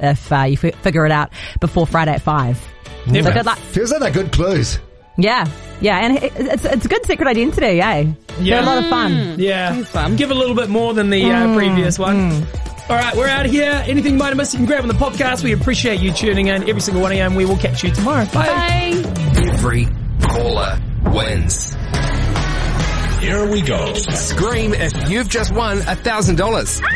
if uh, you f- figure it out before Friday at 5. Never. So good luck. Feels like they're good clues. Yeah. Yeah, and it's, it's a good secret identity, eh? Yeah. They're a lot of fun. Yeah. fun. Give a little bit more than the uh, previous one. All right, we're out of here. Anything you might have missed, you can grab on the podcast. We appreciate you tuning in every single one of you, and we will catch you tomorrow. Bye. Bye. Every caller wins. Here we go. Scream if you've just won a thousand dollars.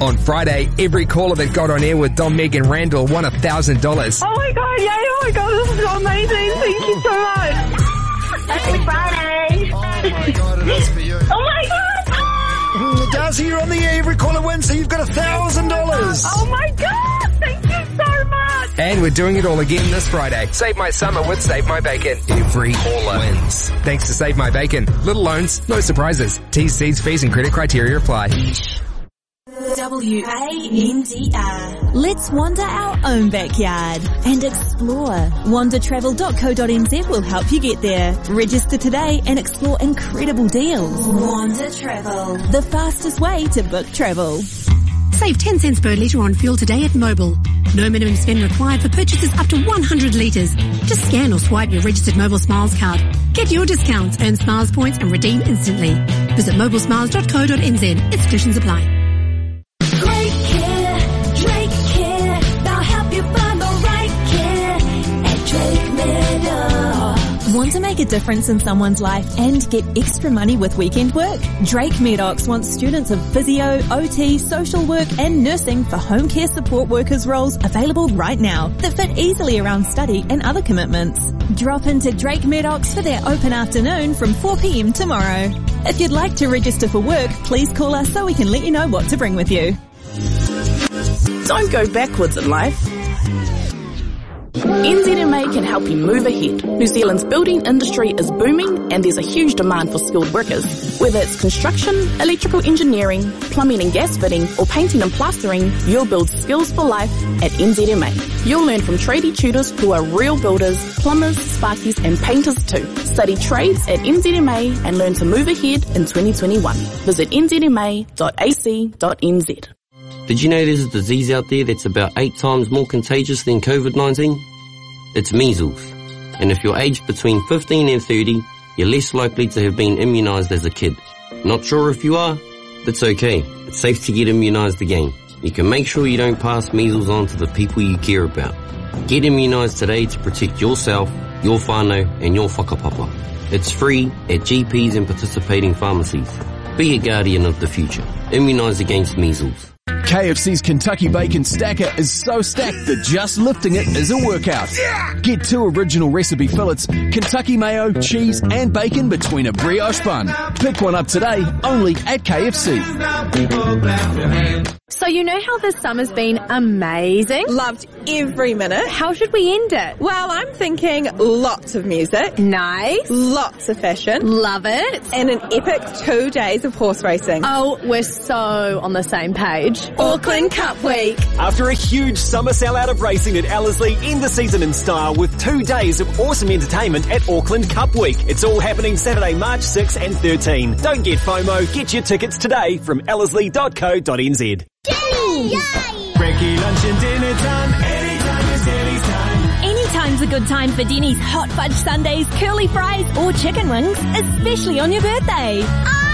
On Friday, every caller that got on air with Dom, Meg and Randall won a thousand dollars. Oh my god, yay, oh my god, this is so amazing. Thank you so much. Happy Friday. oh my god. It is for you. oh my God. Mm, Darcy, you're on the air. Every caller wins, so you've got a thousand dollars. Oh my god, thank you so much. And we're doing it all again this Friday. Save my summer with Save My Bacon. Every caller wins. Thanks to Save My Bacon. Little loans, no surprises. T's, C's, fees and credit criteria apply. W-A-N-D-R. Let's wander our own backyard and explore. Wandertravel.co.nz will help you get there. Register today and explore incredible deals. Wander Travel. The fastest way to book travel. Save 10 cents per litre on fuel today at Mobil. No minimum spend required for purchases up to 100 litres. Just scan or swipe your registered Mobil Smiles card. Get your discounts, earn Smiles points and redeem instantly. Visit mobilsmiles.co.nz. Exclusions apply. Make a difference in someone's life and get extra money with weekend work? Drake Medox wants students of physio, OT, social work and nursing for home care support workers roles available right now that fit easily around study and other commitments. Drop into Drake Medox for their open afternoon from 4pm tomorrow. If you'd like to register for work, please call us so we can let you know what to bring with you. Don't go backwards in life. NZMA can help you move ahead. New Zealand's building industry is booming and there's a huge demand for skilled workers. Whether it's construction, electrical engineering, plumbing and gas fitting, or painting and plastering, you'll build skills for life at NZMA. You'll learn from tradie tutors who are real builders, plumbers, sparkies and painters too. Study trades at NZMA and learn to move ahead in 2021. Visit nzma.ac.nz. Did you know there's a disease out there that's about eight times more contagious than COVID-19? It's measles. And if you're aged between 15 and 30, you're less likely to have been immunized as a kid. Not sure if you are? That's okay. It's safe to get immunized again. You can make sure you don't pass measles on to the people you care about. Get immunized today to protect yourself, your whānau, and your whakapapa. It's free at GPs and participating pharmacies. Be a guardian of the future. Immunize against measles. KFC's Kentucky Bacon Stacker is so stacked that just lifting it is a workout. Get two original recipe fillets, Kentucky mayo, cheese and bacon between a brioche bun. Pick one up today only at KFC. So you know how this summer's been amazing? Loved every minute. How should we end it? Well, I'm thinking lots of music. Nice. Lots of fashion. Love it. And an epic two days of horse racing. Oh, we're so on the same page. Auckland Cup Week. After a huge summer sellout of racing at Ellerslie, end the season in style with two days of awesome entertainment at Auckland Cup Week. It's all happening Saturday, March 6 and 13. Don't get FOMO. Get your tickets today from ellerslie.co.nz. Breaky lunch and dinner time. Anytime is Denny's time. Anytime's a good time for Denny's hot fudge sundaes, curly fries, or chicken wings, especially on your birthday. I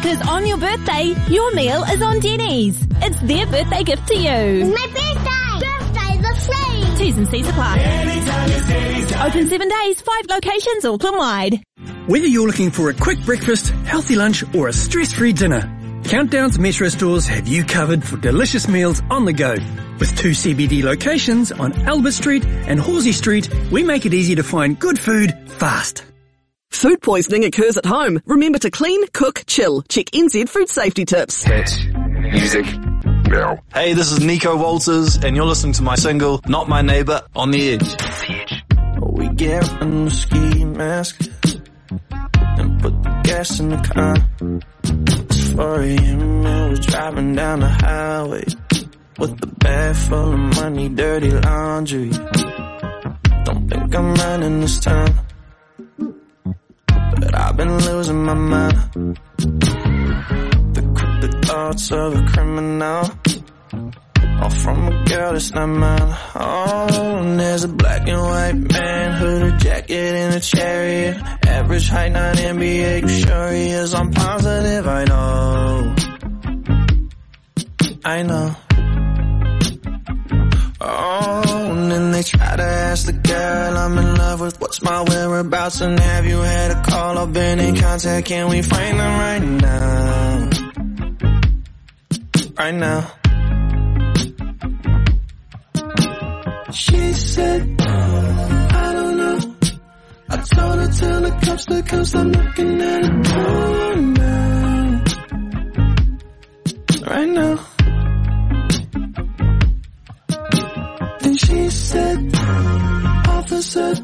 because on your birthday, your meal is on Denny's. It's their birthday gift to you. It's my birthday. Birthday the same. T's and C's apply. Anytime is Denny's time. Open seven days, five locations, Auckland wide. Whether you're looking for a quick breakfast, healthy lunch, or a stress-free dinner, Countdown's Metro stores have you covered for delicious meals on the go. With two CBD locations on Albert Street and Halsey Street, we make it easy to find good food fast. Food poisoning occurs at home. Remember to clean, cook, chill. Check NZ food safety tips. Hit music now. Hey, this is Nico Walters, and you're listening to my single, Not My Neighbor, On the Edge. We get in the ski mask and put the gas in the car. It's 4 a.m. and we're driving down the highway with the bag full of money, dirty laundry. Don't think I'm running this time. Been losing my mind. The crooked thoughts of a criminal. All from a girl that's not mine. Oh, and there's a black and white man, hooded jacket and a chariot. Average height, not NBA, you sure he is? I'm positive, I know. I know. Oh, and they try to ask the girl I'm in love with what's my whereabouts and have you had a call or been in contact? Can we find them right now? Right now. She said, I don't know. I told her tell the cops the cops I'm looking at a door now. Right now. She said, Officer,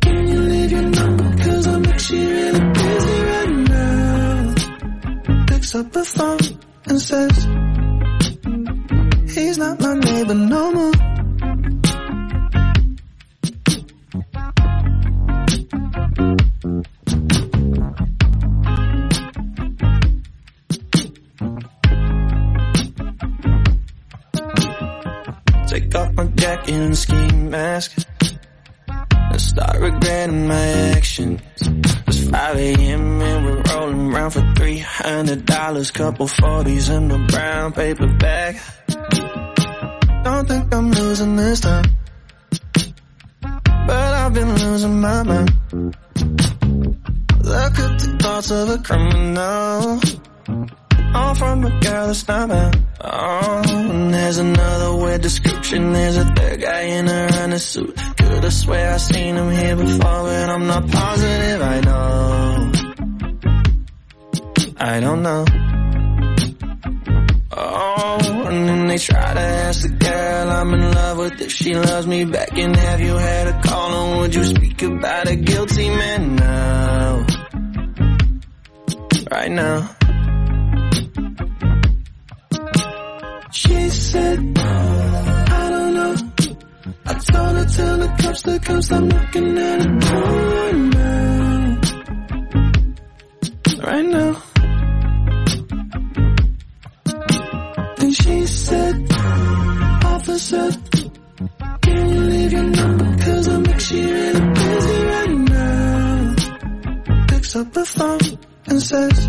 can you leave your number? Cause I'm actually really busy right now. Picks up the phone and says, He's not my neighbor no more. Take jacket and ski mask. And start regretting my actions. It's 5 a.m. and we're rolling around for $300. Couple 40s in the brown paper bag. Don't think I'm losing this time. But I've been losing my mind. Look at the thoughts of a criminal. All from a girl that's not mine. Oh, and there's another weird description. There's a third guy in a running suit. Could've swear I seen him here before, but I'm not positive. I know. I don't know. Oh, and then they try to ask the girl I'm in love with if she loves me back. And have you had a call and would you speak about a guilty man now? Right now. She said, I don't know. I told her tell the cops the cops I'm looking at a now. Right now. Then she said, Officer, can you leave your number? Cause I'm actually really busy right now. Picks up the phone and says,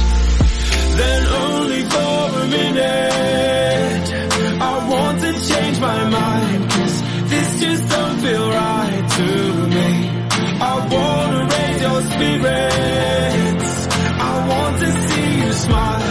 Then only for a minute. I want to change my mind Cause this just don't feel right to me. I wanna raise your spirits. I want to see you smile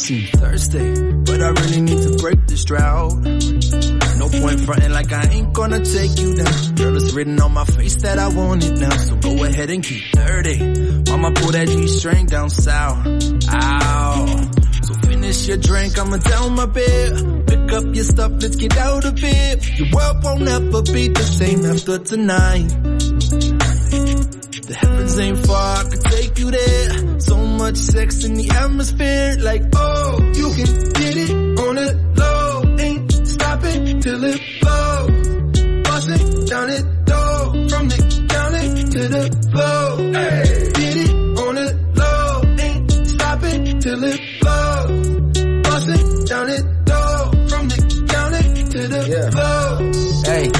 Seem thirsty, but I really need to break this drought. No point fronting like I ain't gonna take you down. Girl, it's written on my face that I want it now. So go ahead and keep dirty. Mama pull that G string down south. Ow. So finish your drink, I'ma down my bed. Pick up your stuff, let's get out of here. Your world won't ever be the same after tonight. The heavens ain't far, I could take you there. Much sex in the atmosphere, like oh, you can get it on it low. Ain't stopping till it blows. Busting down it door, from the counter to the floor. Hey, get it on it low. Ain't stopping till it blows. Busting down it door, from the counter to the floor. Hey.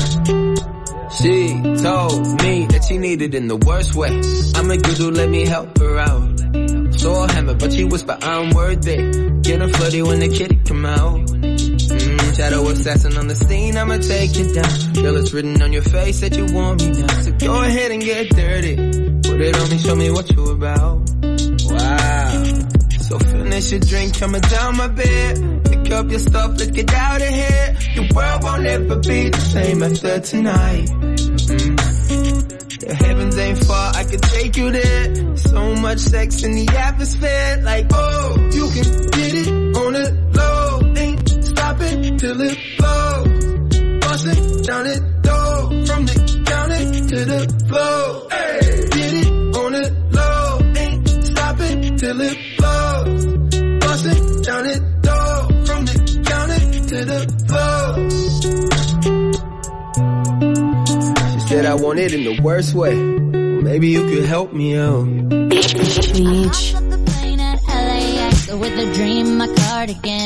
She told me that she needed in the worst way. I'm a good dude, let me help her out. Saw a hammer, but she whisper I'm worth worthy. Getting flirty when the kitty come out. Mm, shadow assassin on the scene, I'ma take it down. Girl, it's written on your face that you want me now. So go ahead and get dirty. Put it on me, show me what you about. Wow. So finish your drink, coming down my bed. Pick up your stuff, let's get out of here. Your world won't ever be the same after tonight. Mm. The heavens ain't far, I could take you there. So much sex in the atmosphere, like oh, you can get it on it low. Ain't stopping till it blows. Busting down it door, from the counter to the floor. Want it in the worst way. Maybe you could help me out. Beach. LAX with a dream, my cardigan.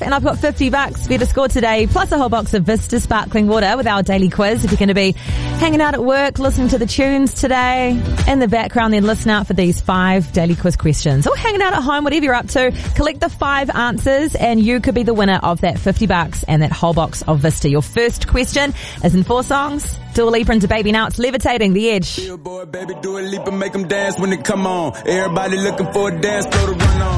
And I've got 50 bucks for you to score today, plus a whole box of Vista sparkling water with our daily quiz. If you're going to be hanging out at work, listening to the tunes today in the background, then listen out for these five daily quiz questions. Or hanging out at home, whatever you're up to, collect the five answers, and you could be the winner of that 50 bucks and that whole box of Vista. Your first question is in four songs. Dua Lipa into Baby Now. It's levitating the edge. Boy, baby, Dua Lipa and make them dance when they come on. Everybody looking for a dance floor to run on.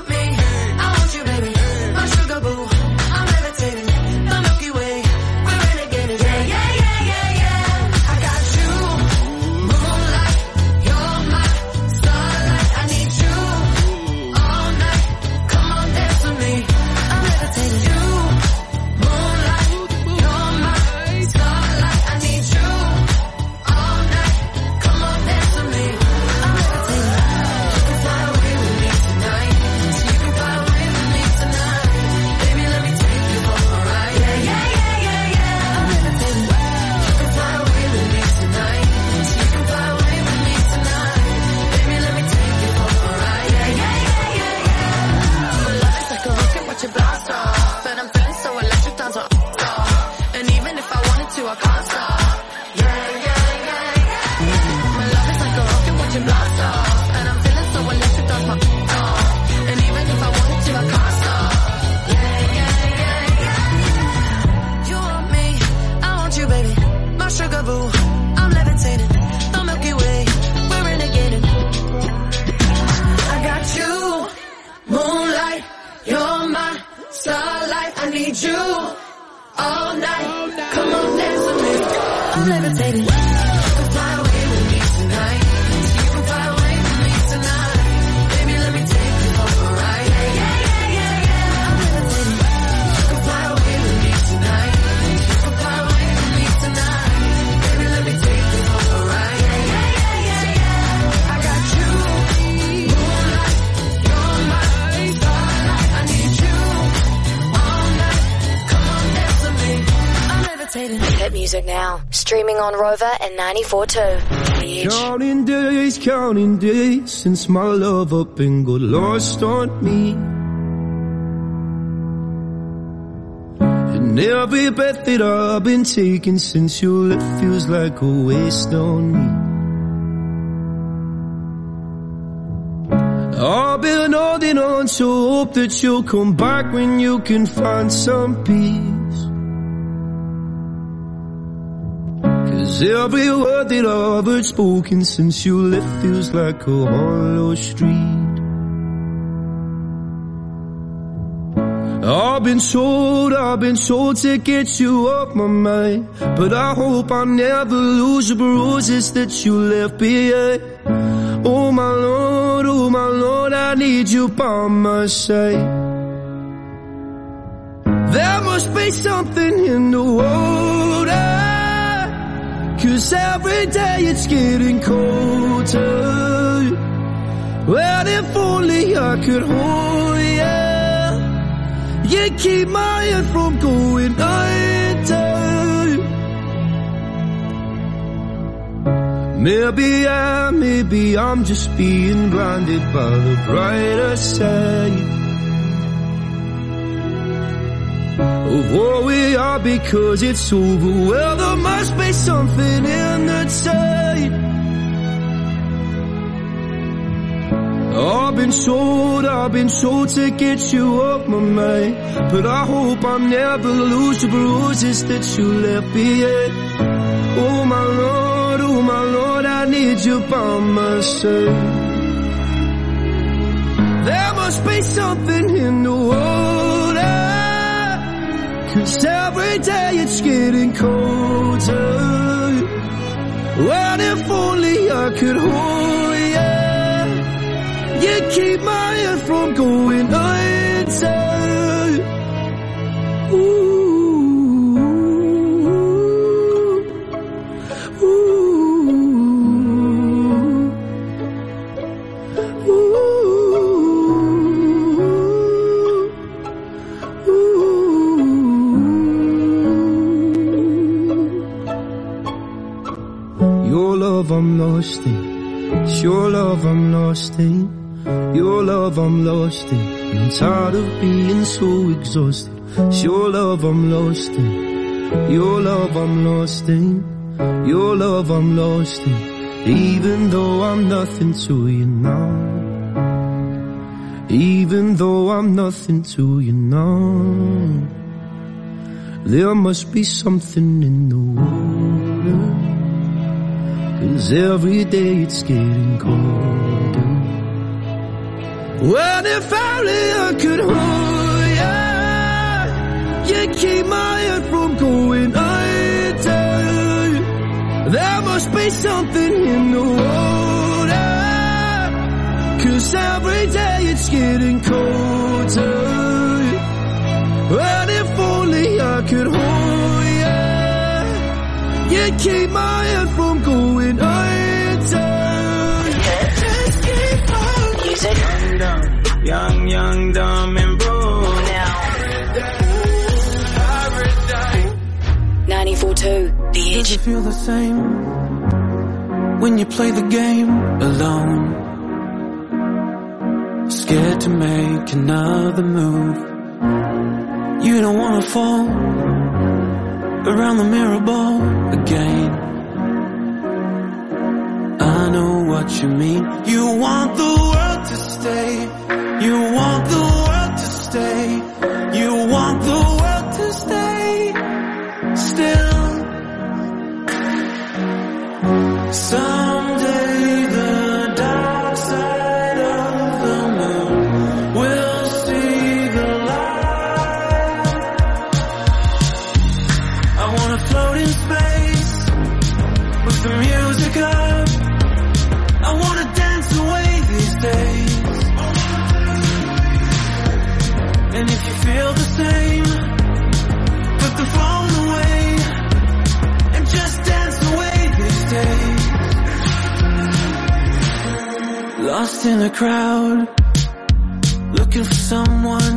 94.2. The Counting days, counting days since my love up and got lost on me. And every breath that I've been taking since you left feels like a waste on me. I've been holding on to hope that you'll come back when you can find some peace. Every word that I've heard spoken since you left feels like a hollow street. I've been told, I've been told to get you off my mind. But I hope I never lose the bruises that you left behind. Oh my Lord, oh my Lord, I need you by my side. There must be something in the water. Cause every day it's getting colder. Well, if only I could hold you. You keep my head from going under. Maybe I, maybe I'm just being blinded by the brighter side. Of what we are because it's over. Well, there must be something in the tide. I've been told, I've been told to get you off my mind. But I hope I never lose the bruises that you left behind. Oh my Lord, oh my Lord, I need you by my side. There must be something in the water. Cause every day it's getting colder. Well, if only I could hold you. You keep my head from going under. Ooh, I'm lost in. It's your love I'm lost in. Your love I'm lost in. And I'm tired of being so exhausted. It's your love I'm lost in. Your love I'm lost in. Your love I'm lost in. Even though I'm nothing to you now. Even though I'm nothing to you now. There must be something in the water. Cause every day it's getting colder. Well, if only I could hold you, you keep my head from going under. There must be something in the water, cause every day it's getting colder. Well, if only I could hold you, you keep my head from going young, young, dumb and broke. Now. 94.2 The Does Edge. it feel the same when you play the game alone? Scared to make another move. You don't wanna fall around the mirror ball again. I know what you mean. You want the world to stay. You want the Lost in the crowd, looking for someone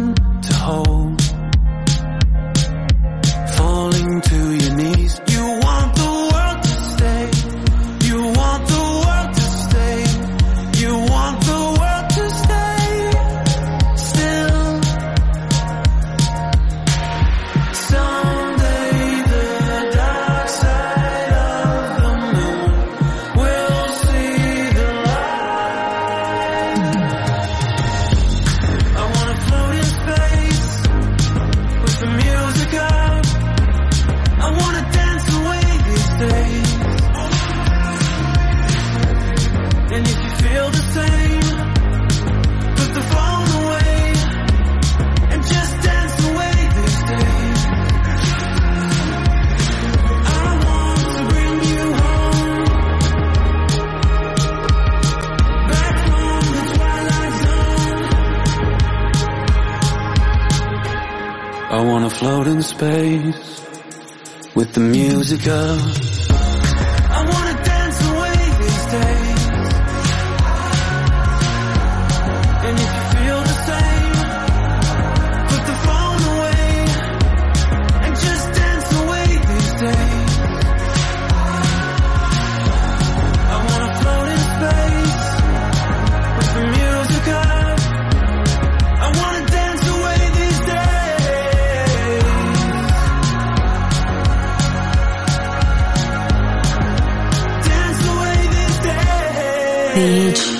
space with the music up. Sorry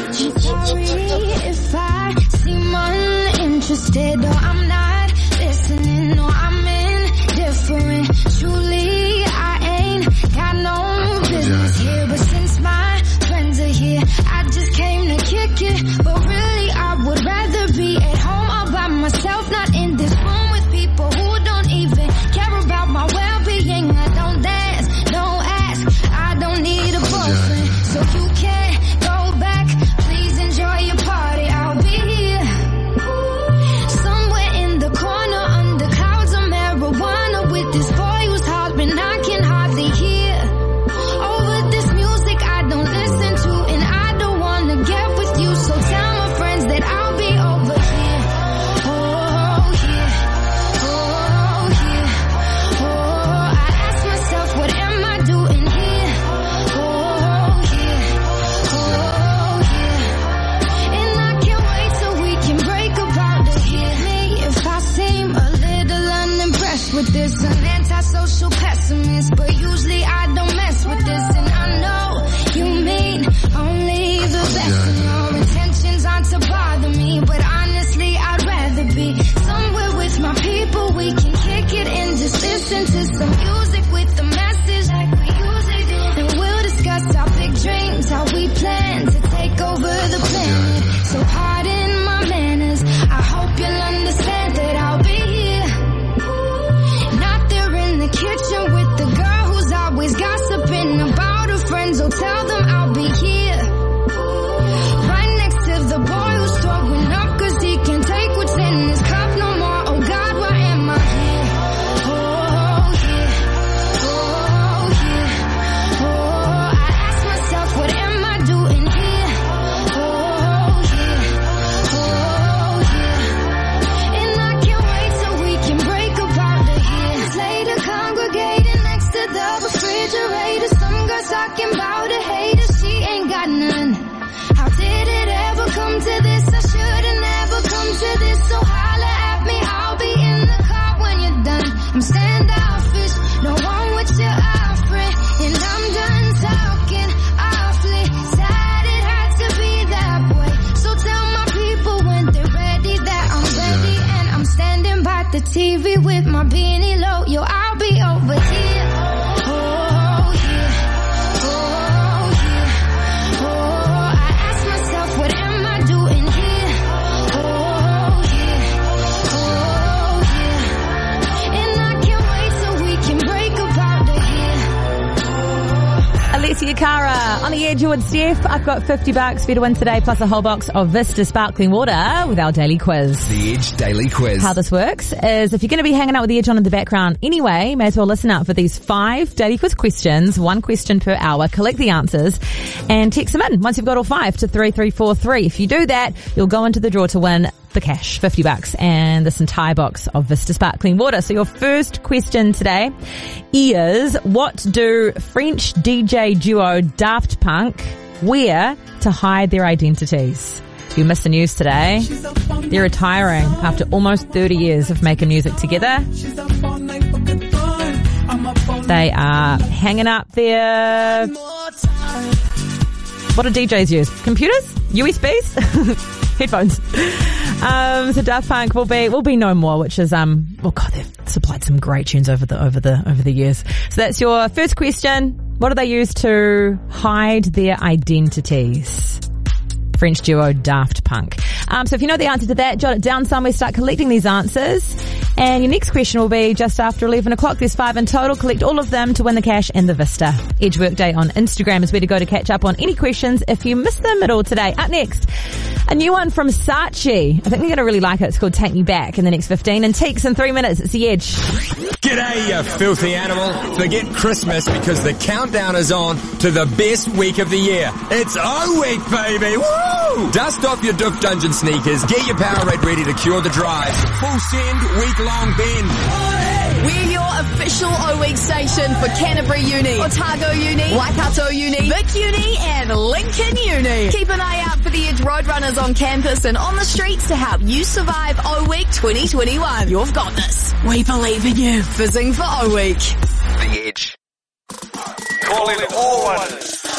On the edge Steph. I've got 50 bucks for you to win today, plus a whole box of Vista sparkling water with our daily quiz. The Edge Daily Quiz. How this works is if you're going to be hanging out with the Edge on in the background anyway, may as well listen out for these five daily quiz questions, one question per hour, collect the answers and text them in once you've got all five to 3343. If you do that, you'll go into the draw to win the cash, 50 bucks and this entire box of Vista sparkling water. So your first question today is what do French DJ duo Daft Punk wear to hide their identities? You missed the news today, they're retiring after almost 30 years of making music together. They are hanging up their, what do DJs use? Computers? USBs? Headphones. Um, so Daft Punk will be, will be no more, which is, um, well, God, they've supplied some great tunes over the, over the, over the years. So that's your first question. What do they use to hide their identities? French duo Daft Punk. Um, so if you know the answer to that, jot it down somewhere, start collecting these answers. And your next question will be just after 11 o'clock. There's five in total. Collect all of them to win the cash and the Vista. Edge Workday on Instagram is where to go to catch up on any questions if you missed them at all today. Up next, a new one from Sachi. I think you're going to really like it. It's called Take Me Back in the next 15. And Teeks in three minutes. It's the Edge. G'day, you filthy animal. Forget Christmas because the countdown is on to the best week of the year. It's O Week, baby. Woo! Dust off your Duke Dungeon sneakers. Get your Powerade ready to cure the drive. Full send, week-long bend. We're your official O-Week station for Canterbury Uni, Otago Uni, Waikato Uni, Vic Uni, and Lincoln Uni. Keep an eye out for the Edge Roadrunners on campus and on the streets to help you survive O-Week 2021. You've got this. We believe in you. Fizzing for O-Week. The Edge. Calling all ones.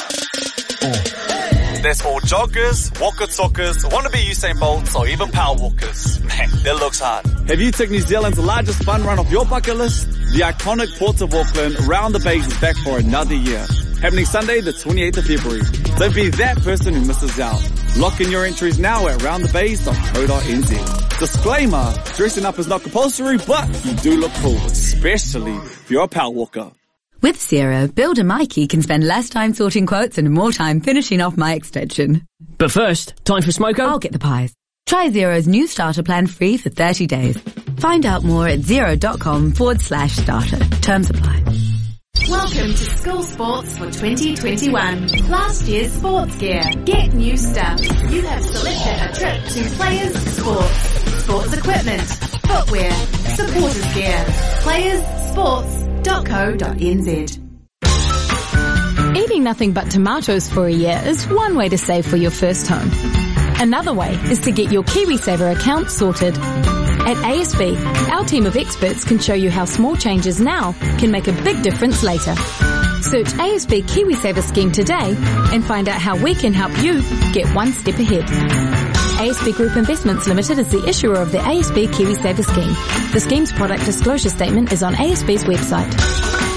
That's all joggers, walker talkers, wannabe Usain Bolts, or even power walkers. Man, that looks hard. Have you ticked New Zealand's largest fun run off your bucket list? The iconic Ports of Auckland Round the Bays is back for another year. Happening Sunday the 28th of February. Don't be that person who misses out. Lock in your entries now at roundthebays.co.nz. Disclaimer, dressing up is not compulsory, but you do look cool, especially if you're a power walker. With Xero, Builder Mikey can spend less time sorting quotes and more time finishing off my extension. But first, time for Smoko? I'll get the pies. Try Xero's new starter plan free for 30 days. Find out more at xero.com forward slash starter. Terms apply. Welcome to School Sports for 2021. Last year's sports gear. Get new stuff. You have selected a trip to Players Sports. Sports equipment, footwear, supporters gear. Playersports.co.nz. Eating nothing but tomatoes for a year is one way to save for your first home. Another way is to get your KiwiSaver account sorted. At ASB, our team of experts can show you how small changes now can make a big difference later. Search ASB KiwiSaver scheme today and find out how we can help you get one step ahead. ASB Group Investments Limited is the issuer of the ASB KiwiSaver scheme. The scheme's product disclosure statement is on ASB's website.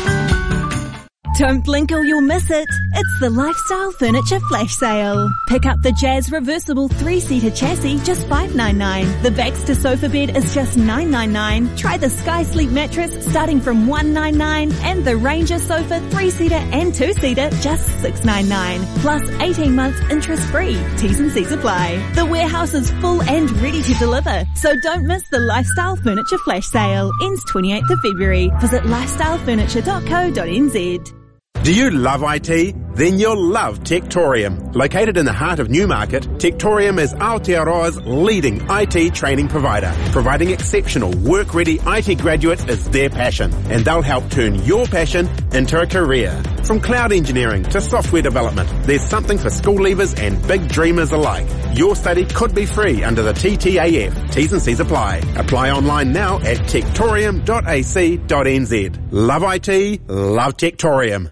Don't blink or you'll miss it. It's the Lifestyle Furniture Flash Sale. Pick up the Jazz reversible three-seater chassis, just 599. The Baxter sofa bed is just 999. Try the Sky Sleep mattress starting from 199 and the Ranger sofa three-seater and two-seater just 699. Plus 18 months interest-free. T's and C's apply. The warehouse is full and ready to deliver. So don't miss the Lifestyle Furniture Flash Sale. Ends 28th of February. Visit lifestylefurniture.co.nz. Do you love IT? Then you'll love Techtorium. Located in the heart of Newmarket, Techtorium is Aotearoa's leading IT training provider. Providing exceptional, work-ready IT graduates is their passion, and they'll help turn your passion into a career. From cloud engineering to software development, there's something for school leavers and big dreamers alike. Your study could be free under the TTAF. T's and C's apply. Apply online now at techtorium.ac.nz. Love IT, love Techtorium.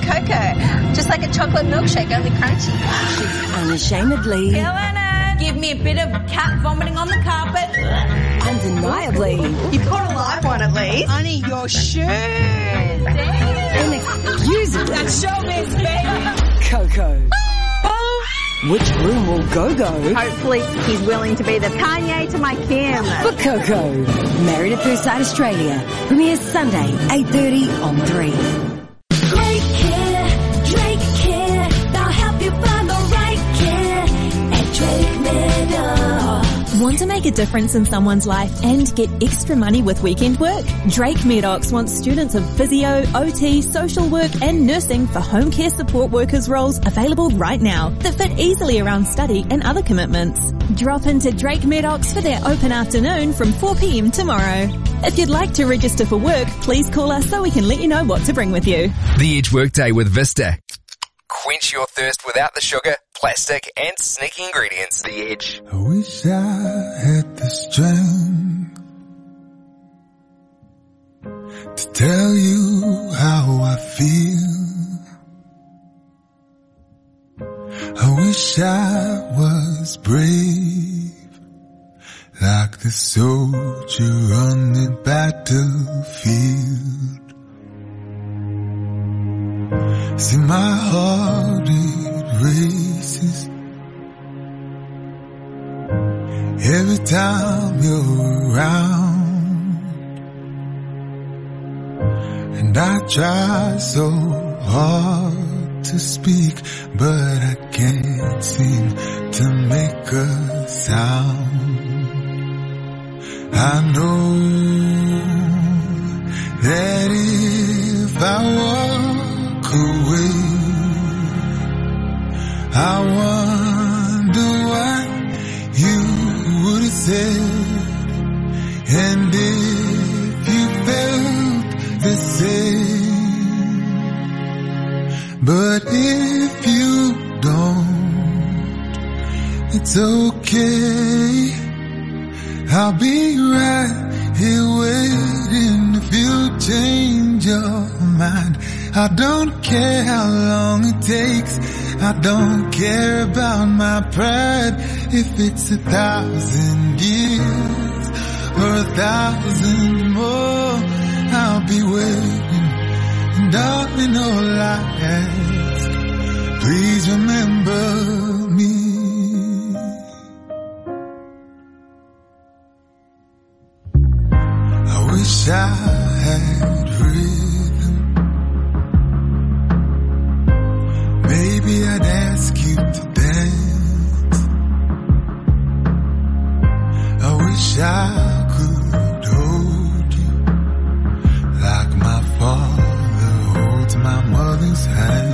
Hey, I'm Coco. Just like a chocolate milkshake, only crunchy. Unashamedly. Killing it. Give me a bit of cat vomiting on the carpet. Undeniably. You've got a live one at least. Honey, your shoes. Inexcusably. That's showbiz, baby. Coco. Oh. Which room will Go-Go? Hopefully he's willing to be the Kanye to my Kim. For Coco. Married at First Sight Australia. Premieres Sunday, 8.30 on 3. Great care, Want to make a difference in someone's life and get extra money with weekend work? Drake Medox wants students of physio, OT, social work and nursing for home care support workers roles available right now that fit easily around study and other commitments. Drop into Drake Medox for their open afternoon from 4pm tomorrow. If you'd like to register for work, please call us so we can let you know what to bring with you. The Edge Workday with Vista. Quench your thirst without the sugar, plastic, and sneaky ingredients. The Edge. I wish I had the strength to tell you how I feel. I wish I was brave like the soldier on the battlefield. See my heart it races every time you're around, and I try so hard to speak, but I can't seem to make a sound. I know that if I walk away, I wonder what you would have said, and if you felt the same. But if you don't, it's okay. I'll be right here waiting if you change your mind. I don't care how long it takes. I don't care about my pride if it's a thousand years or a thousand more. I'll be waiting, and darling, all I ask, please remember me. I wish I you've. I wish I could hold you like my father holds my mother's hand.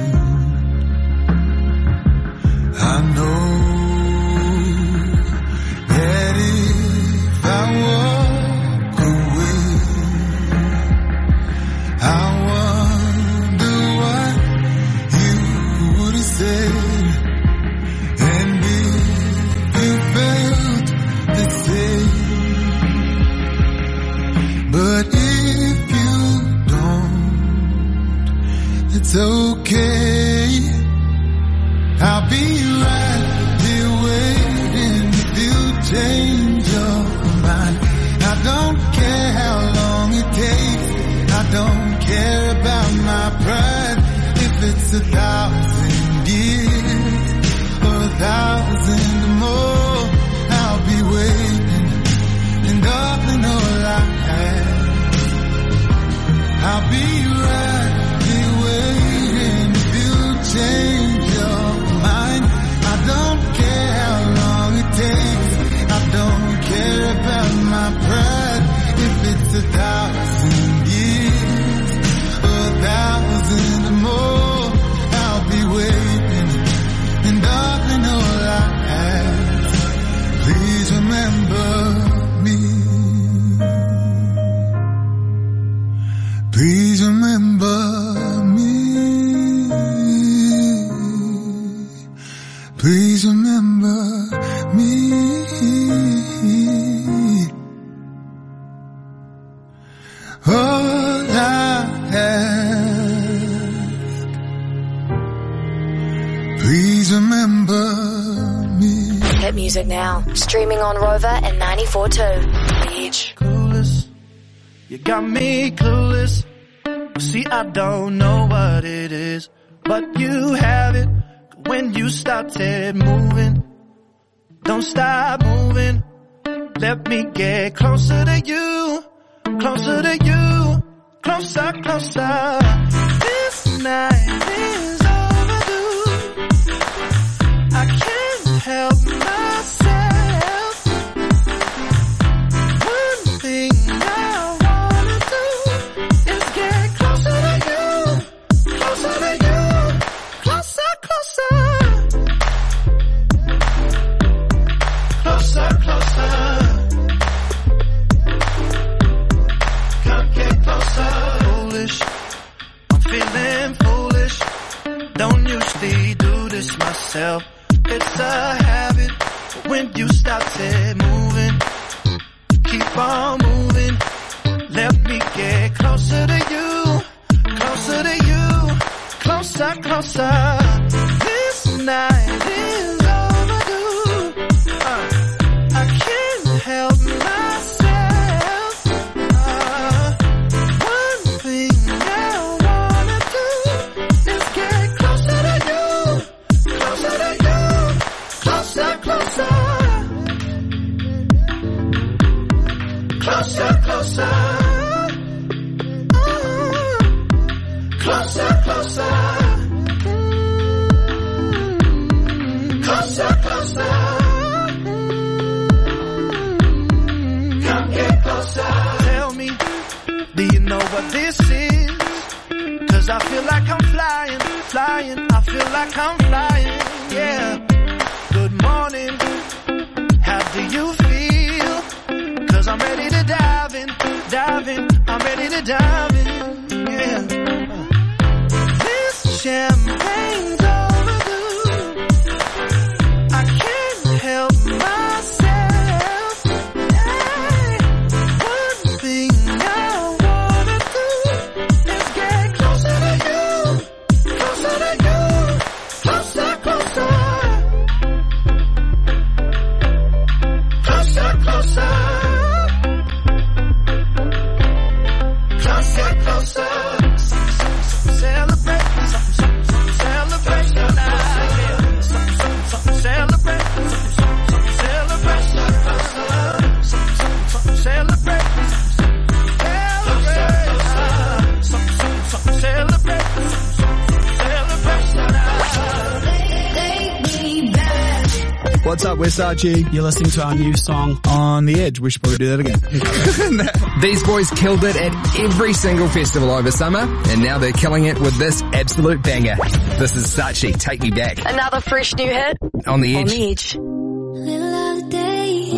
What's up, we're Sachi. You're listening to our new song, On the Edge. We should probably do that again. These boys killed it at every single festival over summer, and now they're killing it with this absolute banger. This is Sachi, Take Me Back. Another fresh new hit. On the edge. On the edge. Little of the day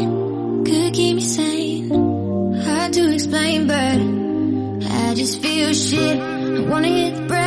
could keep me sane. Hard to explain, but I just feel shit. I wanna hit the brakes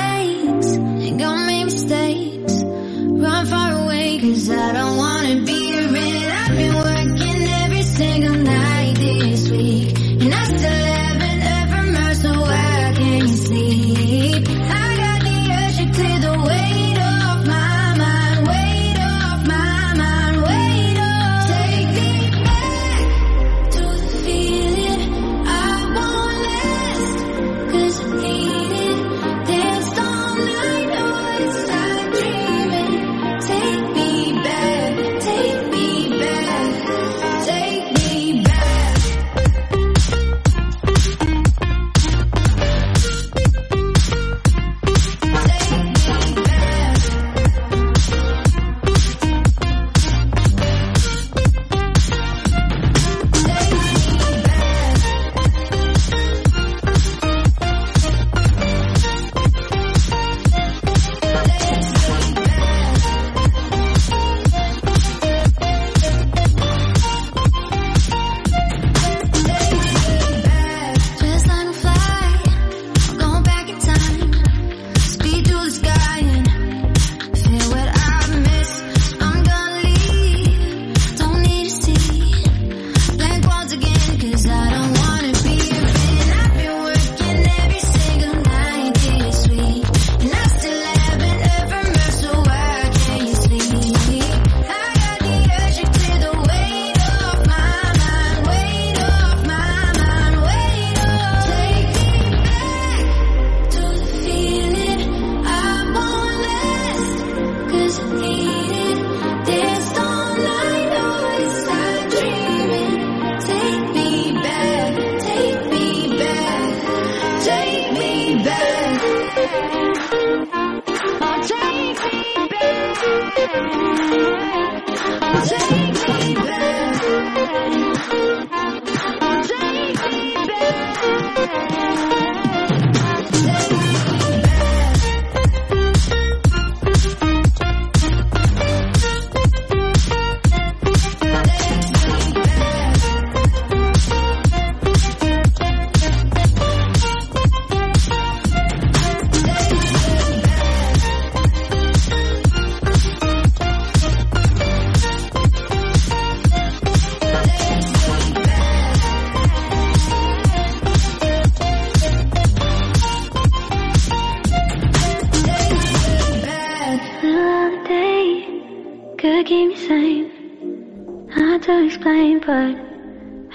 but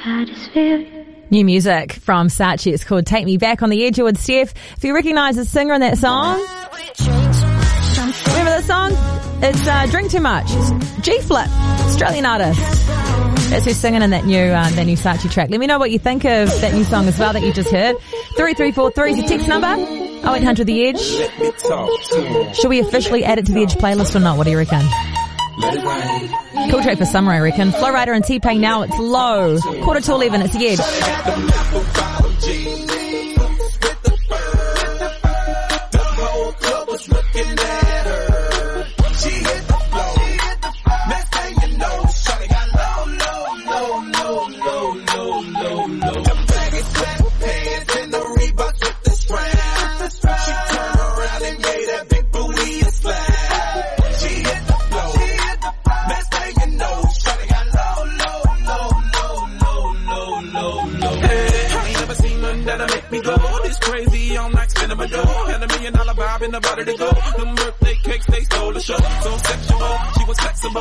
I just feel. New music from Sachi. It's called Take Me Back on the Edge with Steph. If you recognize the singer in that song, remember the song? It's uh, Drink Too Much. G-Flip, Australian artist. That's who's singing in that new uh, that new Sachi track. Let me know what you think of that new song as well that you just heard. Three three four three is the text number. Oh eight hundred the Edge. Should we officially add it to the Edge playlist or not? What do you reckon? Cool track for summer, I reckon. Flo Rida and T-Pain now, it's low. Quarter to 11, it's the edge.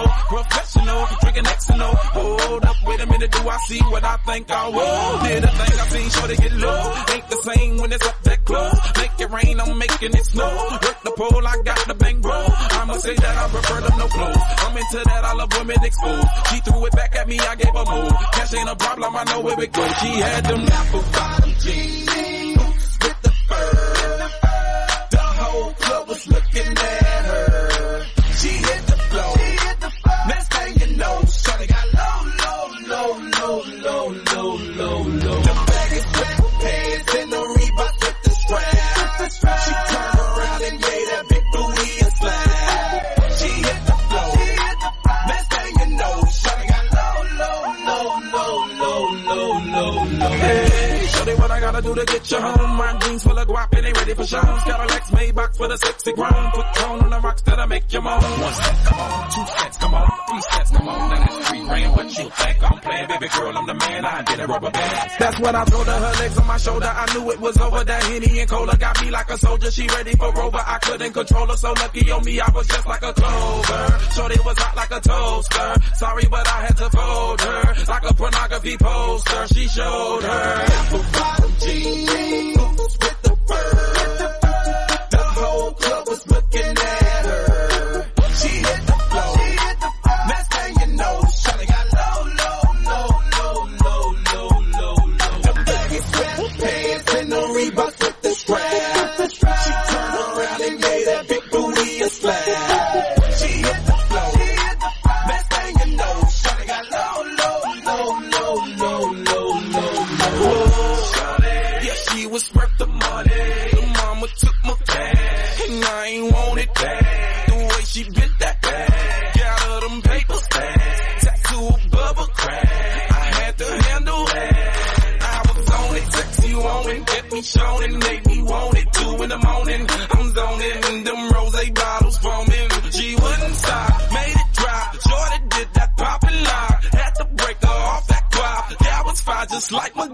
Was professional, drinking Xano. Hold up, wait a minute, do I see what I think I will? Did a thing I seen, sure to get low. Ain't the same when it's up that close. Make it rain, I'm making it snow. Work the pole, I got the bang bro. I'ma say that I prefer them no clothes. I'm into that, I love women exposed. She threw it back at me, I gave her more. Cash ain't a problem, I know where it goes. She had them apple bottom jeans with the fur. The whole club was looking at her. She to get you home? My jeans full of guap and they ready for shows. Got a Lex Maybach for the sexy grown. Put tone on the rocks that'll make you moan. One step, come on. Two steps, come on. Three steps, come on. Now that's three grand. What you think I'm playing? Baby girl, I'm the man. I did a rubber band. That's what I told her. Her legs on my shoulder. I knew it was over. That Henny and Cola got me like a soldier. She ready for Rover. I couldn't control her. So lucky on me, I was just like a clover. Shorty was hot like a toaster. Sorry, but I had to fold her. Like a pornography poster. She showed her. Apple bottom jeans with the fur. The whole club was looking at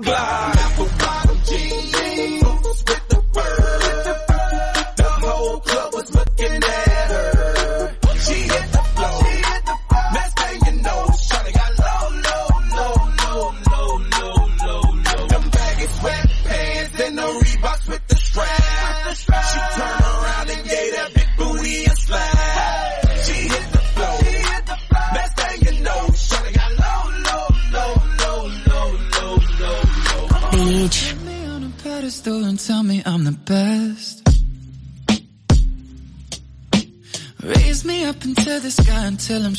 just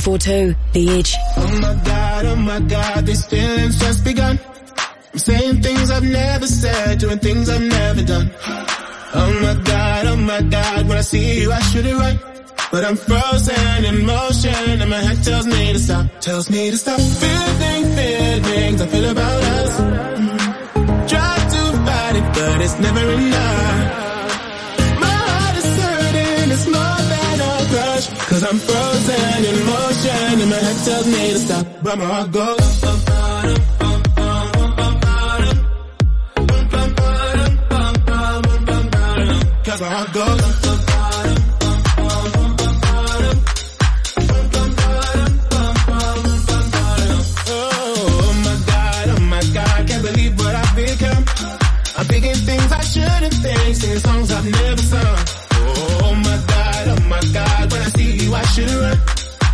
94.2 The Edge. Oh my god, oh my god, these feelings just begun. I'm saying things I've never said, doing things I've never done. Oh my god, oh my god, when I see you I should it right. But I'm frozen in motion and my head tells me to stop, tells me to stop. Feeling feelings I feel about us. Try to fight it, but it's never enough. My heart is hurting, it's more than a crush. Cause I'm frozen in motion and my head tells me to stop. But my heart goes. Cause my heart goes. Oh my god, oh my god, can't believe what I've become. I'm thinking things I shouldn't think, singing songs I've never sung. Oh my god, oh my god, when I see you I should run.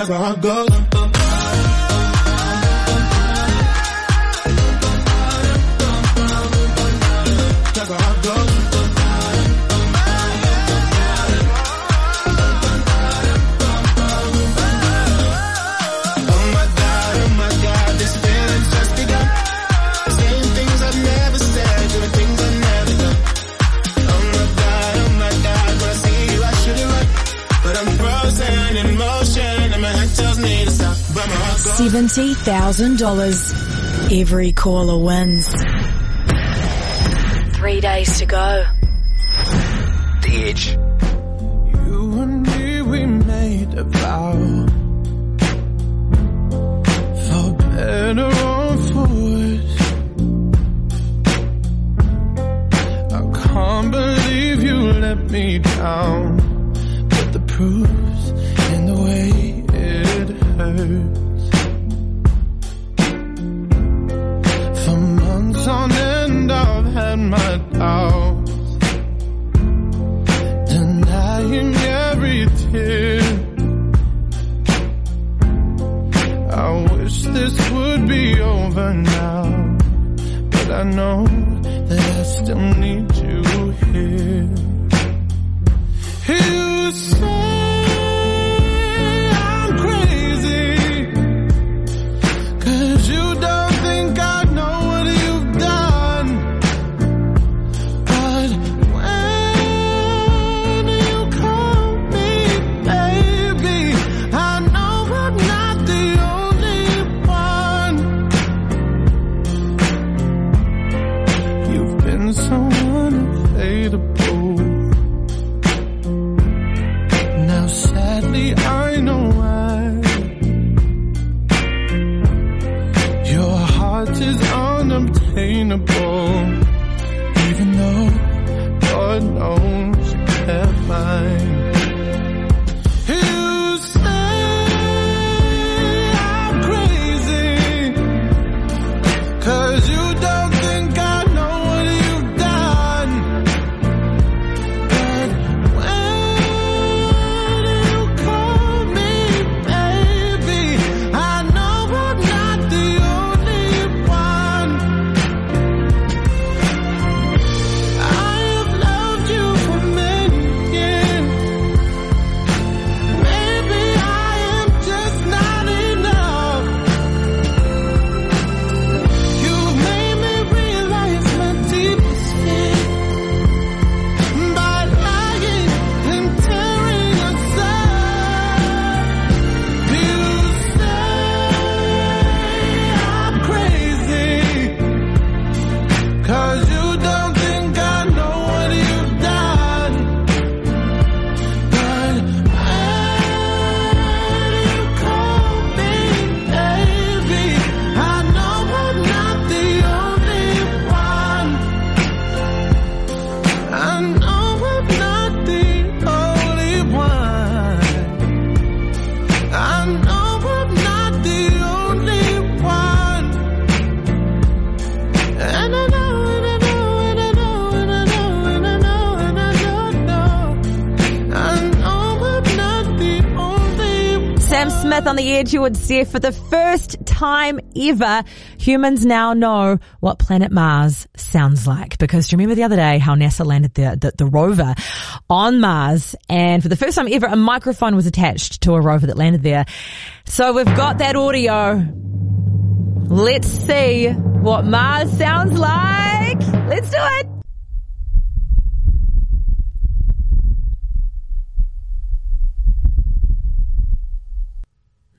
Cause my heart $70,000. Every caller wins. Three days to go. The Edge. You and me, we made a vow. For better or for worse. I can't believe you let me down. But the proof's in the way it hurts. Had my doubts. Denying every tear. I wish this would be over now. But I know that I still Edge. You would say for the first time ever, humans now know what planet Mars sounds like. Because do you remember the other day how NASA landed the, the, the rover on Mars and for the first time ever, a microphone was attached to a rover that landed there. So we've got that audio. Let's see what Mars sounds like. Let's do it.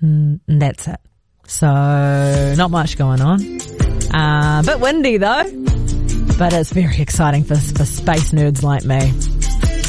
Mm, that's it. So not much going on. Uh, bit windy though, but it's very exciting for, for space nerds like me.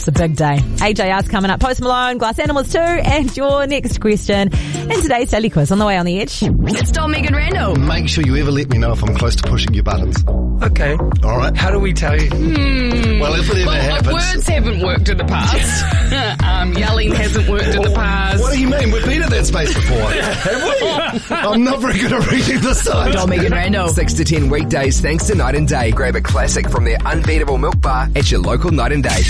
It's a big day. AJR's coming up. Post Malone, Glass Animals too, and your next question And today's Daily Quiz on the way on the edge. It's Dom Megan Randell. Make sure you ever let me know if I'm close to pushing your buttons. Okay. All right. How do we tell you? Hmm. Well, if it ever well, happens- words haven't worked in the past. um, yelling hasn't worked in the past. What do you mean? We've been at that space before. Have we? I'm not very good at reading the signs. Dom Megan Randell. 6 to 10 weekdays thanks to Night and Day. Grab a classic from their unbeatable milk bar at your local Night and Day.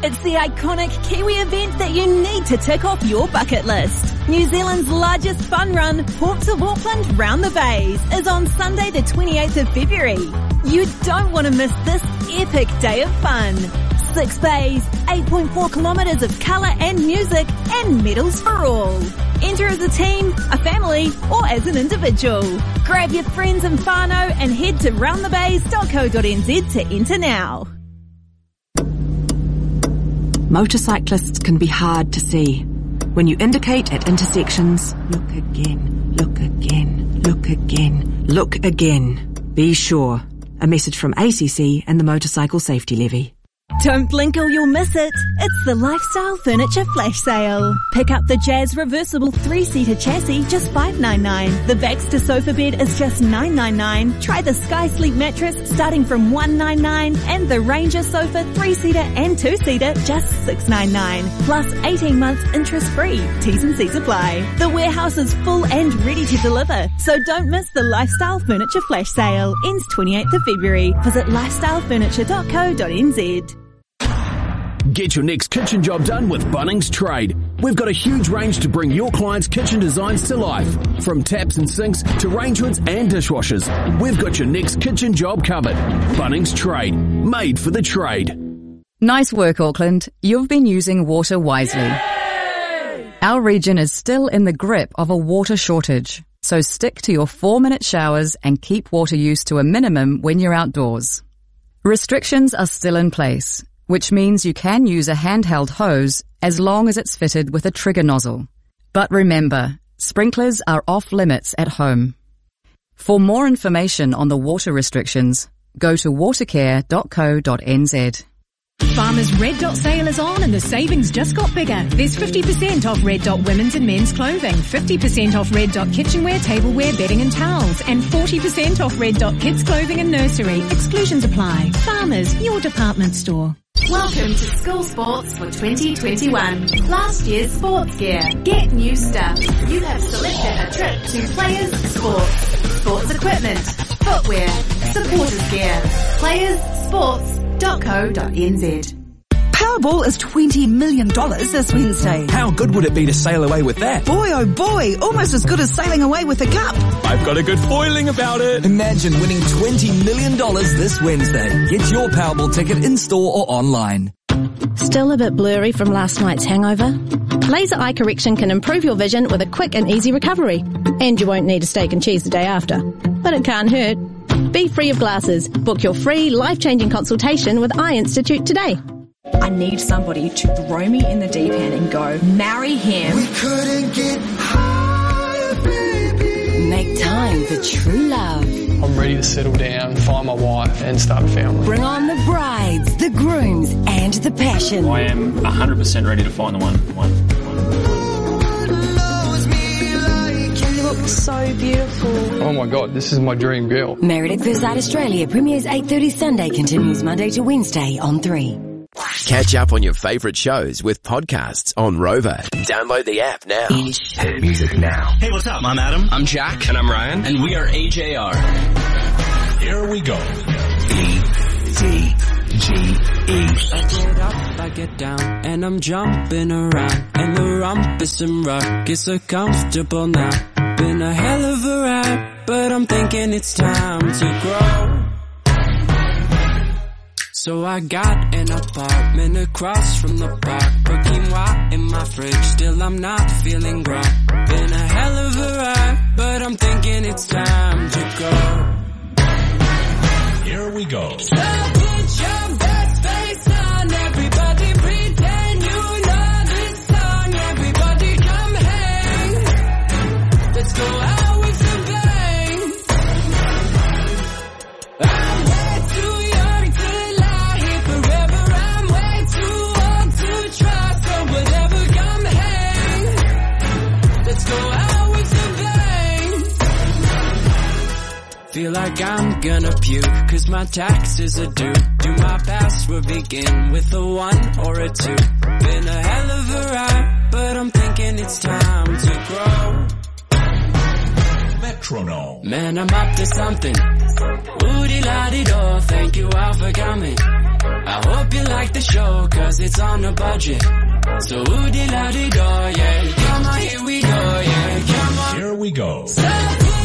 It's the iconic Kiwi event that you need to tick off your bucket list. New Zealand's largest fun run, Ports of Auckland Round the Bays, is on Sunday the 28th of February. You don't want to miss this epic day of fun. Six bays, 8.4 kilometres of colour and music, and medals for all. Enter as a team, a family, or as an individual. Grab your friends and whānau and head to roundthebays.co.nz to enter now. Motorcyclists can be hard to see. When you indicate at intersections, look again, look again, look again, look again. Be sure. A message from ACC and the Motorcycle Safety Levy. Don't blink or you'll miss it. It's the Lifestyle Furniture Flash Sale. Pick up the Jazz reversible three-seater chassis, just $5.99. The Baxter sofa bed is just $9.99. Try the Sky Sleep mattress starting from $1.99 and the Ranger sofa three-seater and two-seater just $6.99. Plus 18 months interest-free. T's and C's apply. The warehouse is full and ready to deliver. So don't miss the Lifestyle Furniture Flash Sale. Ends 28th of February. Visit lifestylefurniture.co.nz. Get your next kitchen job done with Bunnings Trade. We've got a huge range to bring your clients' kitchen designs to life. From taps and sinks to range hoods and dishwashers, we've got your next kitchen job covered. Bunnings Trade, made for the trade. Nice work, Auckland. You've been using water wisely. Our region is still in the grip of a water shortage, so stick to your four minute showers and keep water use to a minimum when you're outdoors. Restrictions are still in place, which means you can use a handheld hose as long as it's fitted with a trigger nozzle. But remember, sprinklers are off limits at home. For more information on the water restrictions, go to watercare.co.nz. Farmers Red Dot sale is on and the savings just got bigger. There's 50% off Red Dot women's and men's clothing, 50% off Red Dot kitchenware, tableware, bedding and towels, and 40% off Red Dot kids clothing and nursery. Exclusions apply. Farmers, your department store. Welcome to School Sports for 2021. Last year's sports gear. Get new stuff. You have selected a trip to Players Sports. Sports equipment, footwear, supporters gear. Playersports.co.nz. Powerball is $20 million this Wednesday. How good would it be to sail away with that? Boy, oh boy, almost as good as sailing away with a cup. I've got a good foiling about it. Imagine winning $20 million this Wednesday. Get your Powerball ticket in store or online. Still a bit blurry from last night's hangover? Laser eye correction can improve your vision with a quick and easy recovery. And you won't need a steak and cheese the day after. But it can't hurt. Be free of glasses. Book your free life-changing consultation with Eye Institute today. I need somebody to throw me in the deep end and go, marry him. We couldn't get higher, baby. Make time for true love. I'm ready to settle down, find my wife, and start a family. Bring on the brides, the grooms, and the passion. I am 100% ready to find the one. one, You look so beautiful. Oh my god, this is my dream girl. Married at First Sight Australia premieres 8.30 Sunday, continues Monday to Wednesday on 3. Catch up on your favorite shows with podcasts on Rover. Download the app now. Hit music now. Hey, what's up? I'm Adam. I'm Jack. And I'm Ryan. And we are AJR. Here we go. E D G E. I get up, I get down, and I'm jumping around. And the rumpus and ruckus so comfortable now. Been a hell of a ride, but I'm thinking it's time to grow. So I got an apartment across from the park. But quinoa in my fridge, still I'm not feeling right. Been a hell of a ride, but I'm thinking it's time to go. Here we go. So put your best face on, everybody pretend you know this song. Everybody. Let's go Feel like I'm gonna puke, cause my taxes are due. Do my password begin with a one or a two? Been a hell of a ride, but I'm thinking it's time to grow. Metronome. Man, I'm up to something. Woody la -dee do, thank you all for coming. I hope you like the show, cause it's on a budget. So woody la -dee do, yeah, come on, here we go, yeah, come on. Here we go. So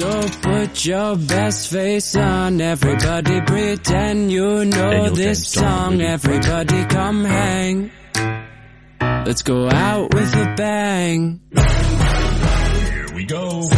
So put your best face on, everybody pretend you know this song, everybody come hang. Let's go out with a bang. Here we go.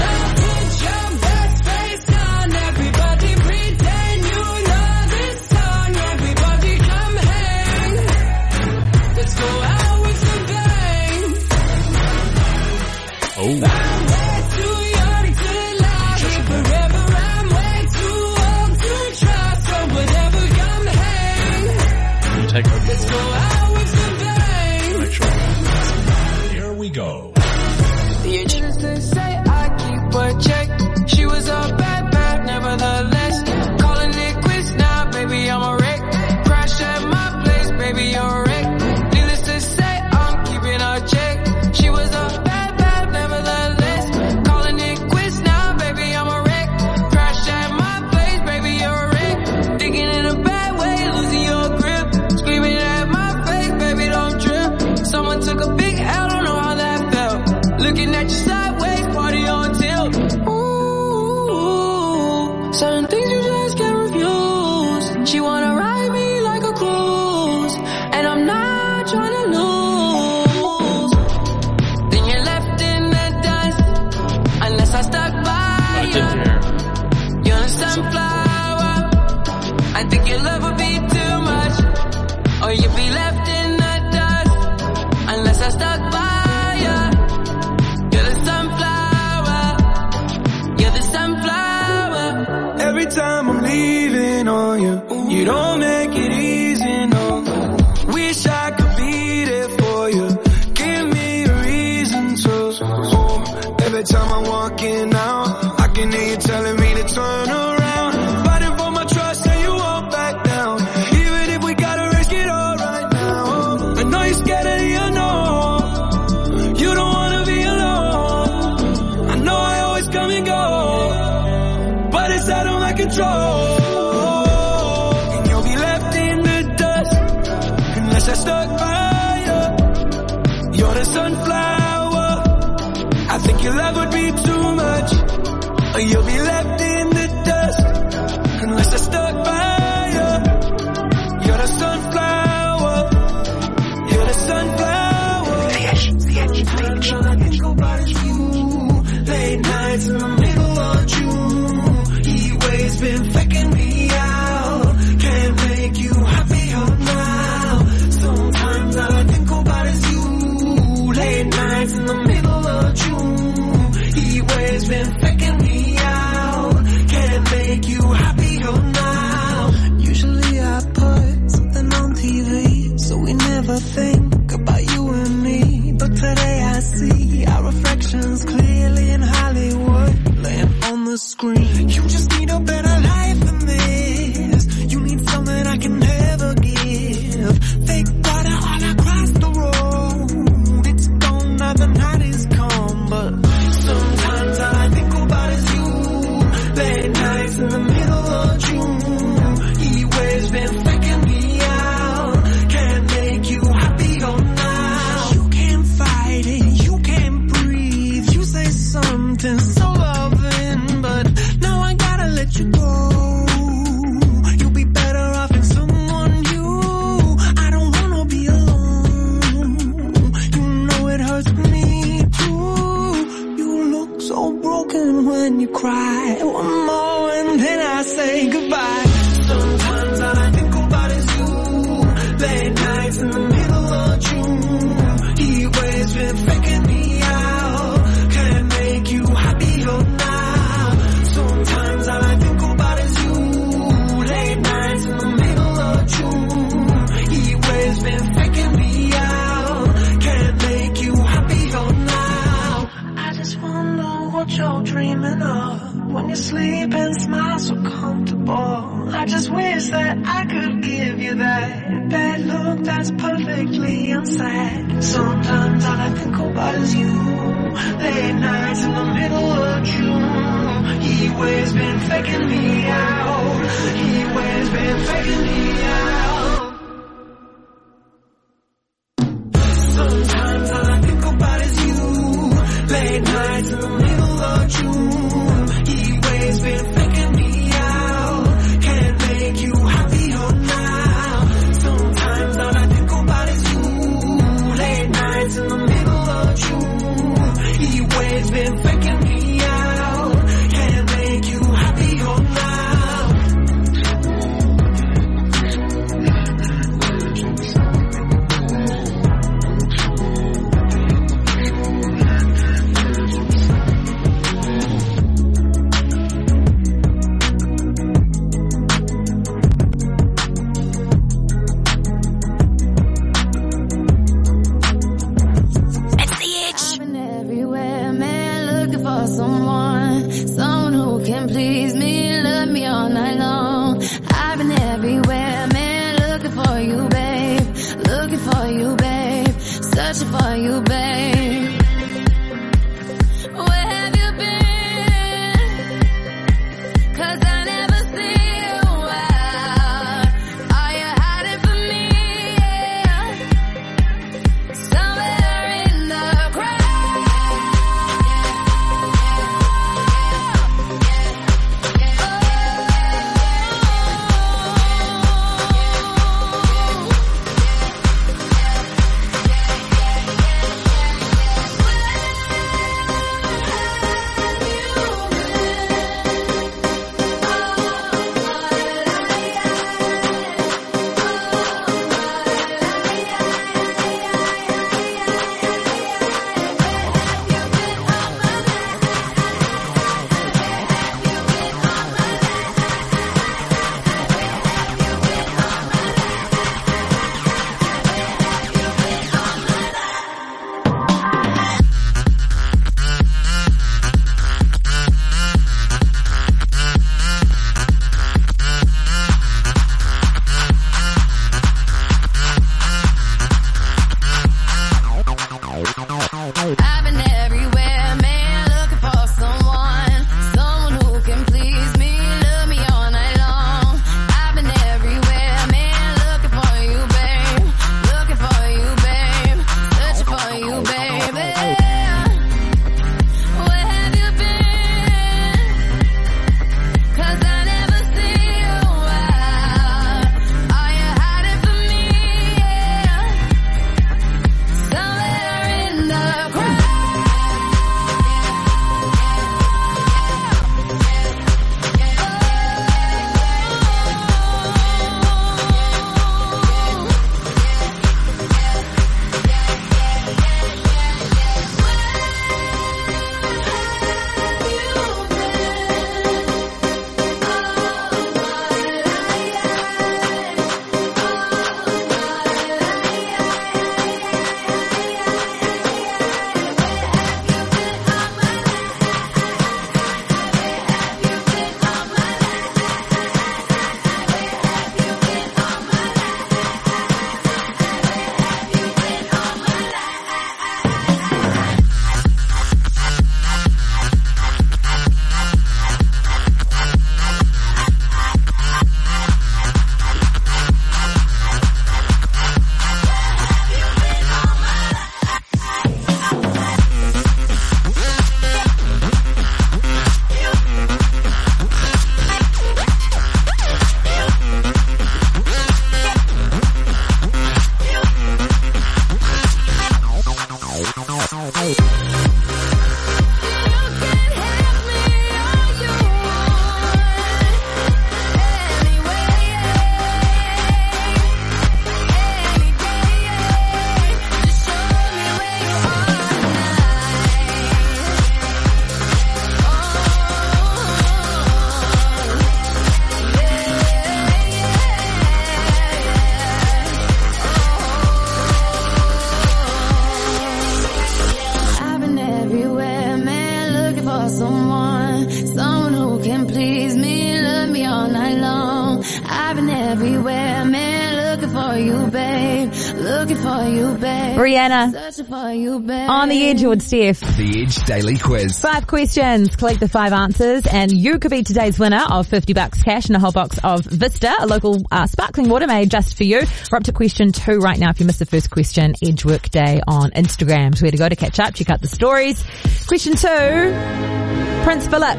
Babe. Rihanna. Searching for you, babe. On the edge with Steph. The Edge Daily Quiz. Five questions, collect the five answers, and you could be today's winner of 50 bucks cash and a whole box of Vista, a local uh, sparkling water made just for you. We're up to question two right now. If you missed the first question, Edge Workday on Instagram. So where to go to catch up, check out the stories. Question two, Prince Philip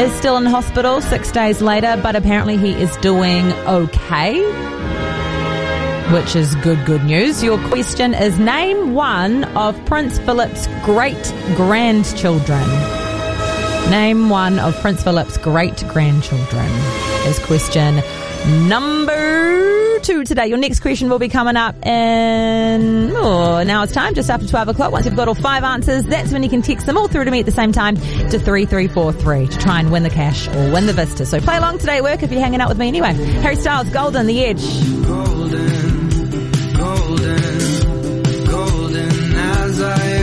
is still in hospital six days later, but apparently he is doing okay. Which is good, good news. Your question is name one of Prince Philip's great grandchildren. Name one of Prince Philip's great grandchildren is question number two today. Your next question will be coming up in, oh, now it's time, just after 12 o'clock. Once you've got all five answers, that's when you can text them all through to me at the same time to 3343 to try and win the cash or win the Vista. So play along today at work if you're hanging out with me anyway. Harry Styles, Golden, The Edge. golden, golden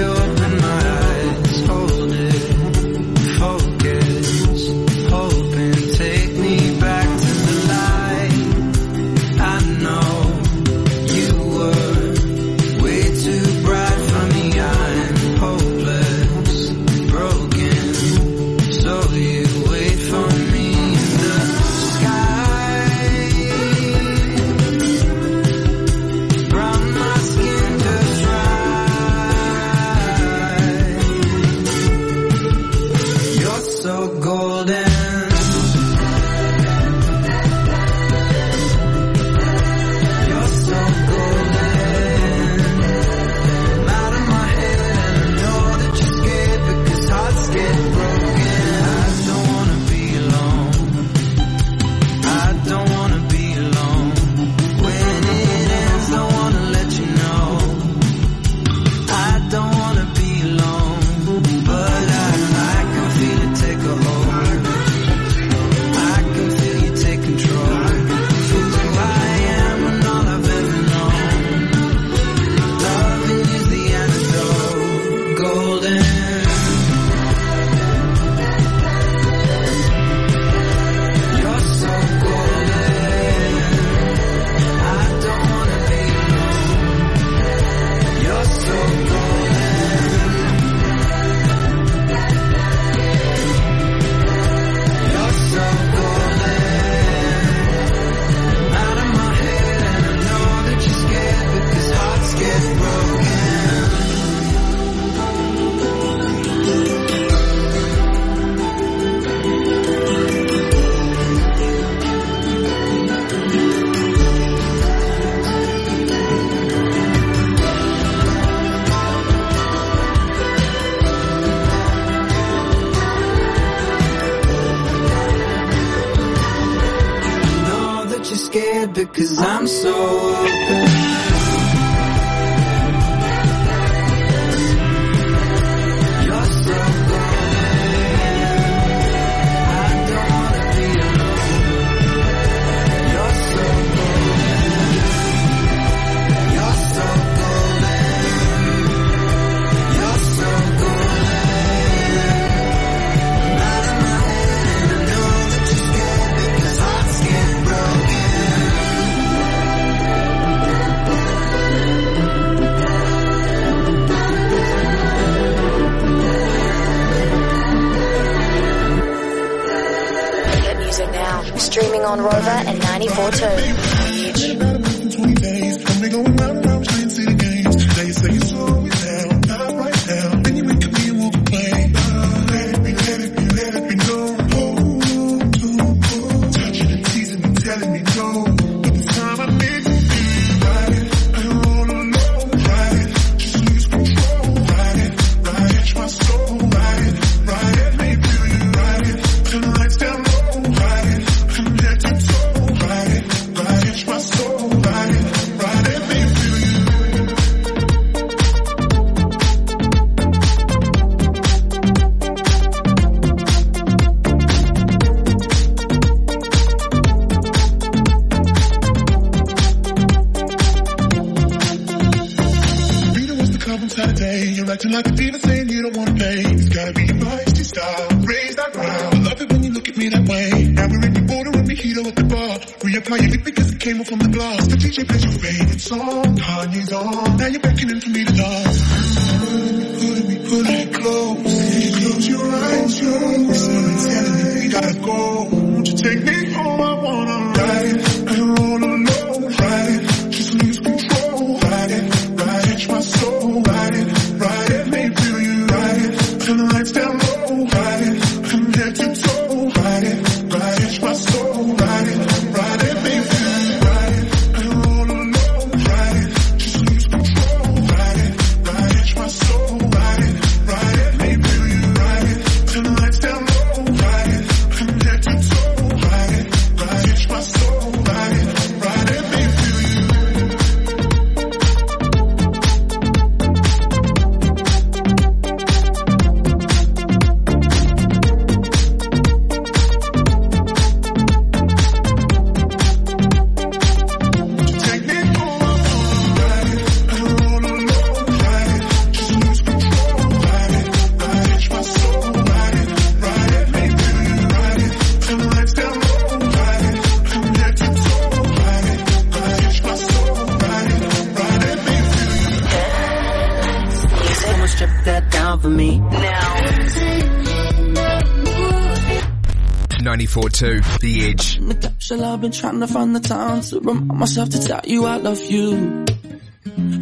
94.2 The Edge. In the capsule, I've been trying to find the time to remind myself to tell you I love you.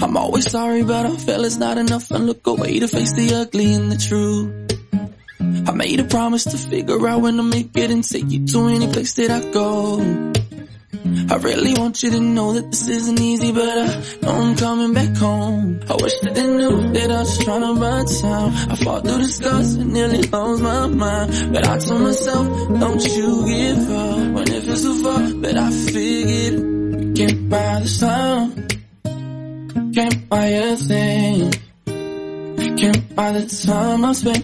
I'm always sorry, but I feel it's not enough and look away to face the ugly and the true. I made a promise to figure out when to make it and take you to any place that I go. Really want you to know that this isn't easy, but I know I'm coming back home. I wish that they knew that I was trying to burn time. I fought through the scars and nearly lost my mind. But I told myself, don't you give up. When it feels so far, but I figured you can't buy this time. Can't buy a thing. Can't buy the time I spent.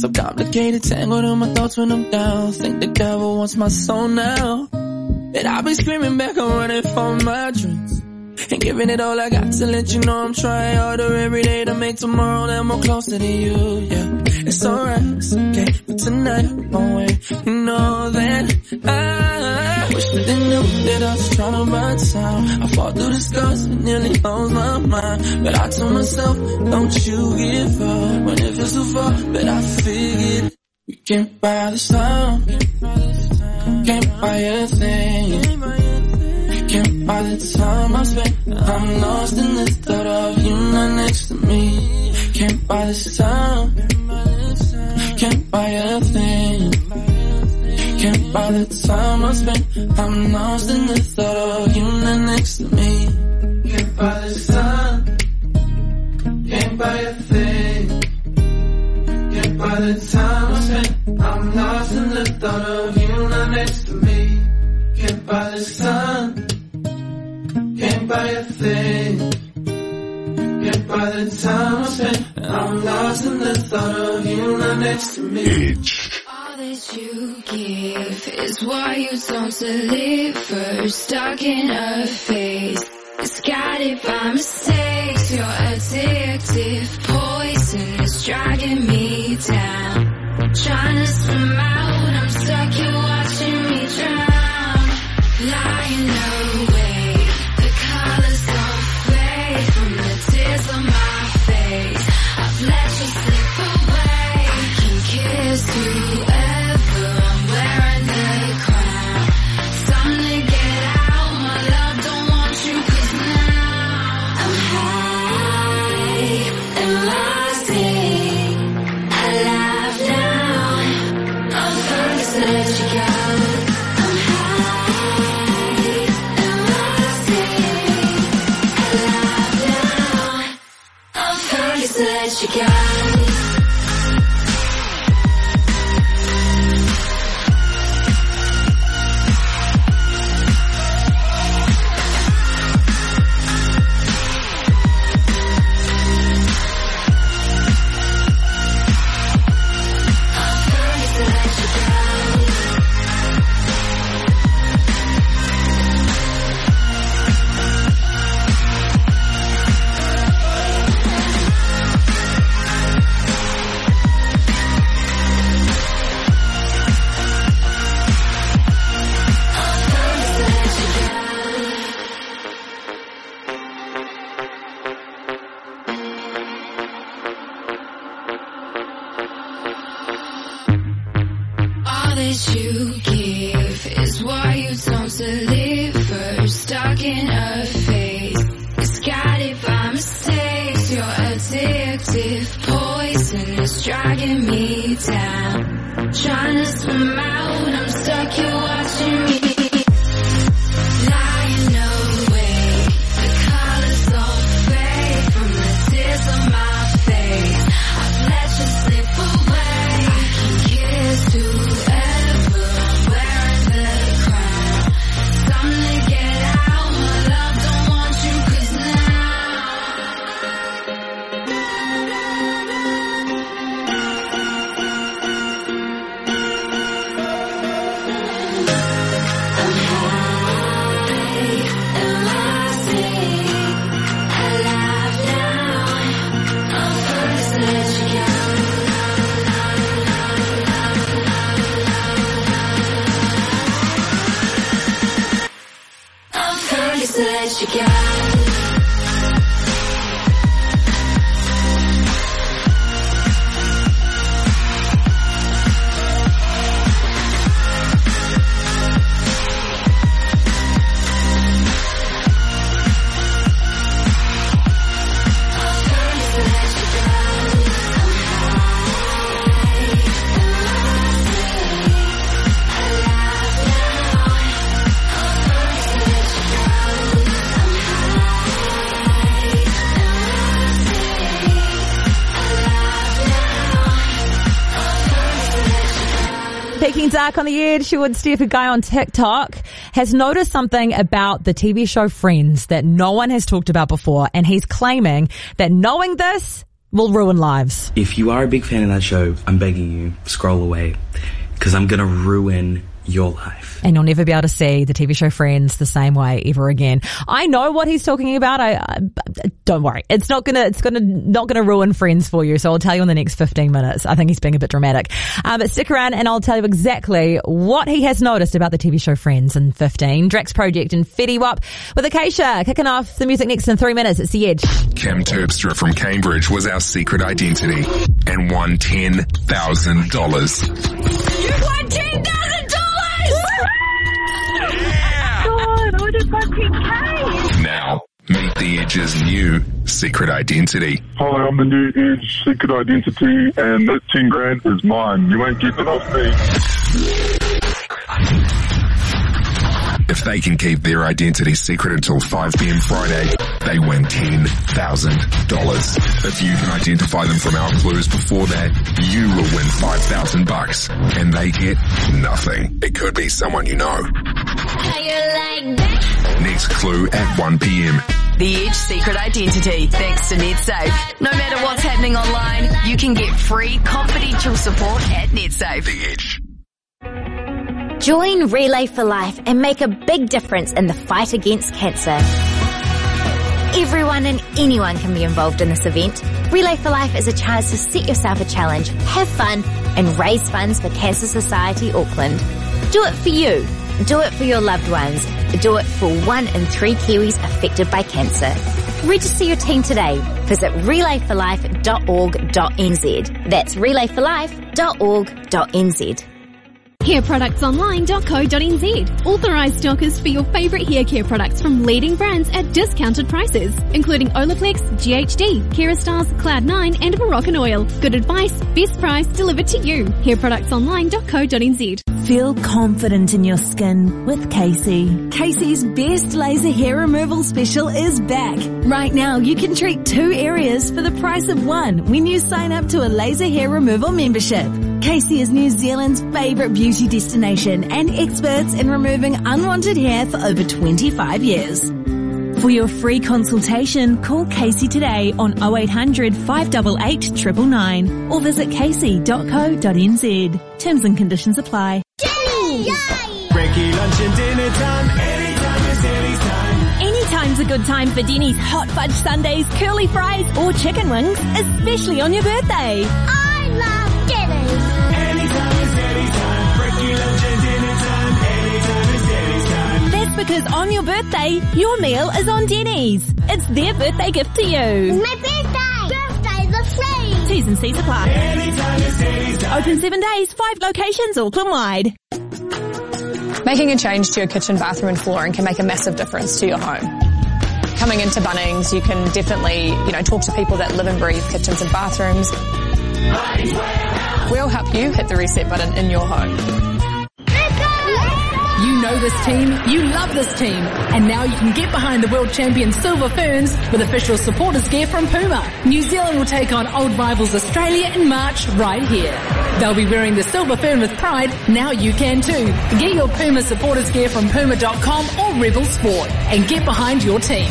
So complicated, tangled in my thoughts when I'm down. Think the devil wants my soul now. That I've been screaming back and running for my dreams. And giving it all I got to let you know I'm trying harder every day to make tomorrow that more closer to you, yeah. It's alright, it's okay, but tonight I'm away. You know that trying to buy time. I fought through the scars and nearly lost my mind. But I told myself, don't you give up when it feels so far. But I figured we can't buy this time. Can't buy a thing. Can't buy the time I spent. I'm lost in the thought of you not next to me. Can't buy this time. Can't buy a thing. Buy the time I spent. I'm lost in the thought of you not next to me. Can't buy this time. Can't buy a thing. Can't buy the time I spent. I'm lost in the thought of you not next to me. Can't buy this time. Can't buy a thing. Can't buy the time I spent. I'm lost in the thought of you not next to me. You what you don't deliver. Stuck in a phase, guided by mistakes. You're addictive, poison is dragging me down. Trying you go. Dark on the Edge, she would Steph, a guy on TikTok, has noticed something about the TV show Friends that no one has talked about before, and he's claiming that knowing this will ruin lives. If you are a big fan of that show, I'm begging you, scroll away. Because I'm gonna ruin your life. And you'll never be able to see the TV show Friends the same way ever again. I know what he's talking about. I, I don't worry. It's not gonna, it's gonna, not gonna ruin Friends for you. So I'll tell you in the next 15 minutes. I think he's being a bit dramatic. Uh, but stick around and I'll tell you exactly what he has noticed about the TV show Friends in 15. Drax Project and Fetty Wap with Acacia kicking off the music next in three minutes. It's the edge. Cam Terpstra from Cambridge was our secret identity and won $10,000. You won ten thousand dollars! God, I just got Now, meet the Edge's new secret identity. Hi, I'm the new Edge secret identity, and that 10 grand is mine. You ain't getting it off me. If they can keep their identity secret until 5 p.m. Friday, they win $10,000. If you can identify them from our clues before that, you will win 5,000 bucks and they get nothing. It could be someone you know. Next clue at 1 p.m. The Edge secret identity, thanks to NetSafe. No matter what's happening online, you can get free confidential support at NetSafe. The Edge. Join Relay for Life and make a big difference in the fight against cancer. Everyone and anyone can be involved in this event. Relay for Life is a chance to set yourself a challenge, have fun, and raise funds for Cancer Society Auckland. Do it for you. Do it for your loved ones. Do it for one in three Kiwis affected by cancer. Register your team today. Visit relayforlife.org.nz. That's relayforlife.org.nz. Hairproductsonline.co.nz. Authorised stockers for your favourite hair care products from leading brands at discounted prices, including Olaplex, GHD, Kérastase, Cloud9 and Moroccan Oil. Good advice, best price delivered to you. Hairproductsonline.co.nz. Feel confident in your skin with Caci. Caci's best laser hair removal special is back. Right now, you can treat two areas for the price of one when you sign up to a laser hair removal membership. Caci is New Zealand's favourite beauty destination and experts in removing unwanted hair for over 25 years. For your free consultation, call Caci today on 0800 588 999 or visit caci.co.nz. Terms and conditions apply. Breaky lunch and dinner time. Anytime is anytime. Anytime's a good time for Denny's hot fudge sundaes, curly fries, or chicken wings, especially on your birthday. I because on your birthday, your meal is on Denny's. It's their birthday gift to you. my birthday. Birthdays are free. T's and C's apply. Open seven days, five locations, Auckland wide. Making a change to your kitchen, bathroom and flooring can make a massive difference to your home. Coming into Bunnings, you can definitely, you know, talk to people that live and breathe kitchens and bathrooms. We'll help you hit the reset button in your home. Know this team, you love this team, and now you can get behind the world champion Silver Ferns with official supporters gear from Puma. New Zealand will take on old rivals Australia in March right here. They'll be wearing the Silver Fern with pride, now you can too. Get your Puma supporters gear from puma.com or Rebel Sport and get behind your team.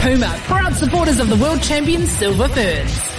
Puma, proud supporters of the world champion Silver Ferns.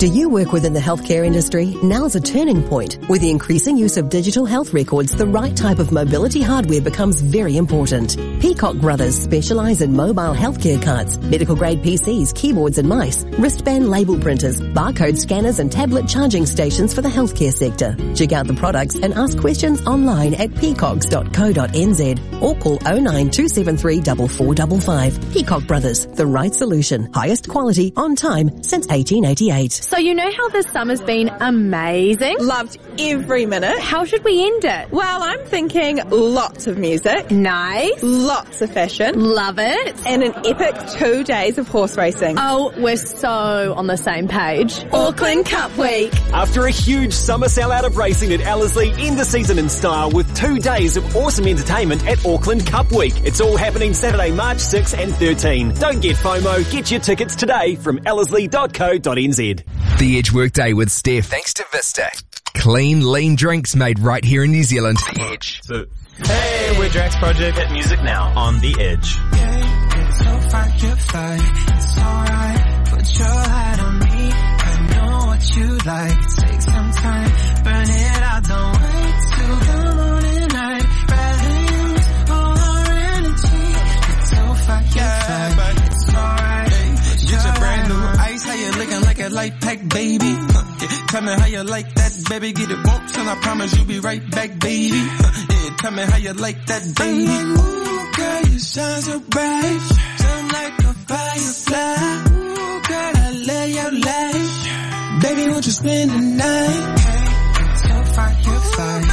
Do you work within the healthcare industry? Now's a turning point. With the increasing use of digital health records, the right type of mobility hardware becomes very important. Peacock Brothers specialize in mobile healthcare cards, medical grade PCs, keyboards and mice, wristband label printers, barcode scanners and tablet charging stations for the healthcare sector. Check out the products and ask questions online at peacocks.co.nz or call 09273 4455. Peacock Brothers, the right solution. Highest quality, on time, since 1888. So you know how this summer's been amazing? Loved every minute. How should we end it? Well, I'm thinking lots of music. Nice. Lots of fashion. Love it. And an epic two days of horse racing. Oh, we're so on the same page. Auckland Cup Week. After a huge summer sellout of racing at Ellerslie, end the season in style with two days of awesome entertainment at Auckland Cup Week. It's all happening Saturday, March 6 and 13. Don't get FOMO. Get your tickets today from ellerslie.co.nz. The Edge Workday with Steph. Thanks to Vista. Clean, lean drinks made right here in New Zealand. The Edge. So, hey, we're Drax Project at Music Now on The Edge. So fight your fight, it's alright. Put your light on me. I know what you like. Take some time, like pack baby? Huh, yeah, tell me how you like that, baby. Get it woke, and I promise you'll be right back, baby. Huh, yeah, tell me how you like that, baby. Ooh, girl, you shine so bright. Shine like a firefly. Ooh, girl, I love your life. Baby, won't you spend the night? So fight your fight,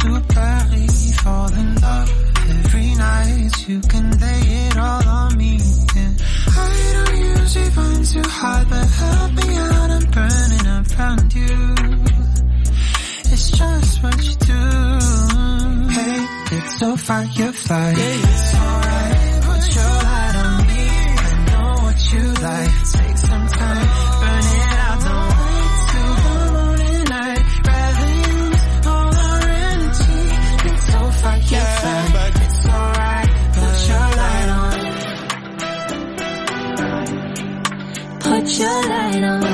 to Paris. Fall in love every night. You can lay it all on me. Yeah. I don't usually find too hard, but help me out. I'm burning around you. It's just what you do. Hey, it's so fight your fight. It's alright. Put your light on me. I know what you like. Take Mm, put your light on. Me.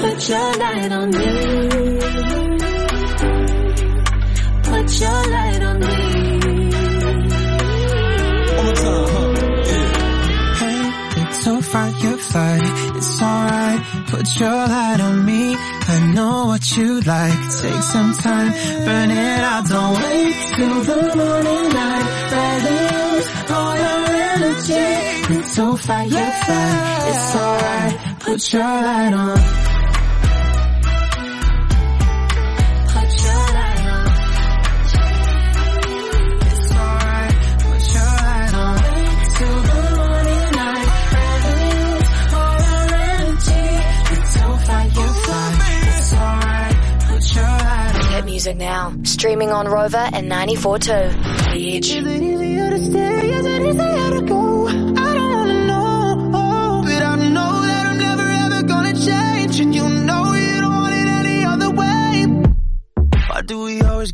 Put your light on me. Put your light on me. Hey, it's so fight your fight. It's alright. Put your light on me. I know what you like. Take some time, burn it out. Don't wait till the morning light. Rather use all your energy. It's so fight your fight. It's alright. Put your light on. Put your light on. It's alright. Put your light on. Wait till the morning light. Rather use all our energy. It's so fight. It's alright. Put your light on. Hit music now. Streaming on Rover and 94.2. The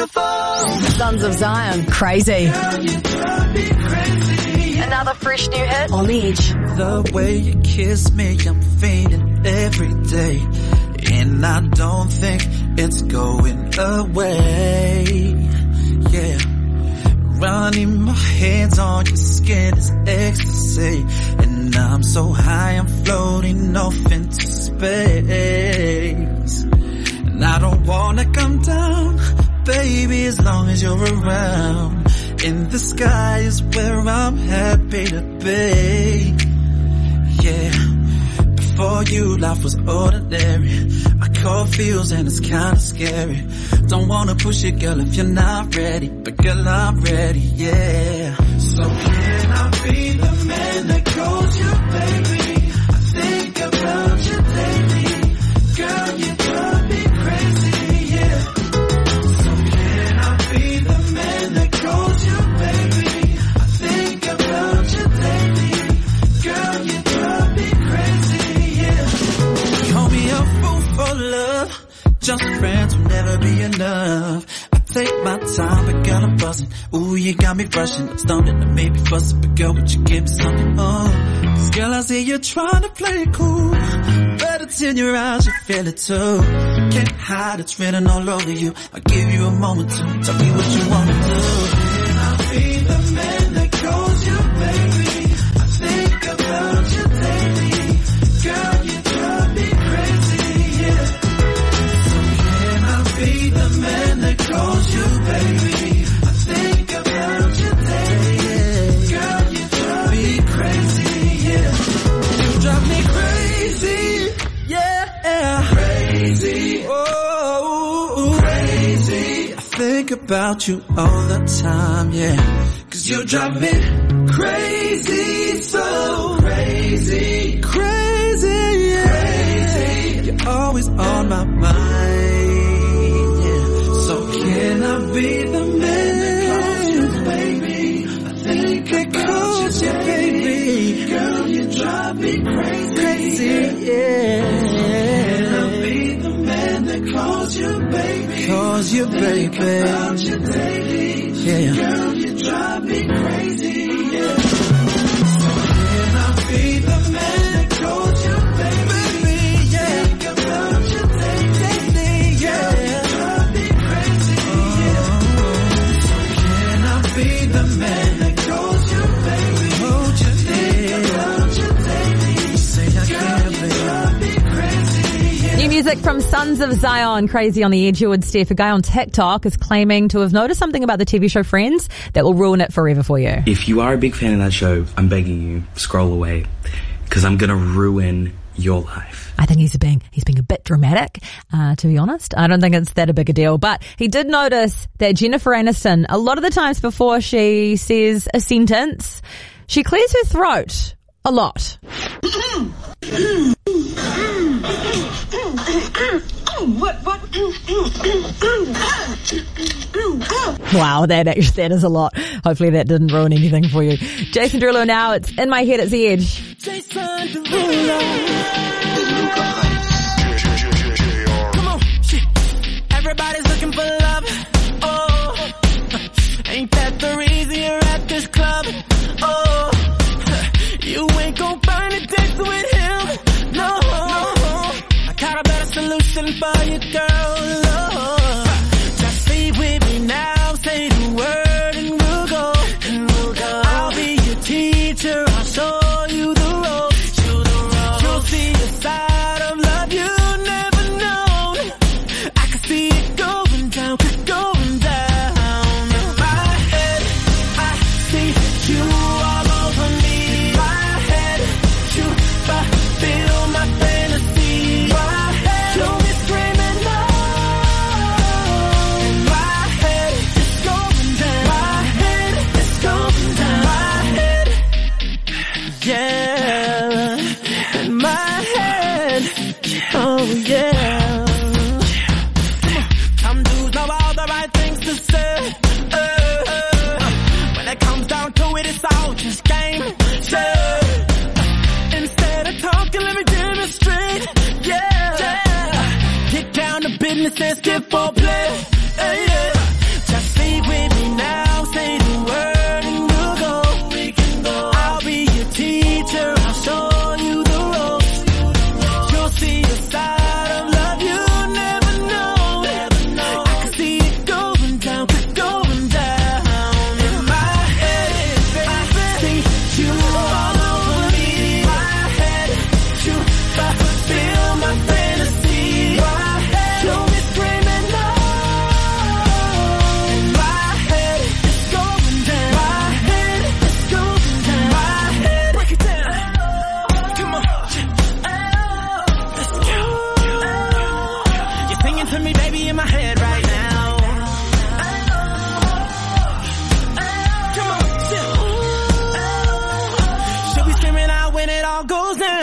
beautiful. Sons of Zion, crazy. Another fresh new hit on Edge. The way you kiss me, I'm fainting every day. And I don't think it's going away. Yeah. Running my hands on your skin is ecstasy. And I'm so high, I'm floating off into space. And I don't wanna come down, baby, as long as you're around. In the sky is where I'm happy to be. Yeah. Before you, life was ordinary. I caught feels and it's kinda scary. Don't wanna push it, girl, if you're not ready. But girl, I'm ready, yeah. So can I be the man that calls you baby? Never be enough. I take my time, but girl, I'm buzzing. Ooh, you got me rushing. I'm stunning, I may be fussing, but girl, would you give me something? Oh, 'Cause girl, I see you're trying to play it cool. But it's in your eyes, you feel it too. Can't hide, it's written all over you. I'll give you a moment to tell me what you wanna do. About you all the time, yeah. Cause you drive me crazy, so crazy, crazy, yeah. Crazy. You're always on my mind, yeah. So can I be the man that calls you baby? I think that calls you baby. Girl, you drive me crazy, crazy, yeah. Can I be the man that calls you baby? Calls you baby. About you daily. Yeah. Girl, you drive me crazy, yeah. Can I be the music from Sons of Zion. Crazy on the edge, you would steer. A guy on TikTok is claiming to have noticed something about the TV show Friends that will ruin it forever for you. If you are a big fan of that show, I'm begging you, scroll away because I'm going to ruin your life. I think he's being he's being a bit dramatic, uh, to be honest. I don't think it's that a big a deal. But he did notice that Jennifer Aniston, a lot of the times before she says a sentence, she clears her throat a lot. Wow, that actually, that is a lot. Hopefully that didn't ruin anything for you. Jason Derulo now, it's in my head, it's the edge. Jason Derulo. Come on, everybody's looking for love. Oh, ain't that the reason you're at this club? Oh, you ain't gonna. By a girl. This is skip for play.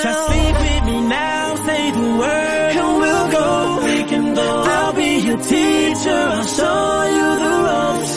Just sleep with me now, say the word and we'll go. We can go. I'll be your teacher, I'll show you the ropes.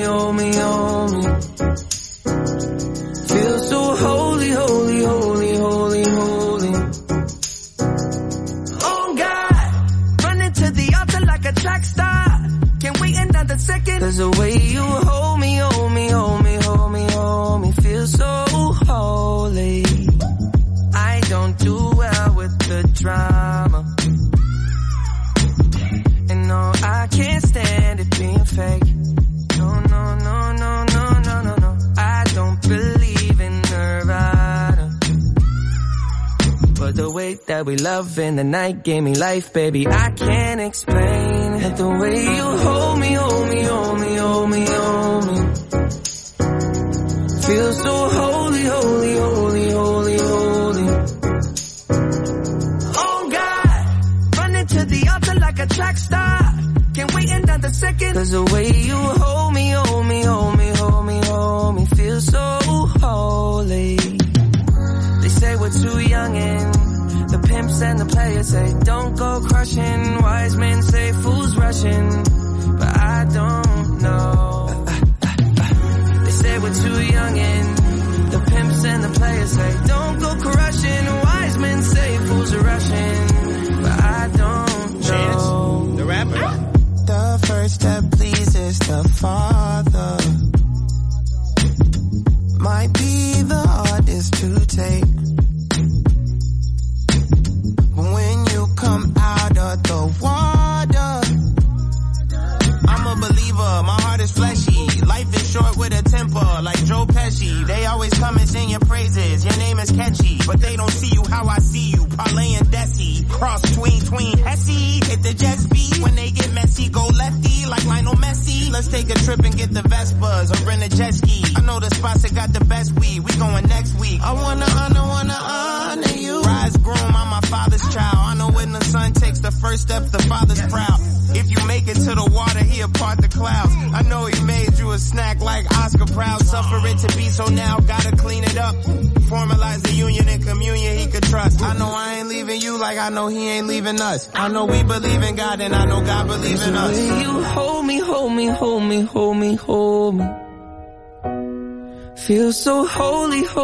gave me life, baby. I can't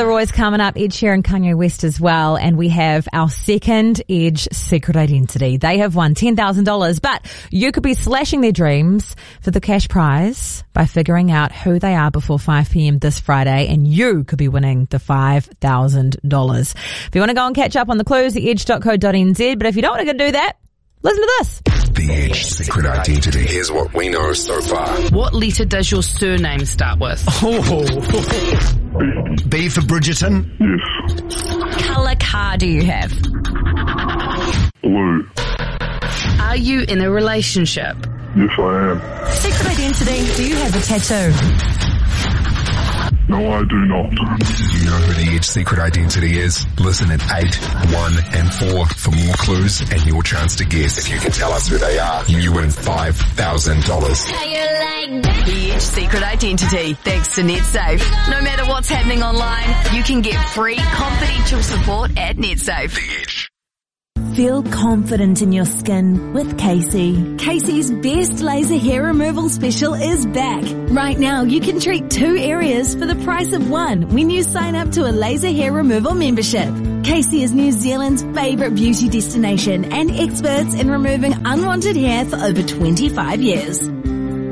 Leroy's coming up, Ed Sheeran, Kanye West as well, and we have our second Edge secret identity. They have won $10,000, but you could be slashing their dreams for the cash prize by figuring out who they are before 5pm this Friday, and you could be winning the $5,000. If you want to go and catch up on the clues, the edge.co.nz, but if you don't want to go do that, listen to this. The Edge secret identity. Here's what we know so far. What letter does your surname start with? Oh. B for Bridgerton. Yes. Colour car do you have? Blue. Are you in a relationship? Yes, I am. Secret identity, do you have a tattoo? No, I do not. You know who the Edge secret identity is? Listen at 8, 1 and 4 for more clues and your chance to guess. If you can tell us who they are, you win $5,000. The Edge secret identity, thanks to NetSafe. No matter what's happening online, you can get free confidential support at NetSafe. Feel confident in your skin with Caci. Caci's best laser hair removal special is back. Right now, you can treat two areas for the price of one when you sign up to a laser hair removal membership. Caci is New Zealand's favourite beauty destination and experts in removing unwanted hair for over 25 years.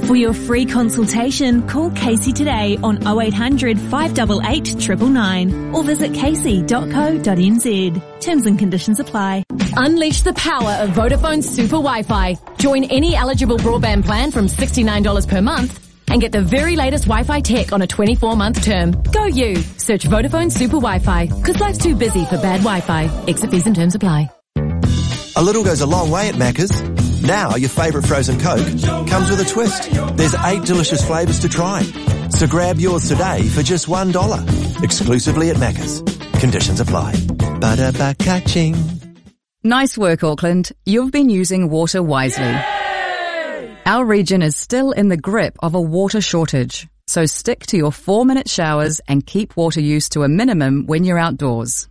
For your free consultation, call Caci today on 0800 588 999 or visit caci.co.nz. Terms and conditions apply. Unleash the power of Vodafone Super Wi-Fi. Join any eligible broadband plan from $69 per month and get the very latest Wi-Fi tech on a 24-month term. Go you! Search Vodafone Super Wi-Fi because life's too busy for bad Wi-Fi. Exit fees and terms apply. A little goes a long way at Macca's. Now your favourite frozen Coke comes with a twist. There's eight delicious flavours to try. So grab yours today for just one dollar. Exclusively at Macca's. Conditions apply. Ba-da-ba catching. Nice work, Auckland. You've been using water wisely. Our region is still in the grip of a water shortage, so stick to your four minute showers and keep water use to a minimum when you're outdoors.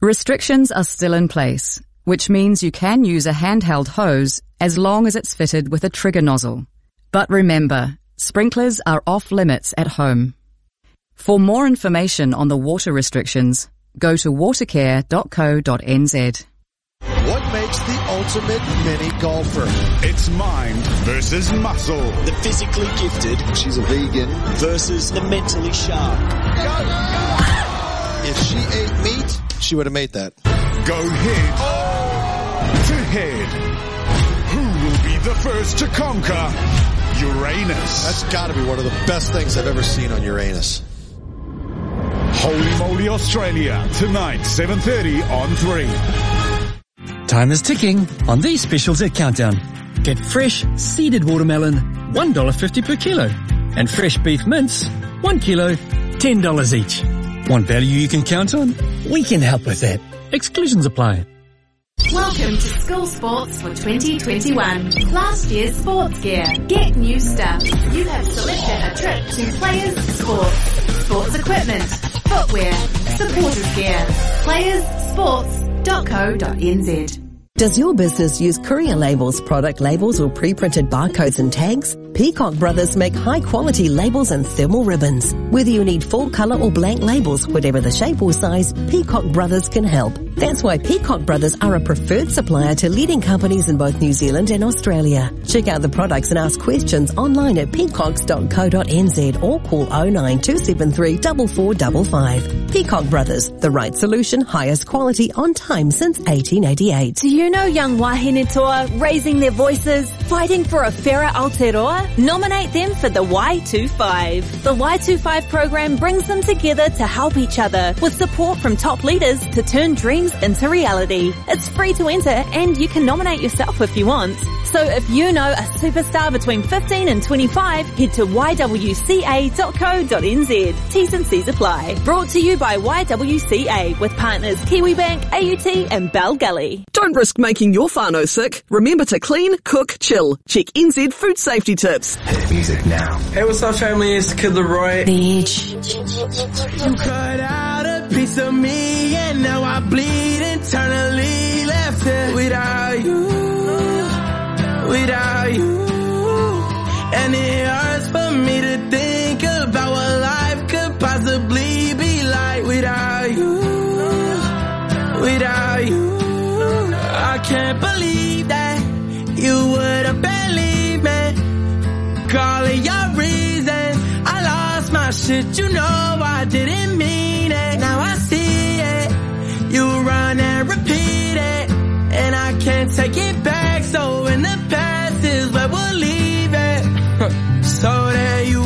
Restrictions are still in place, which means you can use a handheld hose as long as it's fitted with a trigger nozzle. But remember, sprinklers are off limits at home. For more information on the water restrictions, go to watercare.co.nz. What makes the ultimate mini golfer? It's mind versus muscle. The physically gifted. She's a vegan. Versus the mentally sharp. If she ate meat, she would have made that. Go head to head. Who will be the first to conquer Uranus. That's got to be one of the best things I've ever seen on Uranus. Holey Moley Australia, tonight, 7.30 on 3. Time is ticking on these specials at Countdown. Get fresh seeded watermelon, $1.50 per kilo. And fresh beef mince, 1 kilo, $10 each. Want value you can count on? We can help with that. Exclusions apply. Welcome to School Sports for 2021. Last year's sports gear. Get new stuff. You have selected a trip to Players Sports. Sports equipment, footwear, supporters gear. Playersports.co.nz Does your business use courier labels, product labels, or pre-printed barcodes and tags? Peacock Brothers make high quality labels and thermal ribbons. Whether you need full color or blank labels, whatever the shape or size, Peacock Brothers can help. That's why Peacock Brothers are a preferred supplier to leading companies in both New Zealand and Australia. Check out the products and ask questions online at peacocks.co.nz or call 09273 4455. Peacock Brothers, the right solution, highest quality, on time since 1888. Do you know young wahine toa raising their voices, fighting for a fairer Aotearoa? Nominate them for the Y25. The Y25 program brings them together to help each other with support from top leaders to turn dreams into reality. It's free to enter and you can nominate yourself if you want. So if you know a superstar between 15 and 25, head to ywca.co.nz. T's and C's apply. Brought to you by YWCA with partners Kiwibank, AUT and Bell Gully. Don't risk making your whānau sick. Remember to clean, cook, chill. Check NZ food safety tips. Music now. Hey, what's up, family? It's Kid LAROI. The Edge. Piece of me and now I bleed internally left it without you, without you. And it hurts for me to think about what life could possibly be like without you, without you. I can't believe that you would have believed me. Calling your reasons, I lost my shit. You know I didn't mean it. Now it. You run and repeat it, and I can't take it back. So in the past is where we'll leave it. so there you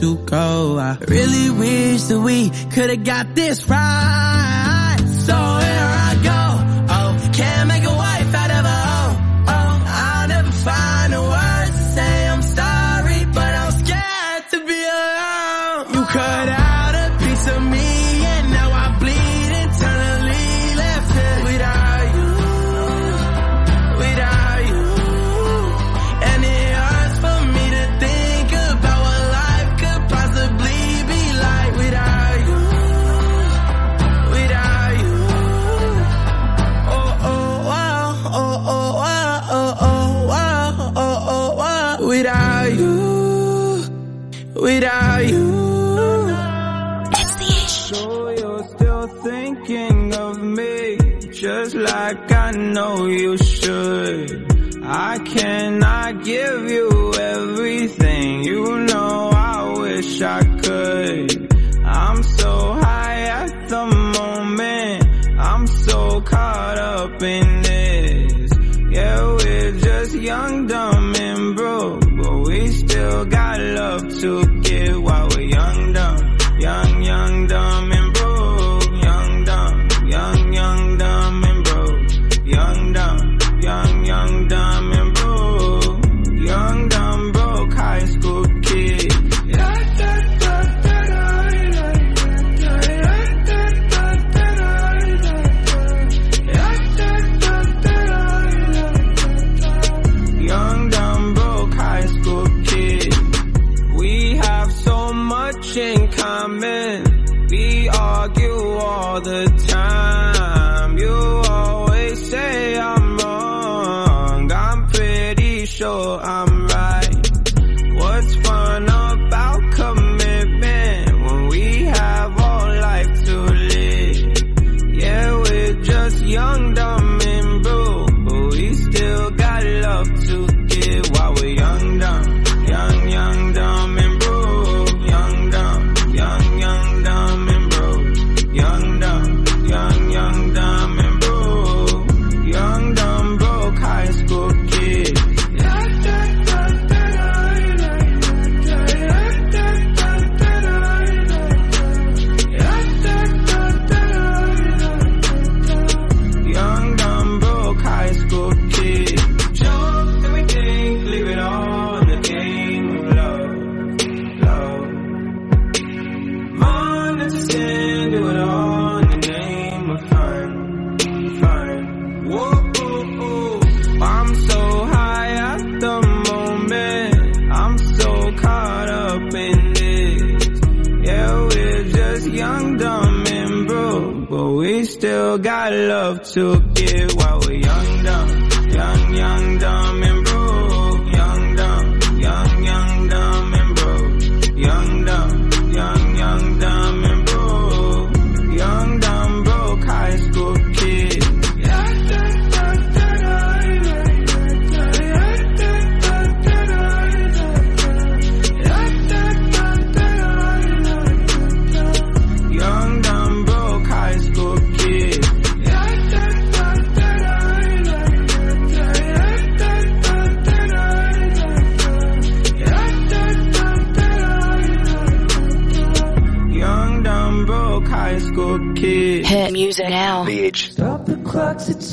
you go. I really wish that we could've got this right. So here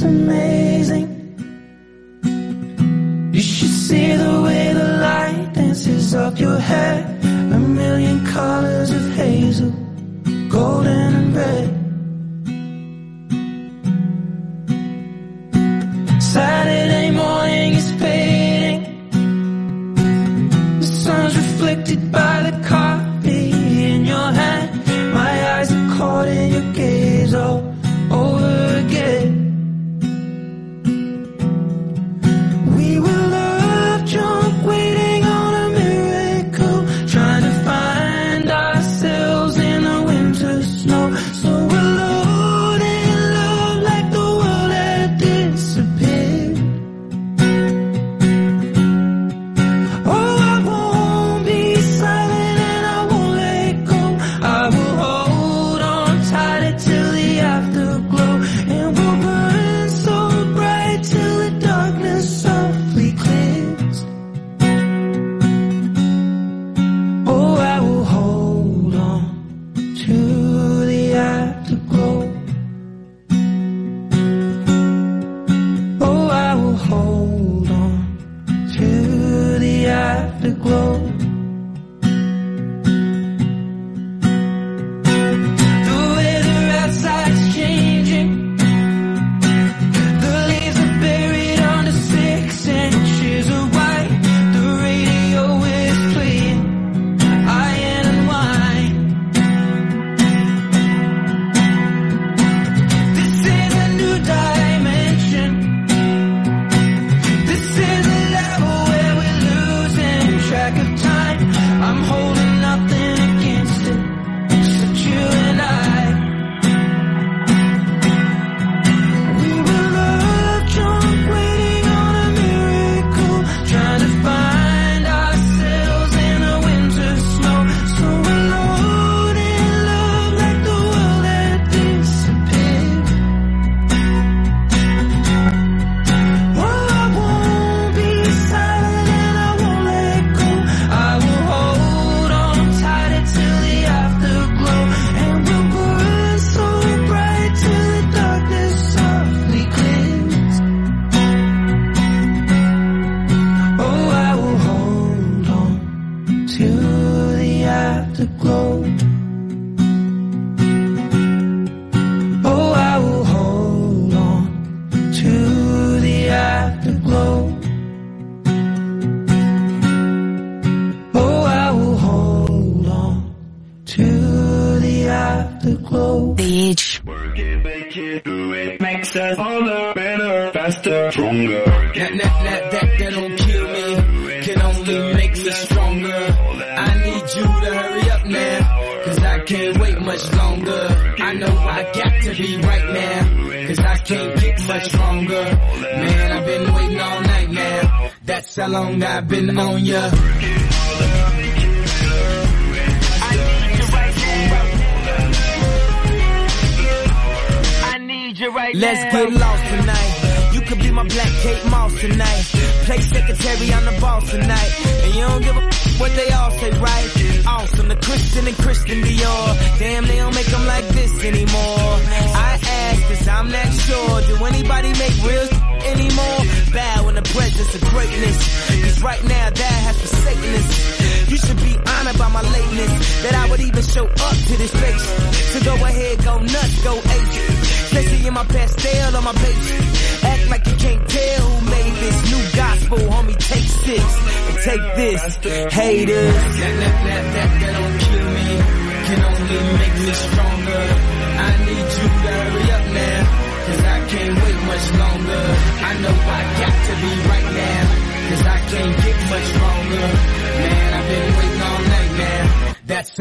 it's amazing. You should see the way the light dances up your hair, a million colors.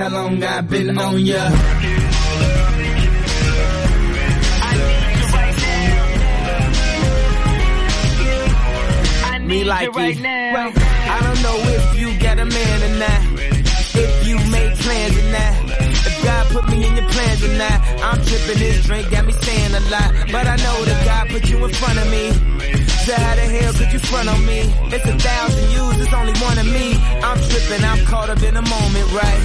How long I've been on ya. Me like it. Well, I don't know if you got a man or not. If you made plans or not. If God put me in your plans or not. I'm tripping this drink, got me saying a lot. But I know that God put you in front of me. So how the hell could you front on me? It's a thousand yous, it's only one of me. I'm tripping, I'm caught up in the moment, right?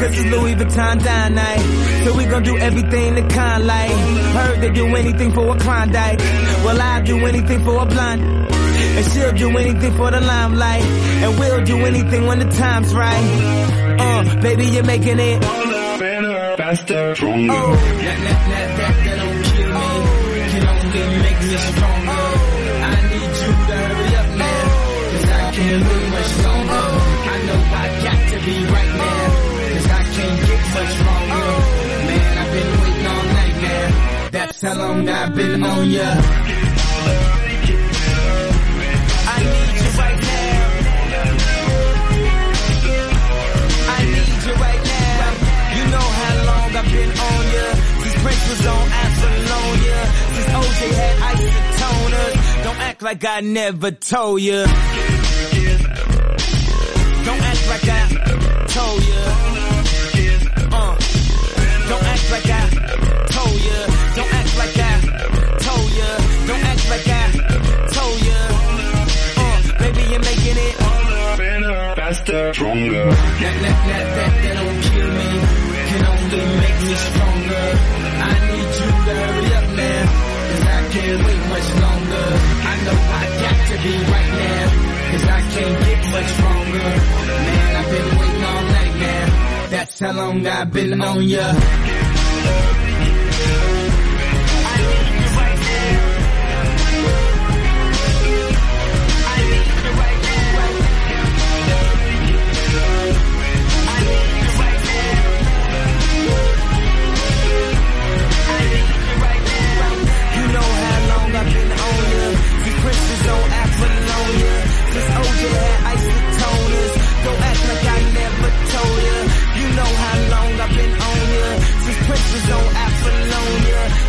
Cause it's Louis Vuitton dine night. So we gon' do everything the kind like. Heard they do anything for a Klondike. Well, I'll do anything for a blind. And she'll do anything for the limelight. And we'll do anything when the time's right. Uh, baby, you're making it. Better, faster, stronger. Oh, that, that, that, that, that don't kill me. Can only make me stronger. Be right now. Cause I can't get much longer. Man, I've been waiting all night now. That's how long I've been on ya. I need you right now. I need you right now. You know how long I've been on ya. Since Prince was on Apollonia. Since OJ had isotoners. Don't act like I never told ya. Don't act like I told ya. Uh. Don't act like I told ya. Don't act like I told ya. Don't act like I told ya. Uh, baby, you're making it. Better, faster, stronger. That, that, that, that, that don't kill me. Can only make me stronger. I need you to hurry up now. Cause I can't wait much longer. I know I got to be right now. Cause I can't get much stronger. Man, I've been waiting all night now. That's how long I've been on ya.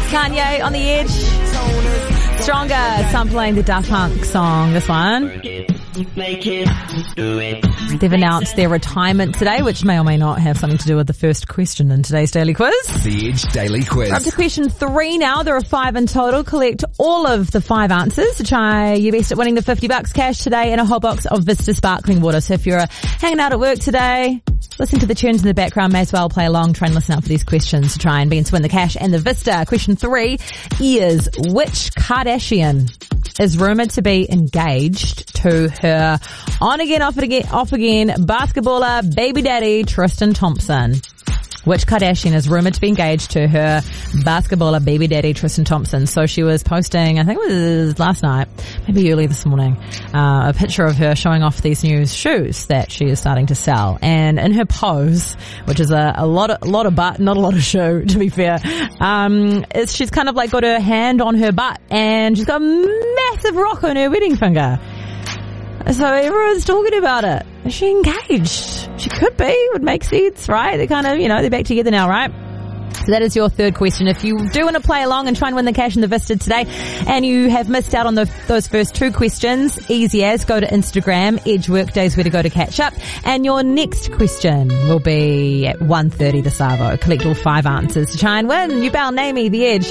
Kanye on the edge. Stronger, some playing the Daft Punk song, this one. They've announced their retirement today, which may or may not have something to do with the first question in today's daily quiz. The Edge Daily Quiz. We're up to question three now. There are five in total. Collect all of the five answers to try your best at winning the 50 bucks cash today and a whole box of Vista sparkling water. So if you're uh, hanging out at work today, listen to the tunes in the background. May as well play along. Try and listen out for these questions to try and be and to win the cash and the Vista. Question three is which Kardashian is rumored to be engaged to her on again, off again, off again basketballer baby daddy Tristan Thompson. Which Kardashian is rumored to be engaged to her basketballer baby daddy Tristan Thompson. So she was posting, I think it was last night, maybe early this morning, uh, a picture of her showing off these new shoes that she is starting to sell. And in her pose, which is a, a lot of, lot of butt, not a lot of shoe, to be fair, um, she's kind of like got her hand on her butt and she's got a massive rock on her wedding finger. So everyone's talking about it. Is she engaged? She could be. Would make sense, right? They're kind of, you know, they're back together now, right? So that is your third question. If you do want to play along and try and win the cash in the Vista today, and you have missed out on the, those first two questions, easy as go to Instagram, Edge Workdays where to go to catch up, and your next question will be at 1.30 this Savo. Collect all five answers to try and win. You bound Namey, the Edge.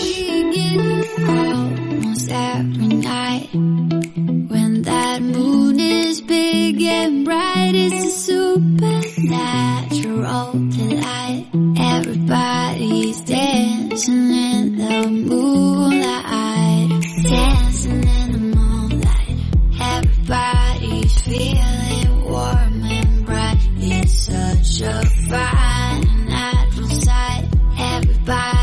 That moon is big and bright it's a supernatural delight. Everybody's dancing in the moonlight dancing in the moonlight. Everybody's feeling warm and bright. It's such a fine natural sight. Everybody's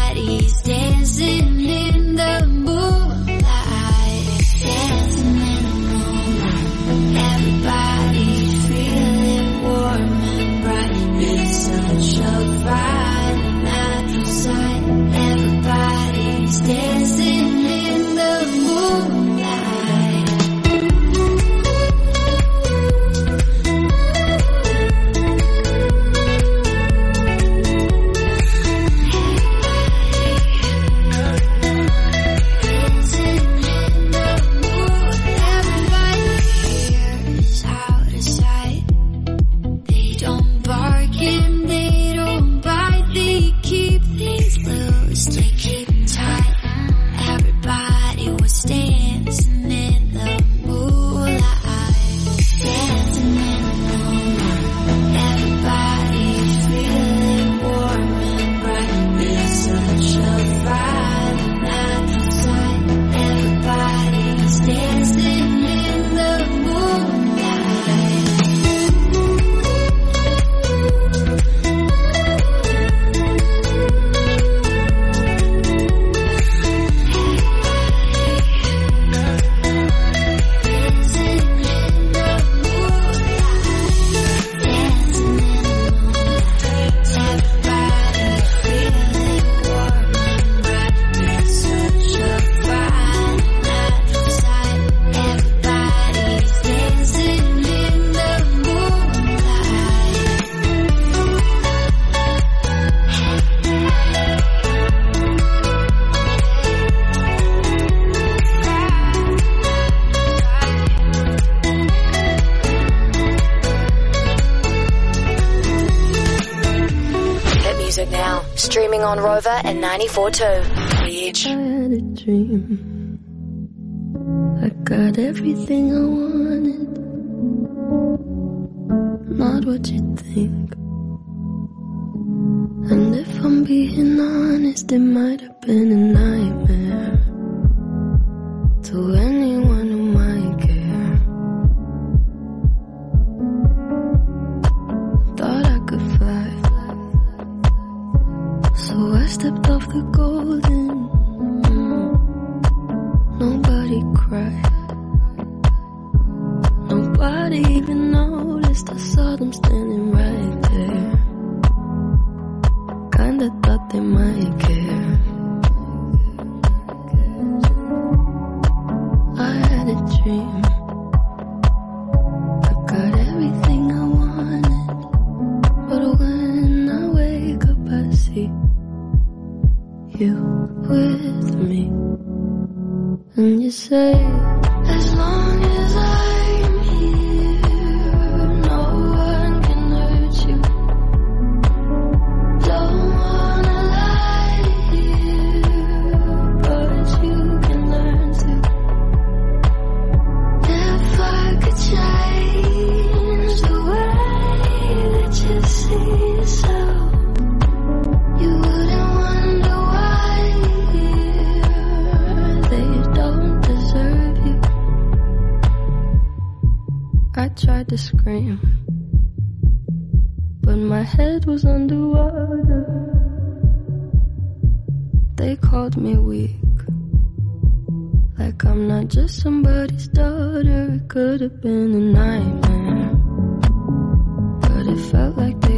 streaming on rova and 94.2. Reach. I had a dream. I got everything I wanted. Not what you think. And if I'm being honest, it might have been a nightmare to anyone who stepped off the golden. Nobody cried. Nobody even noticed. I saw them standing right there. Kinda thought they might care. I had a dream. you with me. And you say, as long as to scream. But my head was underwater. They called me weak. Like I'm not just somebody's daughter. It could have been a nightmare. But it felt like they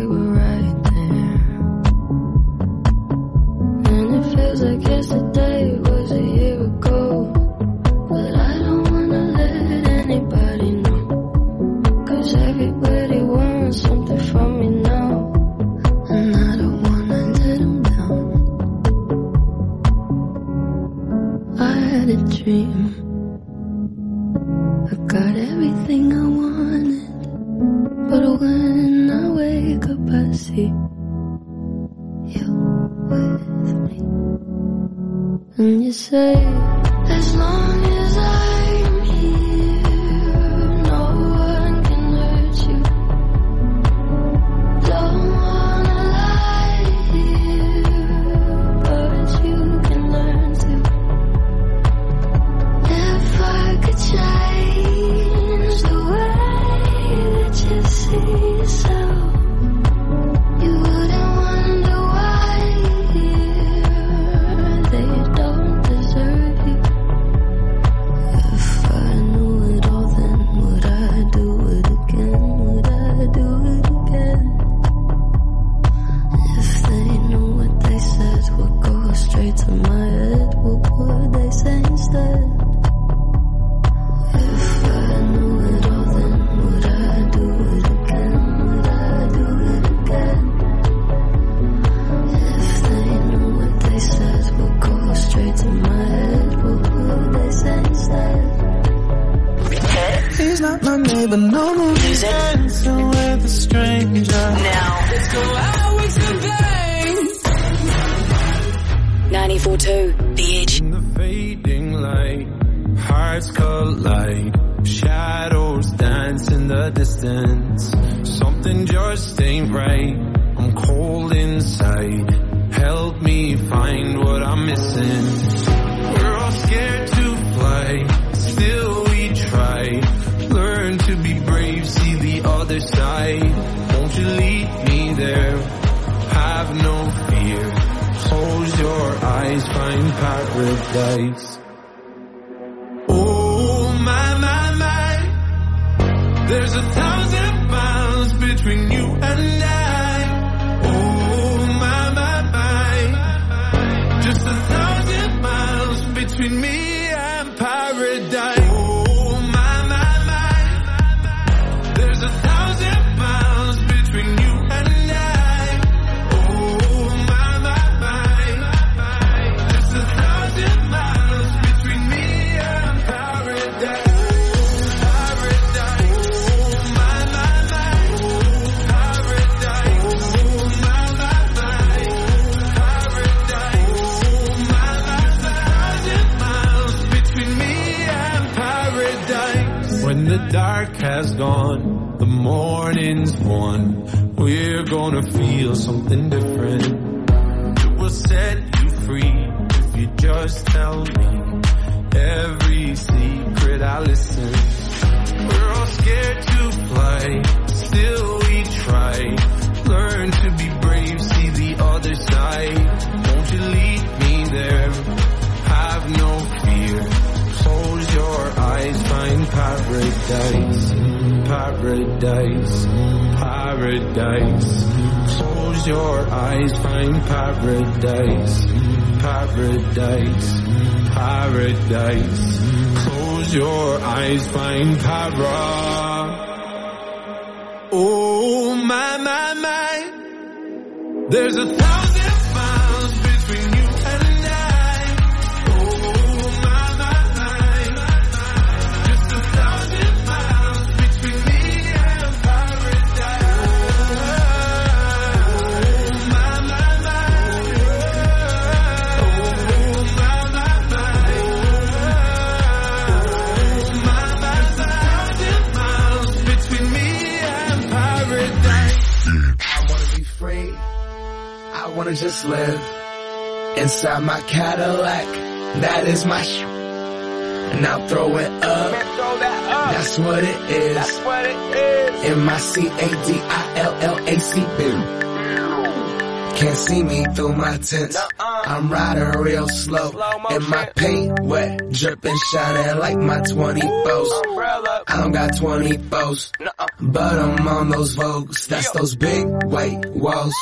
tents. I'm riding real slow. And my paint wet, dripping, shining like my 24s. I don't got 24s. But I'm on those Vogues. That's those big white walls.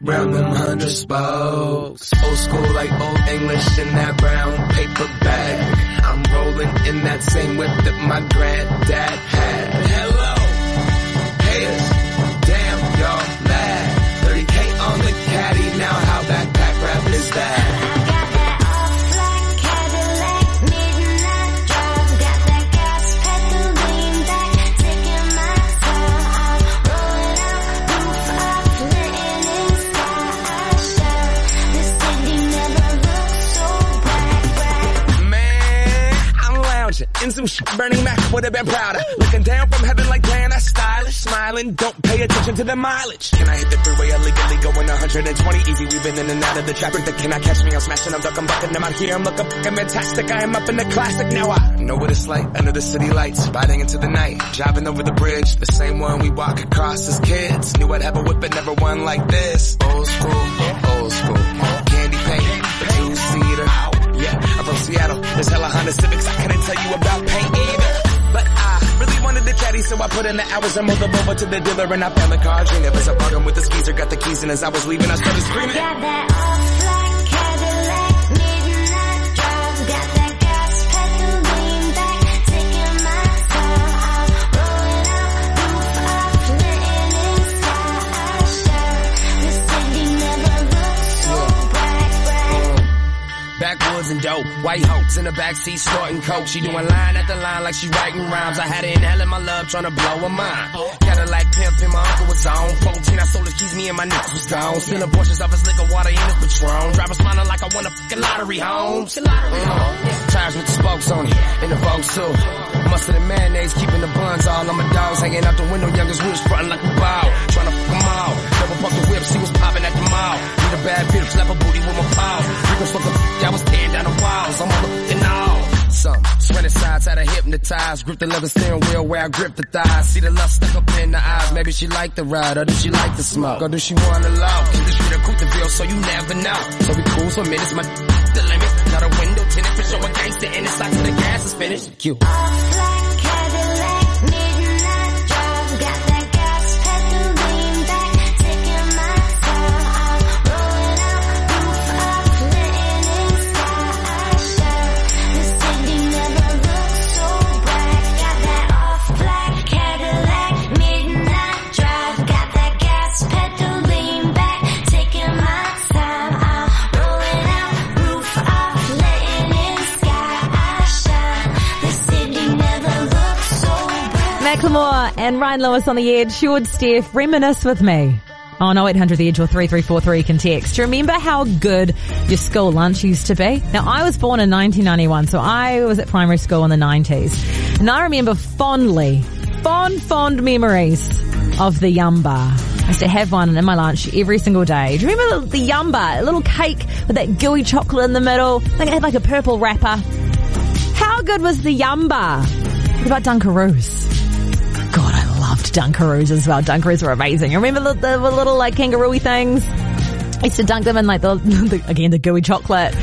Round them hundred spokes. Old school like old English in that brown paper bag. I'm rolling in that same whip that my granddad had. Attention to the mileage. Can I hit the freeway illegally going 120 easy? Weaving in and out of the traffic. That cannot catch me. I'm smashing, I'm ducking, bucking. I'm out here. I'm looking fucking fantastic. I am up in the classic. Now I know what it's like under the city lights. Riding into the night, driving over the bridge. The same one we walk across as kids. Knew I'd have a whip, but never one like this. Old school, old school. Candy paint, two seater. Yeah, I'm from Seattle. There's hella Honda Civics. I couldn't tell you about paint so I put in the hours and moved over to the dealer and I found the car. Dream as I brought him with the skeezer, got the keys, and as I was leaving, I started screaming. Got that dope. White hoax in the backseat snorting coke. She doing line after line like she writing rhymes. I had her inhaling my love trying to blow her mind. Got Cadillac pimp and my uncle was on. 14, I sold his keys, me and my niggas was gone. Spilling portions of his liquor water in his Patron. Driver smiling like I won a fucking lottery home. Uh, Tires with the spokes on it, in the Vogue too. Mustard and mayonnaise, keeping the buns all on my dogs. Hanging out the window, youngest wheels frontin' like a bow. Trying to fuck 'em all. Double buck the whip, see what's at the mall. Need a bad bitch, slap a booty with my paw. Frequent fuck the f- I was tearing down the walls. I'm motherfucking all. Some sweating sides had her hypnotized. Grip the leather steering wheel where I grip the thighs. See the lust stuck up in the eyes. Maybe she like the ride or does she like the smoke? Or does she wanna love? Keep the street a Coupe de Ville so you never know. So we cruise for minutes, my the limit. Got a window tinted for sure against the end. It's like the gas is finished. Cute. And Ryan Lewis on the edge. Should Steph reminisce with me? On 0800 The Edge or 3343 can text. Remember how good your school lunch used to be? Now, I was born in 1991, so I was at primary school in the 90s. And I remember fondly, fond, fond memories of the yumba. I used to have one in my lunch every single day. Do you remember the, the yumba? A little cake with that gooey chocolate in the middle. I think it had like a purple wrapper. How good was the yumba? What about Dunkaroos? Dunkaroos as well. Dunkaroos were amazing. Remember the, the, the little like kangaroo things? I used to dunk them in like the, the again the gooey chocolate.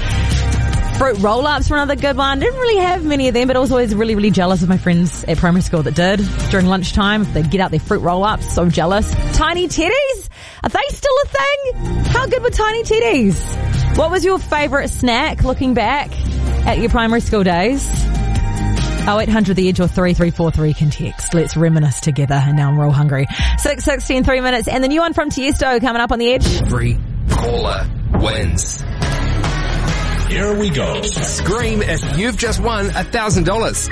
Fruit roll-ups were another good one. Didn't really have many of them, but I was always really, really jealous of my friends at primary school that did during lunchtime. They'd get out their fruit roll-ups. So jealous. Tiny teddies? Are they still a thing? How good were tiny teddies? What was your favourite snack looking back at your primary school days? 0800 The Edge or 3343 can text. Let's reminisce together. And now I'm real hungry. 6, 16, 3 minutes. And the new one from Tiesto coming up on The Edge. Every caller wins. Here we go. Scream if you've just won a thousand dollars.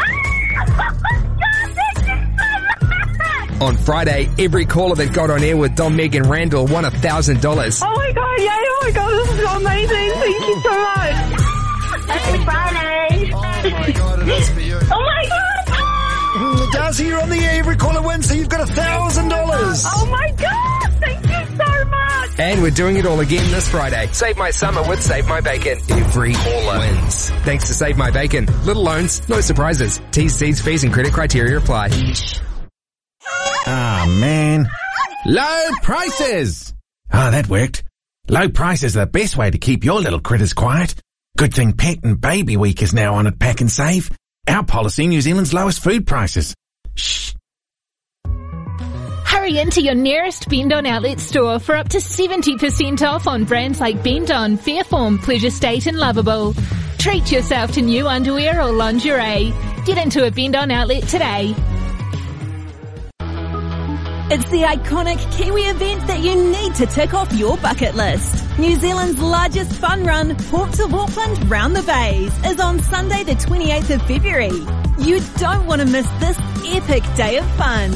On Friday, every caller that got on air with Don Megan Randell won a thousand dollars. Oh my god, yay, oh my god, this is amazing. Thank you so much. Happy Friday. Oh god. Darcy, you're on the air. Every caller wins, so you've got a thousand dollars. Oh my god, thank you so much. And we're doing it all again this Friday. Save my summer with Save My Bacon. Every caller wins. Thanks to Save My Bacon. Little loans, no surprises. T's, C's, fees and credit criteria apply. Ah, man. Low prices! Ah, that worked. Low prices are the best way to keep your little critters quiet. Good thing Pet and Baby Week is now on at PAK'nSAVE. Our policy, New Zealand's lowest food prices. Hurry into your nearest Bendon outlet store for up to 70% off on brands like Bendon, Fayreform, Pleasure State and Lovable. Treat yourself to new underwear or lingerie. Get into a Bendon outlet today. It's the iconic Kiwi event that you need to tick off your bucket list. New Zealand's largest fun run, Ports of Auckland Round the Bays, is on Sunday the 28th of February. You don't want to miss this epic day of fun.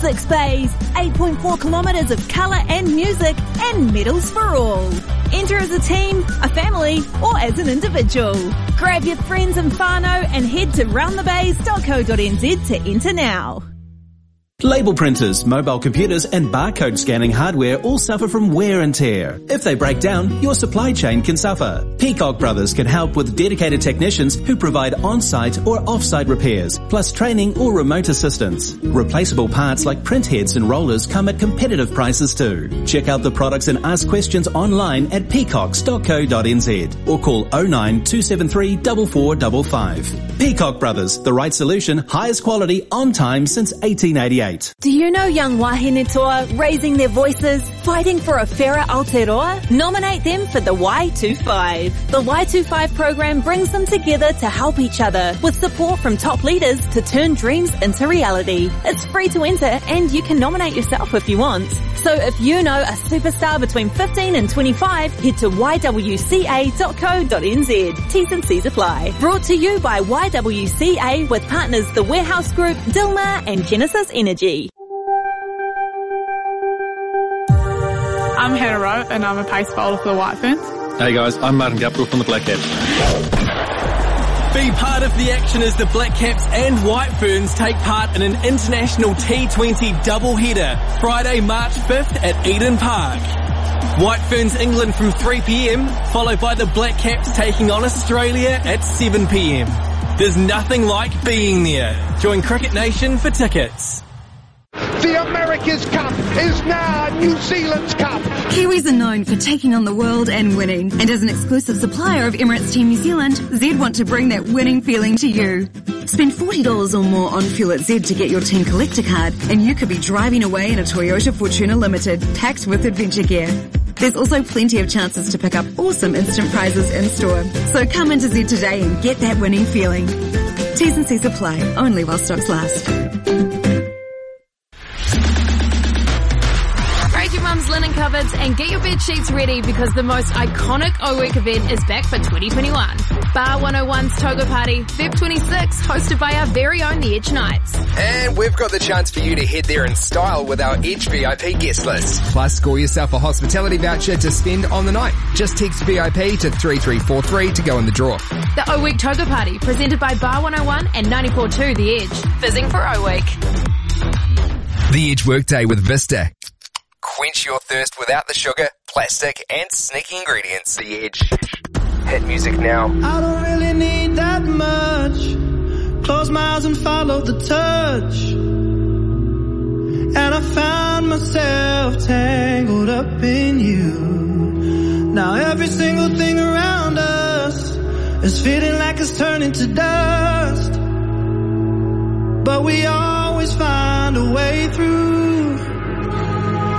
Six bays, 8.4 kilometres of colour and music, and medals for all. Enter as a team, a family, or as an individual. Grab your friends and whānau and head to roundthebays.co.nz to enter now. Label printers, mobile computers and barcode scanning hardware all suffer from wear and tear. If they break down, your supply chain can suffer. Peacock Brothers can help with dedicated technicians who provide on-site or off-site repairs, plus training or remote assistance. Replaceable parts like print heads and rollers come at competitive prices too. Check out the products and ask questions online at peacocks.co.nz or call 09 273 4455. Peacock Brothers, the right solution, highest quality, on time since 1888. 8. Do you know young wahine toa raising their voices, fighting for a fairer Aotearoa? Nominate them for the Y25. The Y25 program brings them together to help each other with support from top leaders to turn dreams into reality. It's free to enter and you can nominate yourself if you want. So if you know a superstar between 15 and 25, head to ywca.co.nz. T's and C's apply. Brought to you by YWCA with partners The Warehouse Group, Dilmah and Genesis Energy. I'm Hannah Rowe and I'm a pace bowler for the White Ferns. Hey guys, I'm Martin Gabriel from the Black Caps. Be part of the action as the Black Caps and White Ferns take part in an international T20 doubleheader Friday, March 5th at Eden Park. White Ferns England from 3pm, followed by the Black Caps taking on Australia at 7pm. There's nothing like being there. Join Cricket Nation for tickets. The America's Cup is now New Zealand's Cup. Kiwis are known for taking on the world and winning. And as an exclusive supplier of Emirates Team New Zealand, Zed want to bring that winning feeling to you. Spend $40 or more on fuel at Zed to get your team collector card and you could be driving away in a Toyota Fortuner Limited packed with adventure gear. There's also plenty of chances to pick up awesome instant prizes in store. So come into Zed today and get that winning feeling. T's and C's apply, only while stocks last. Mum's and get your bed sheets ready because the most iconic O Week event is back for 2021. Bar 101's Toga Party, Feb 26, hosted by our very own The Edge Nights. And we've got the chance for you to head there in style with our Edge VIP guest list. Plus, score yourself a hospitality voucher to spend on the night. Just text VIP to 3343 to go in the draw. The O Week Toga Party, presented by Bar 101 and 94.2 The Edge. Fizzing for O Week. The Edge Workday with Vista. Quench your thirst without the sugar, plastic, and sneaky ingredients. The Edge. Hit music now. I don't really need that much. Close my eyes and follow the touch. And I found myself tangled up in you. Now every single thing around us is feeling like it's turning to dust. But we always find a way through.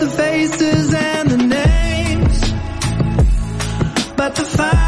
the faces and the names. But the final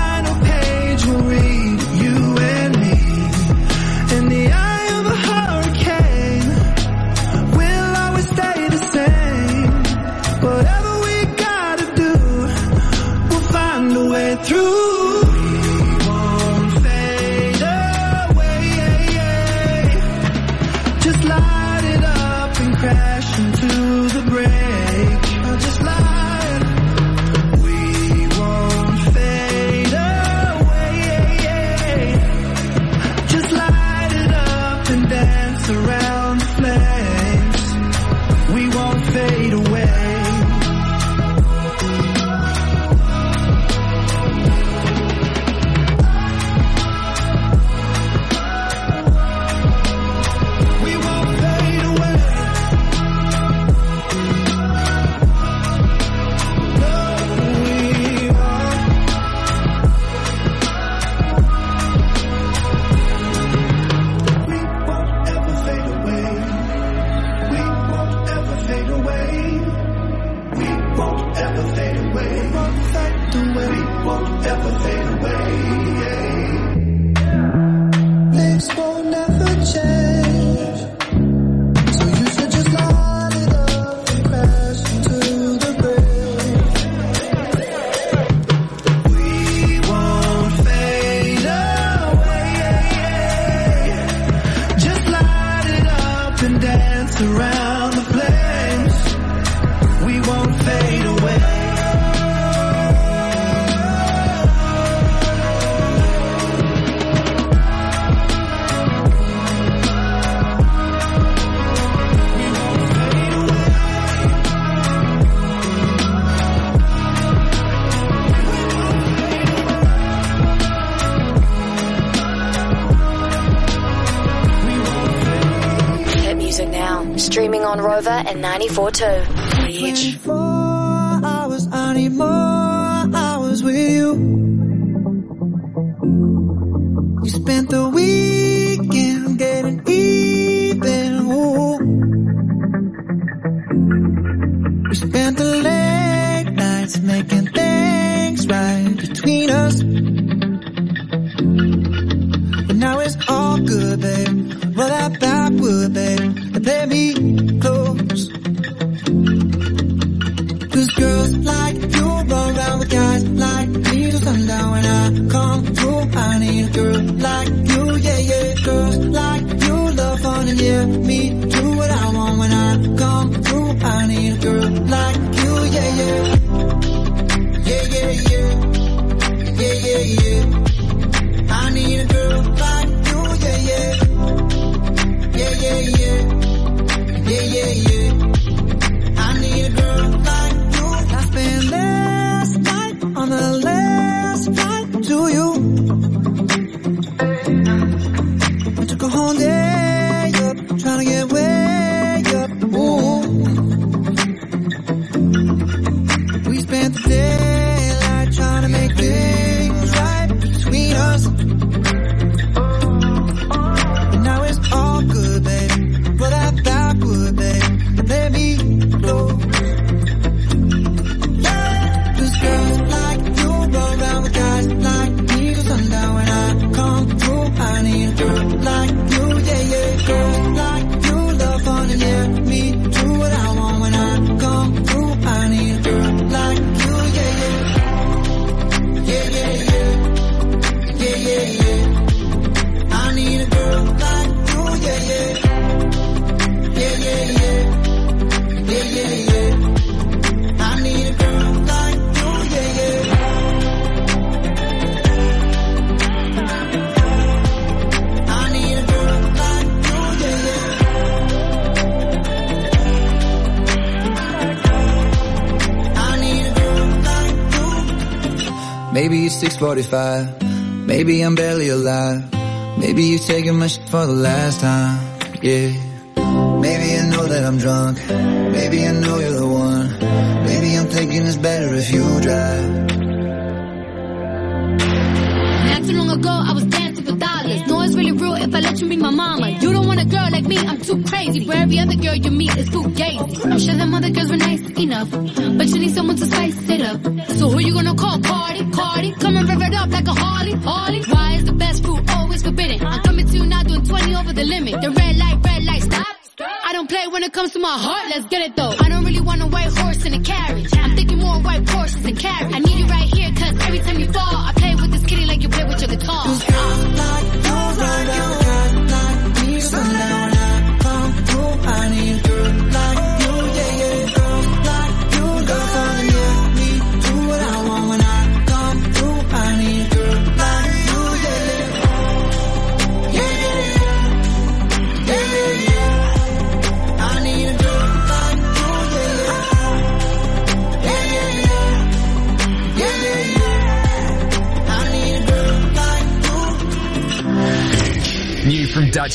24 2. 24 hours, I need more hours with you.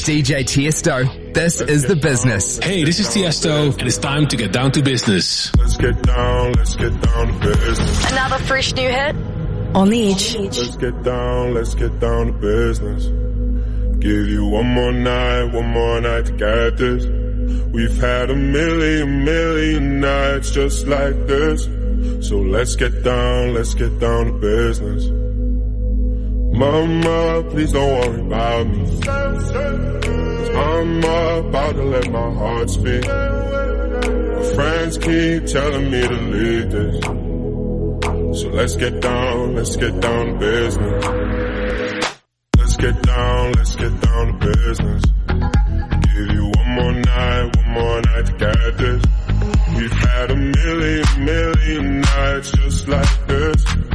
DJ Tiesto. This let's is The Business. Down, hey, this is Tiesto, and it's time to get down to business. Let's get down, let's get down to business. Another fresh new hit on the edge. Let's get down, let's get down to business. Give you one more night, one more night to get this. We've had a million, million nights just like this. So let's get down, let's get down to business. Mama, please don't worry about me. I'm about to let my heart speak. My friends keep telling me to leave this. So let's get down, let's get down to business. Let's get down, let's get down to business. Give you one more night, one more night to get this. We've had a million, million nights just like this.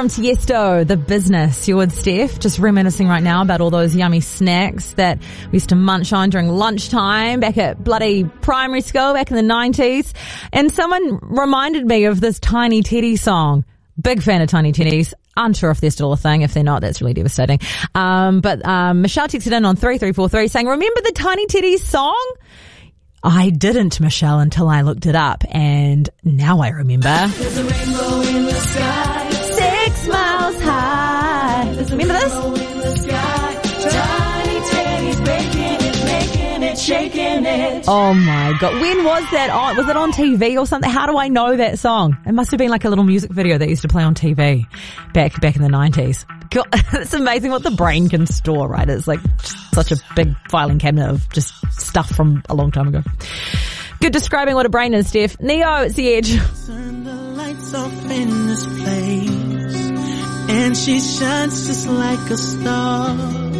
From Tiesto, the business. You would, Steph, just reminiscing right now about all those yummy snacks that we used to munch on during lunchtime back at bloody primary school back in the 90s. And someone reminded me of this Tiny Teddy song. Big fan of Tiny Teddies. Unsure if they're still a thing. If they're not, that's really devastating. Um, but um, Michelle texted in on 3343 saying, remember the Tiny Teddies song? I didn't, Michelle, until I looked it up, and now I remember. It. Oh my god. When was that on? Was it on TV or something? How do I know that song? It must have been like a little music video that used to play on TV back, back in the 90s. God, it's amazing what the brain can store, right? It's like such a big filing cabinet of just stuff from a long time ago. Good describing what a brain is, Steph. Neo, it's the edge. Turn the lights off in this place. And she shines just like a star.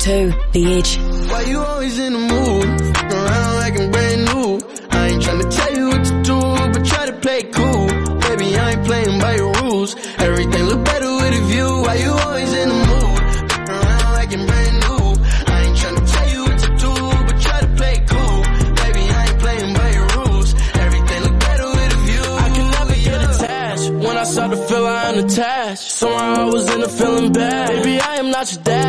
too. The itch. Why you always in the mood? Around like I'm brand new. I ain't tryna tell you what to do, but try to play cool. Baby, I ain't playing by your rules. Everything look better with a view. Why you always in the mood? Around like I'm brand new. I ain't tryna tell you what to do, but try to play cool. Baby, I ain't playing by your rules. Everything look better with a view. I can never yeah. get attached. When I start to feel I am attached, somehow I was in a feeling bad. Baby, I am not your dad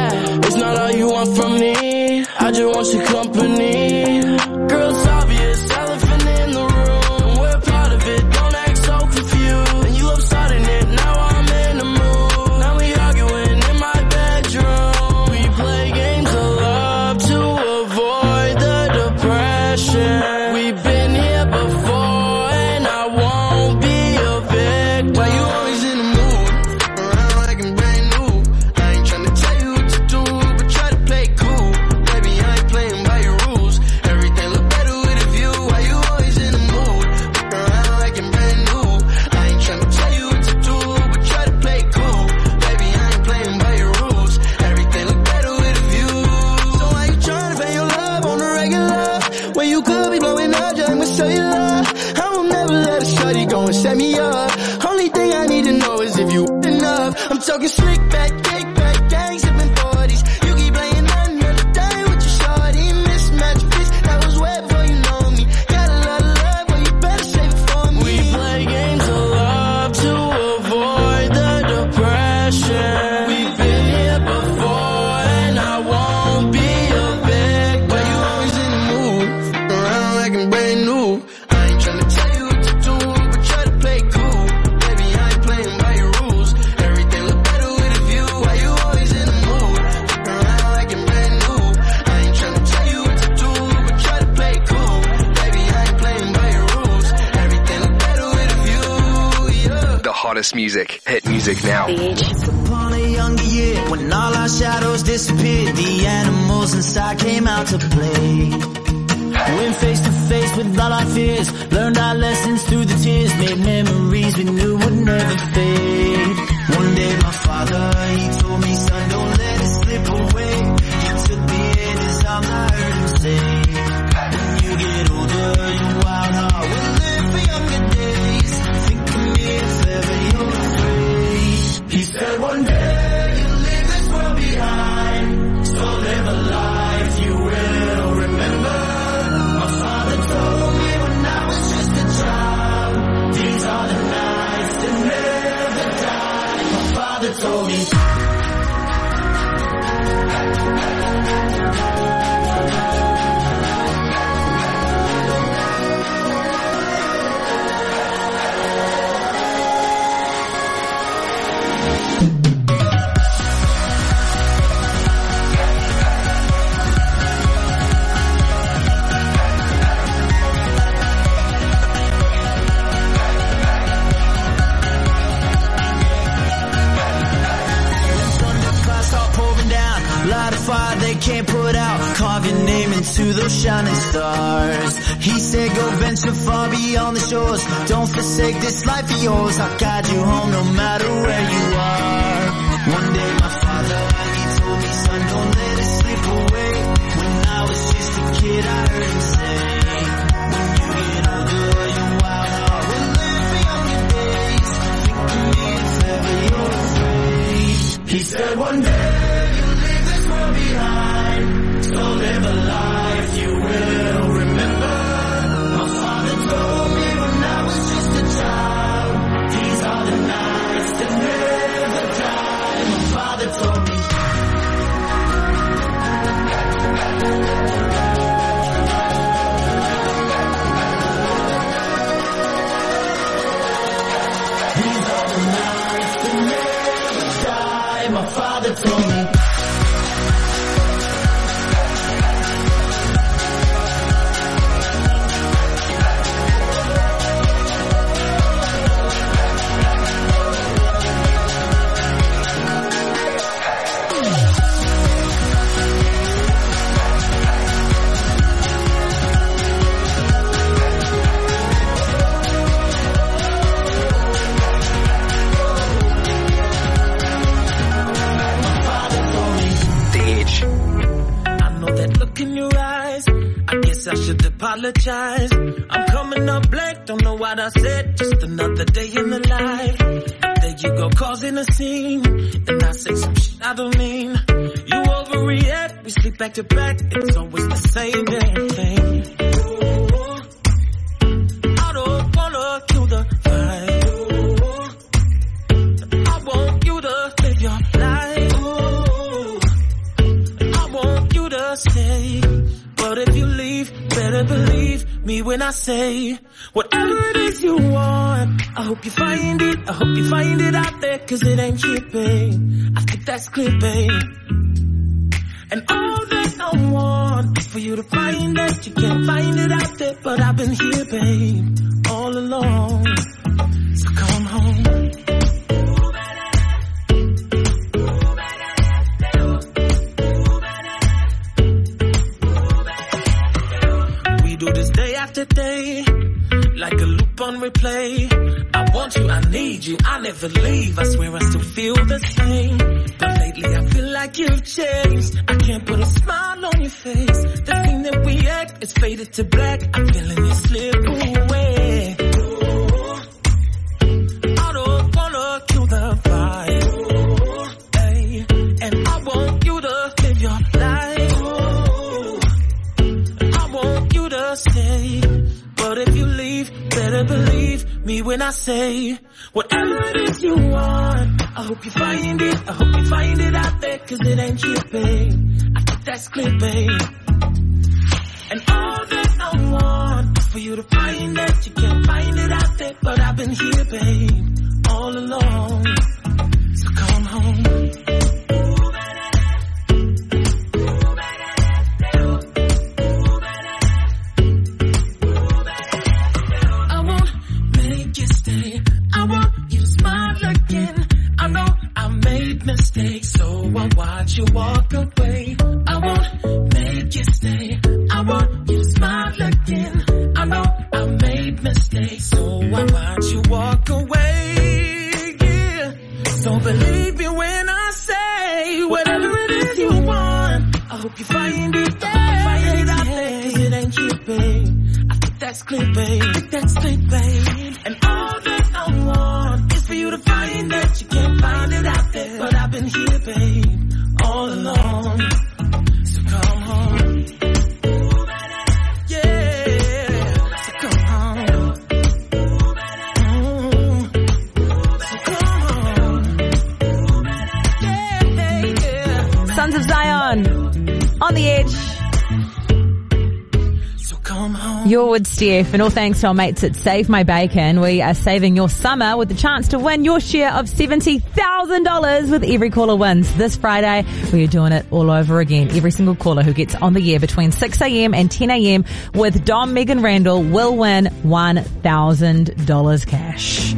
and all thanks to our mates at Save My Bacon. We are saving your summer with the chance to win your share of $70,000 with every caller wins. This Friday, we are doing it all over again. Every single caller who gets on the air between 6am and 10am with Dom Megan Randell will win $1,000 cash.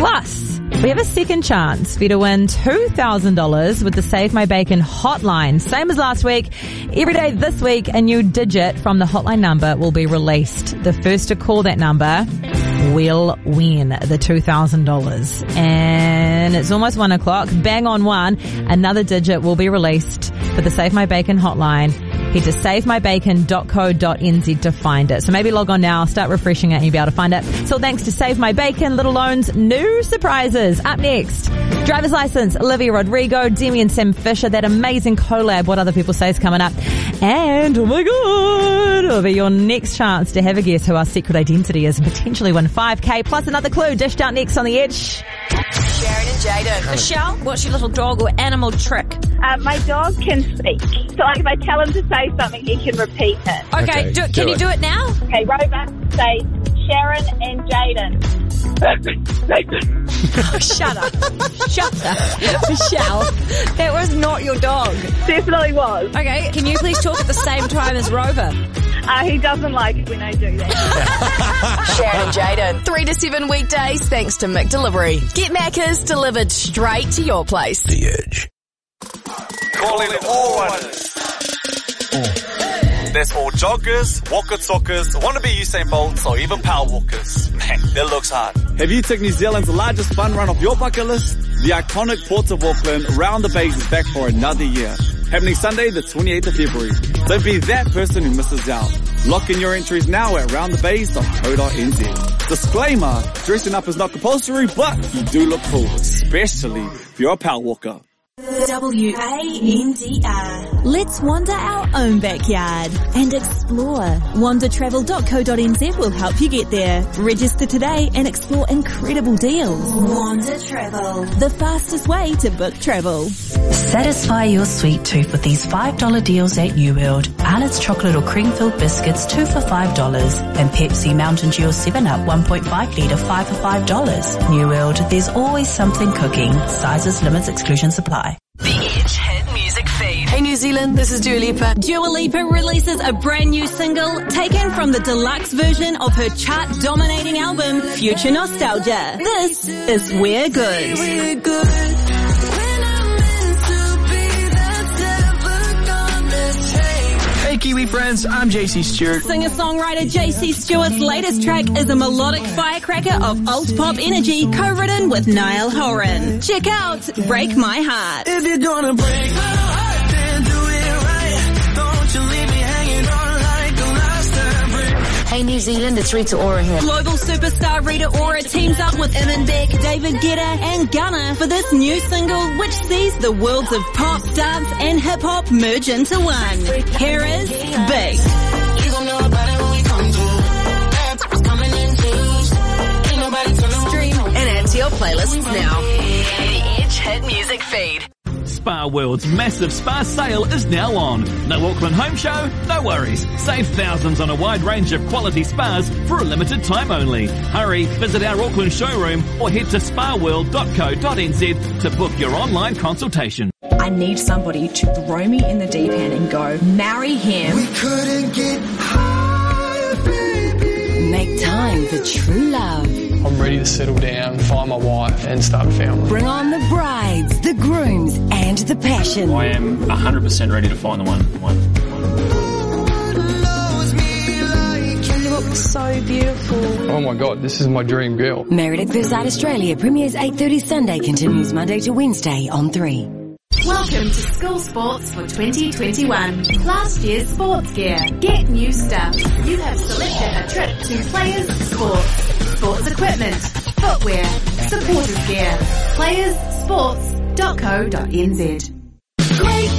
Plus, we have a second chance for you to win $2,000 with the Save My Bacon hotline. Same as last week. Every day this week, a new digit from the hotline number will be released. The first to call that number will win the $2,000. And it's almost one o'clock. Bang on one. Another digit will be released for the Save My Bacon hotline. Head to savemybacon.co.nz to find it. So maybe log on now, start refreshing it and you'll be able to find it. So thanks to Save My Bacon, Little Loans, new surprises. Up next, driver's license, Olivia Rodrigo, Demi and Sam Fischer, that amazing collab, what other people say is coming up. And oh my god, it'll be your next chance to have a guess who our secret identity is and potentially win 5k plus another clue dished out next on the edge. Sharon and Jaden. Michelle, what's your little dog or animal trick? Uh, my dog can speak. So like if I tell him to say something, he can repeat it. Okay, do, can you do it now? Okay, Rover, say Sharon and Jaden. Oh, shut up. Shut up. Michelle, that was not your dog. Definitely was. Okay, can you please talk at the same time as Rover? Uh, he doesn't like it when I do that. Sharon and Jaden. Three to seven weekdays thanks to McDelivery. Get Macca's delivered straight to your place. The Edge. Calling all runners. There's all joggers, walker talkers, wannabe Usain Bolts, or even power walkers. Man, that looks hard. Have you took New Zealand's largest fun run off your bucket list? The iconic Port of Auckland Round the Bays is back for another year. Happening Sunday the 28th of February. Don't be that person who misses out. Lock in your entries now at roundthebays.co.nz. Disclaimer, dressing up is not compulsory, but you do look cool, especially if you're a power walker. W-A-N-D-R. Let's wander our own backyard and explore. Wandertravel.co.nz will help you get there. Register today and explore incredible deals. Wander Travel. The fastest way to book travel. Satisfy your sweet tooth with these $5 deals at New World. Arnott's chocolate or cream filled biscuits, two for $5. And Pepsi Mountain Dew 7 Up 1.5 litre, five for $5. New World, there's always something cooking. Sizes, limits, exclusions apply. The Edge Hit Music Feed. Hey New Zealand, this is Dua Lipa. Dua Lipa releases a brand new single taken from the deluxe version of her chart-dominating album, Future Nostalgia. This is We're Good. We're good. Kiwi friends, I'm JC Stewart. Singer-songwriter JC Stewart's latest track is a melodic firecracker of alt pop energy co-written with Niall Horan. Check out Break My Heart. If you're gonna break my heart, New Zealand, it's Rita Ora here. Global superstar Rita Ora teams up with Imanbek, David Guetta and Gunna for this new single which sees the worlds of pop, dance and hip hop merge into one. Here is Big. You gon' know about it when we come through. Bad coming in twos. Ain't nobody turning Stream and add to your playlists now. The Edge Hit Music Feed. Spa World's massive spa sale is now on. No Auckland home show? No worries. Save thousands on a wide range of quality spas for a limited time only. Hurry, visit our Auckland showroom or head to spaworld.co.nz to book your online consultation. I need somebody to throw me in the deep end and go, marry him. We couldn't get higher, baby. Make time for true love. I'm ready to settle down, find my wife and start a family. Bring on the brides, the grooms, and the passion. I am 100% ready to find the one. one. Knows me like so beautiful. Oh my god, this is my dream girl. Married at First Sight Australia premieres 8.30 Sunday, continues Monday to Wednesday on 3. Welcome to School Sports for 2021. Last year's sports gear. Get new stuff. You have selected a trip to Players Sports. Sports equipment, footwear, supporters gear. Playersports.co.nz. Great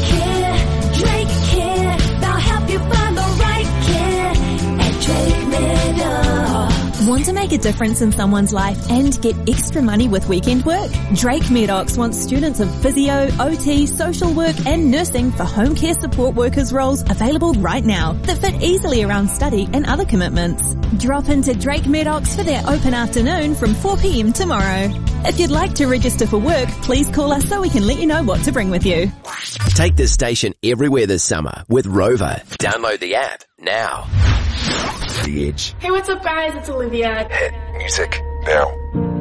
Want to make a difference in someone's life and get extra money with weekend work? Drake Medox wants students of physio, OT, social work and nursing for home care support workers roles available right now that fit easily around study and other commitments. Drop into Drake Medox for their open afternoon from 4pm tomorrow. If you'd like to register for work, please call us so we can let you know what to bring with you. Take this station everywhere this summer with rova. Download the app now. The Edge. Hey, what's up guys? It's Olivia. Hit music now.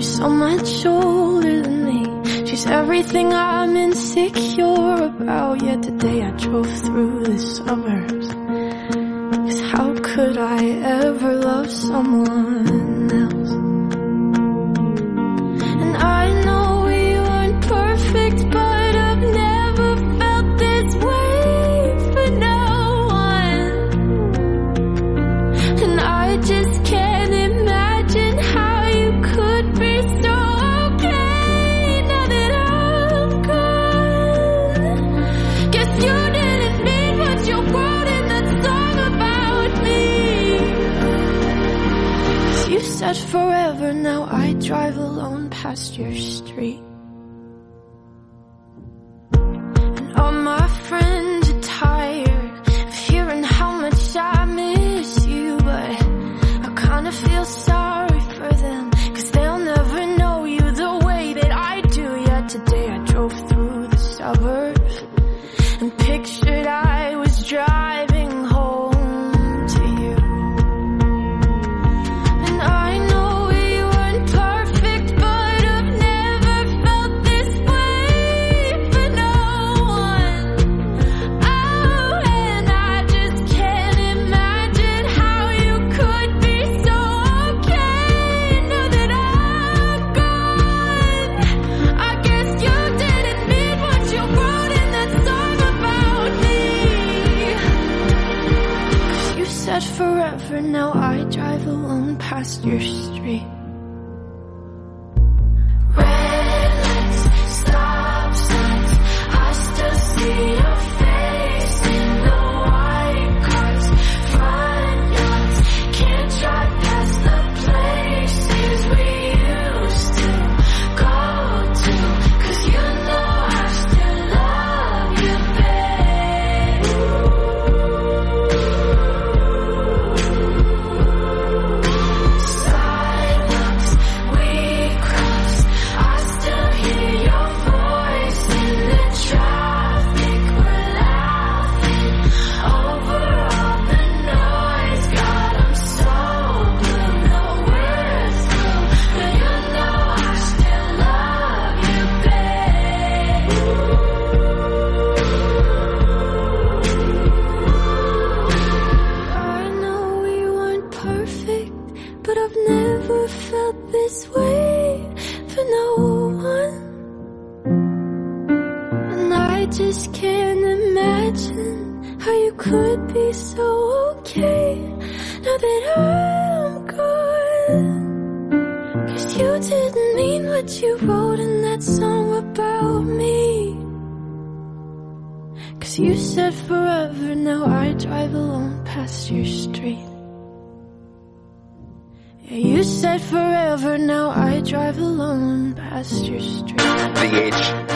She's so much older than me. She's everything I'm insecure about. Yet today I drove through the suburbs. Cause how could I ever love someone else? Forever, now I drive alone past your street. And all my friends you wrote in that song about me. Cause you said forever, now I drive alone past your street. Yeah, you said forever, now I drive alone past your street. Edge.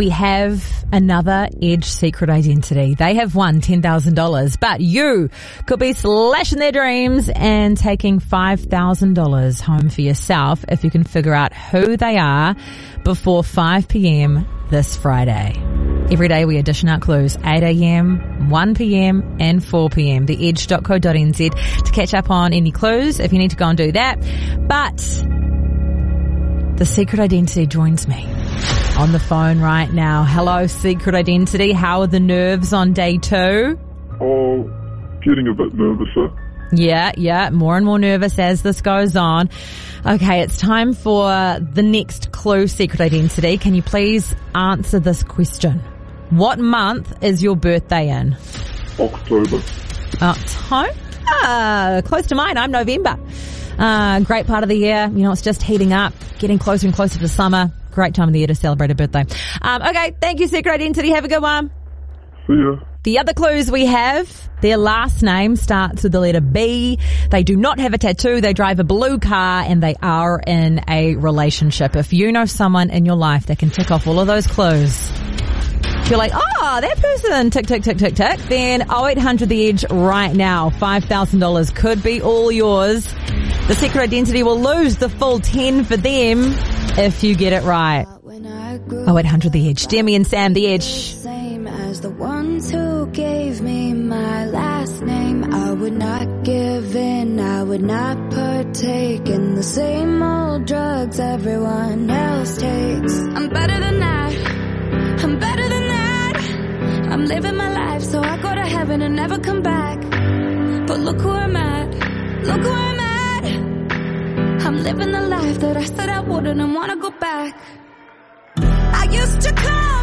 We have another Edge secret identity. They have won $10,000, but you could be slashing their dreams and taking $5,000 home for yourself if you can figure out who they are before 5 p.m. this Friday. Every day we addition out clues 8 a.m., 1 p.m. and 4 p.m. The edge.co.nz to catch up on any clues if you need to go and do that. But the secret identity joins me on the phone right now. Hello, secret identity. How are the nerves on day two? Oh, getting a bit nervouser. Yeah, yeah, more and more nervous as this goes on. Okay, it's time for the next clue, secret identity. Can you please answer this question? What month is your birthday in? October. October? Ah, close to mine. I'm November. Uh, great part of the year. You know, it's just heating up, getting closer and closer to summer. Great time of the year to celebrate a birthday. Um, okay, thank you, Secret Identity. Have a good one. See ya. The other clues we have, their last name starts with the letter B. They do not have a tattoo. They drive a blue car and they are in a relationship. If you know someone in your life that can tick off all of those clues, you're like, oh, that person, tick, tick, tick, tick, tick, then 0800 The Edge right now. $5,000 could be all yours. The secret identity will lose the full 10 for them if you get it right. 0800 The Edge. Demi and Sam, The Edge. Same as the ones who gave me my last name. I would not give in, I would not partake in the same old drugs everyone else takes. I'm better than that. I'm better than. I'm living my life so I go to heaven and never come back. But look who I'm at. Look who I'm at. I'm living the life that I said I wouldn't and wanna go back. I used to call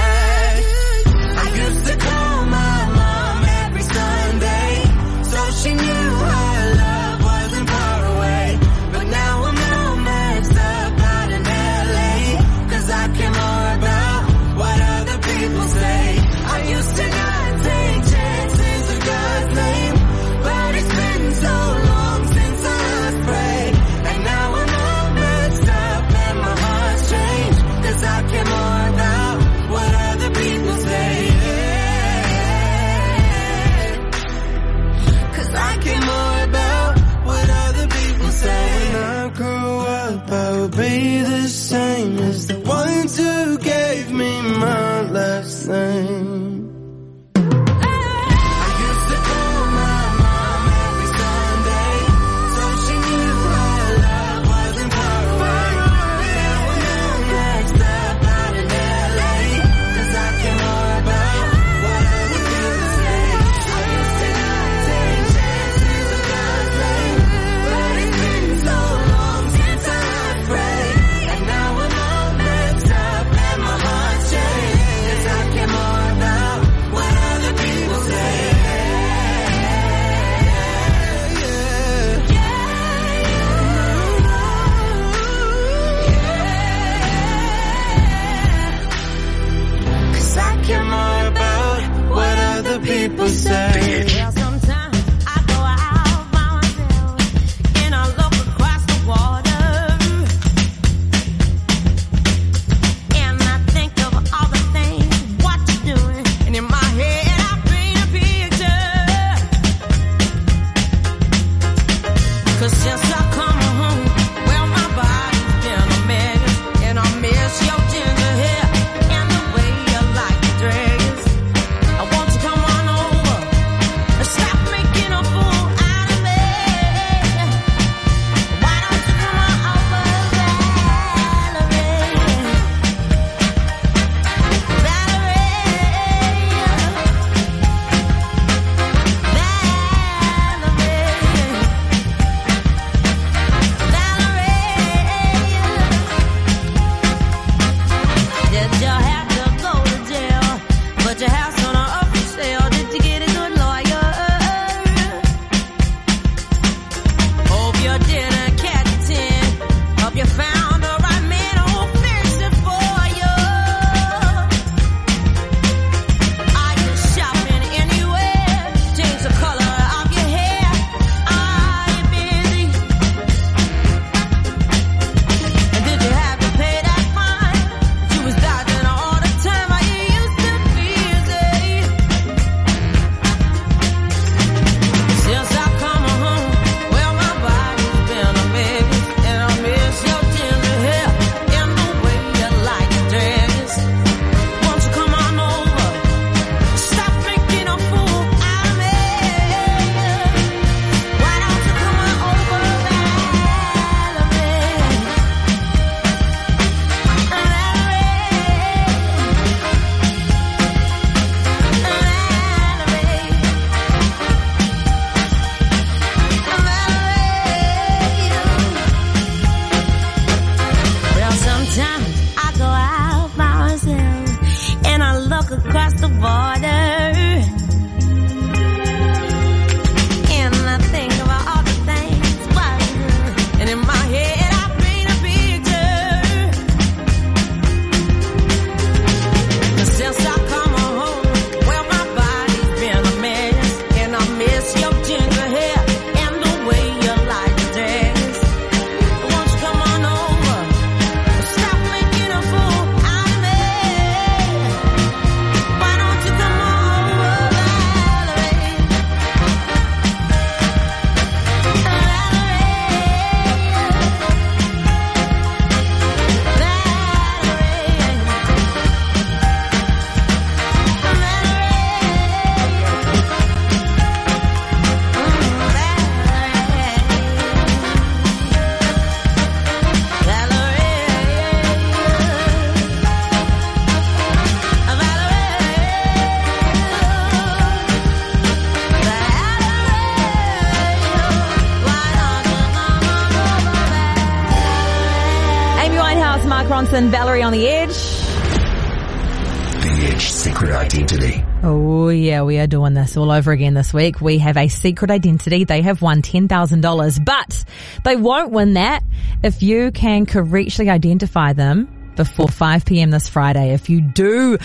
We are doing this all over again this week. We have a secret identity. They have won $10,000, but they won't win that if you can correctly identify them before 5 p.m. this Friday. If you do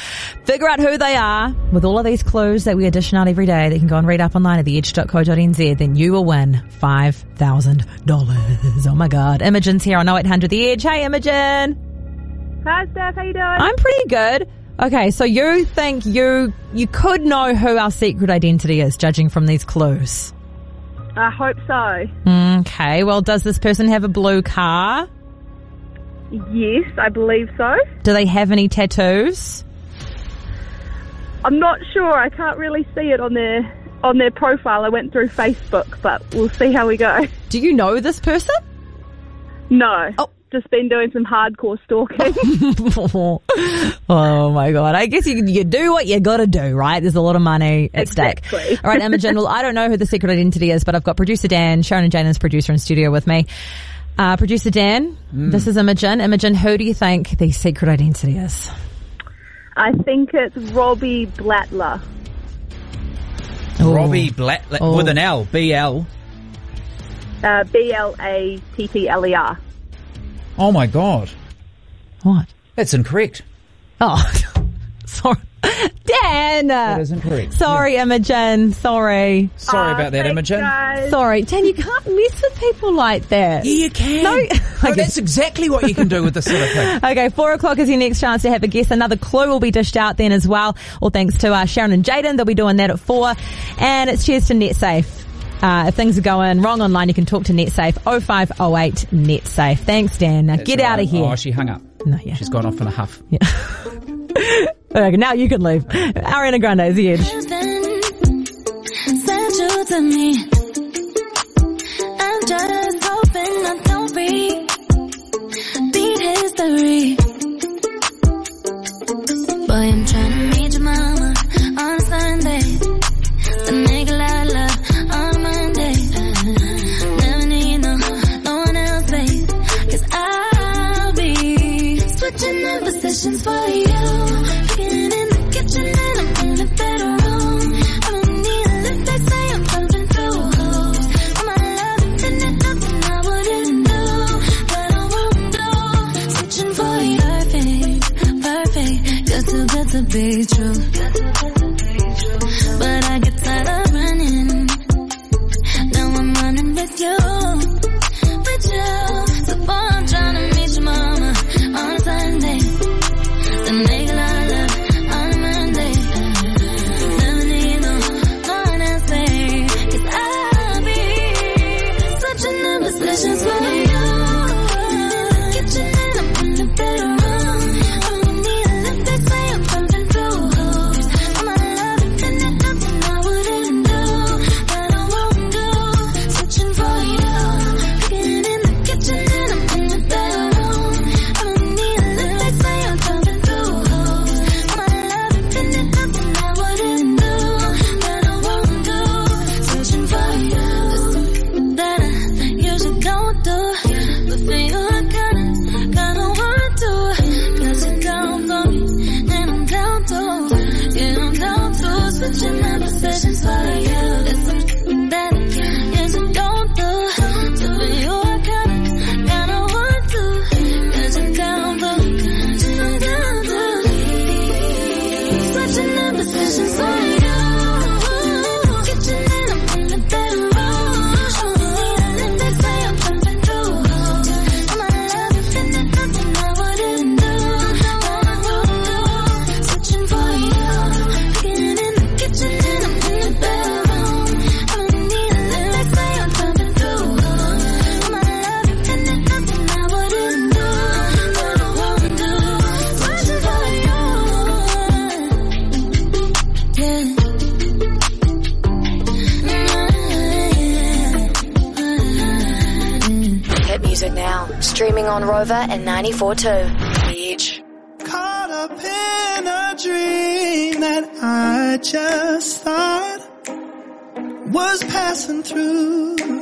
figure out who they are with all of these clues that we edition out every day that you can go and read up online at theedge.co.nz, then you will win $5,000. Oh my God. Imogen's here on 0800 The Edge. Hey Imogen. Hi, Steph. How you doing? I'm pretty good. Okay, so you think you you could know who our secret identity is, judging from these clues. I hope so. Okay, well, does this person have a blue car? Yes, I believe so. Do they have any tattoos? I'm not sure. I can't really see it on their on their profile. I went through Facebook, but we'll see how we go. Do you know this person? No. Oh. Just been doing some hardcore stalking. oh my god! I guess you you do what you got to do, right? There's a lot of money at Exactly. stake. All right, Imogen. Well, I don't know who the secret identity is, but I've got producer Dan, Sharon and Jaden's producer in studio with me. Uh, producer Dan, Mm. this is Imogen. Imogen, who do you think the secret identity is? I think it's Robbie Blattler. Robbie Blattler Oh. with an L, B L. Uh, B L A T T L E R. Oh my god. What? That's incorrect. Oh, sorry, Dan. That is incorrect. Sorry, Imogen. Sorry. Sorry about that, Imogen. Sorry, Dan. You can't mess with people like that. Yeah, you can. No, No, that's exactly what you can do with this sort of thing. Okay, four o'clock is your next chance to have a guess. Another clue will be dished out then as well. All thanks to uh, Sharon and Jaden. They'll be doing that at four. And it's cheers to NetSafe. Uh, if things are going wrong online, you can talk to NetSafe 0508 NetSafe. Thanks, Dan. Now That's get out of here. Oh, she hung up. No, yeah. She's gone off in a huff. Okay, now you can leave. Ariana Grande is the edge. Send you to me. I'm just hoping I don't read. Beat history. Up positions for Streaming on rova and 94.2. The Edge. Caught up in a dream that I just thought was passing through.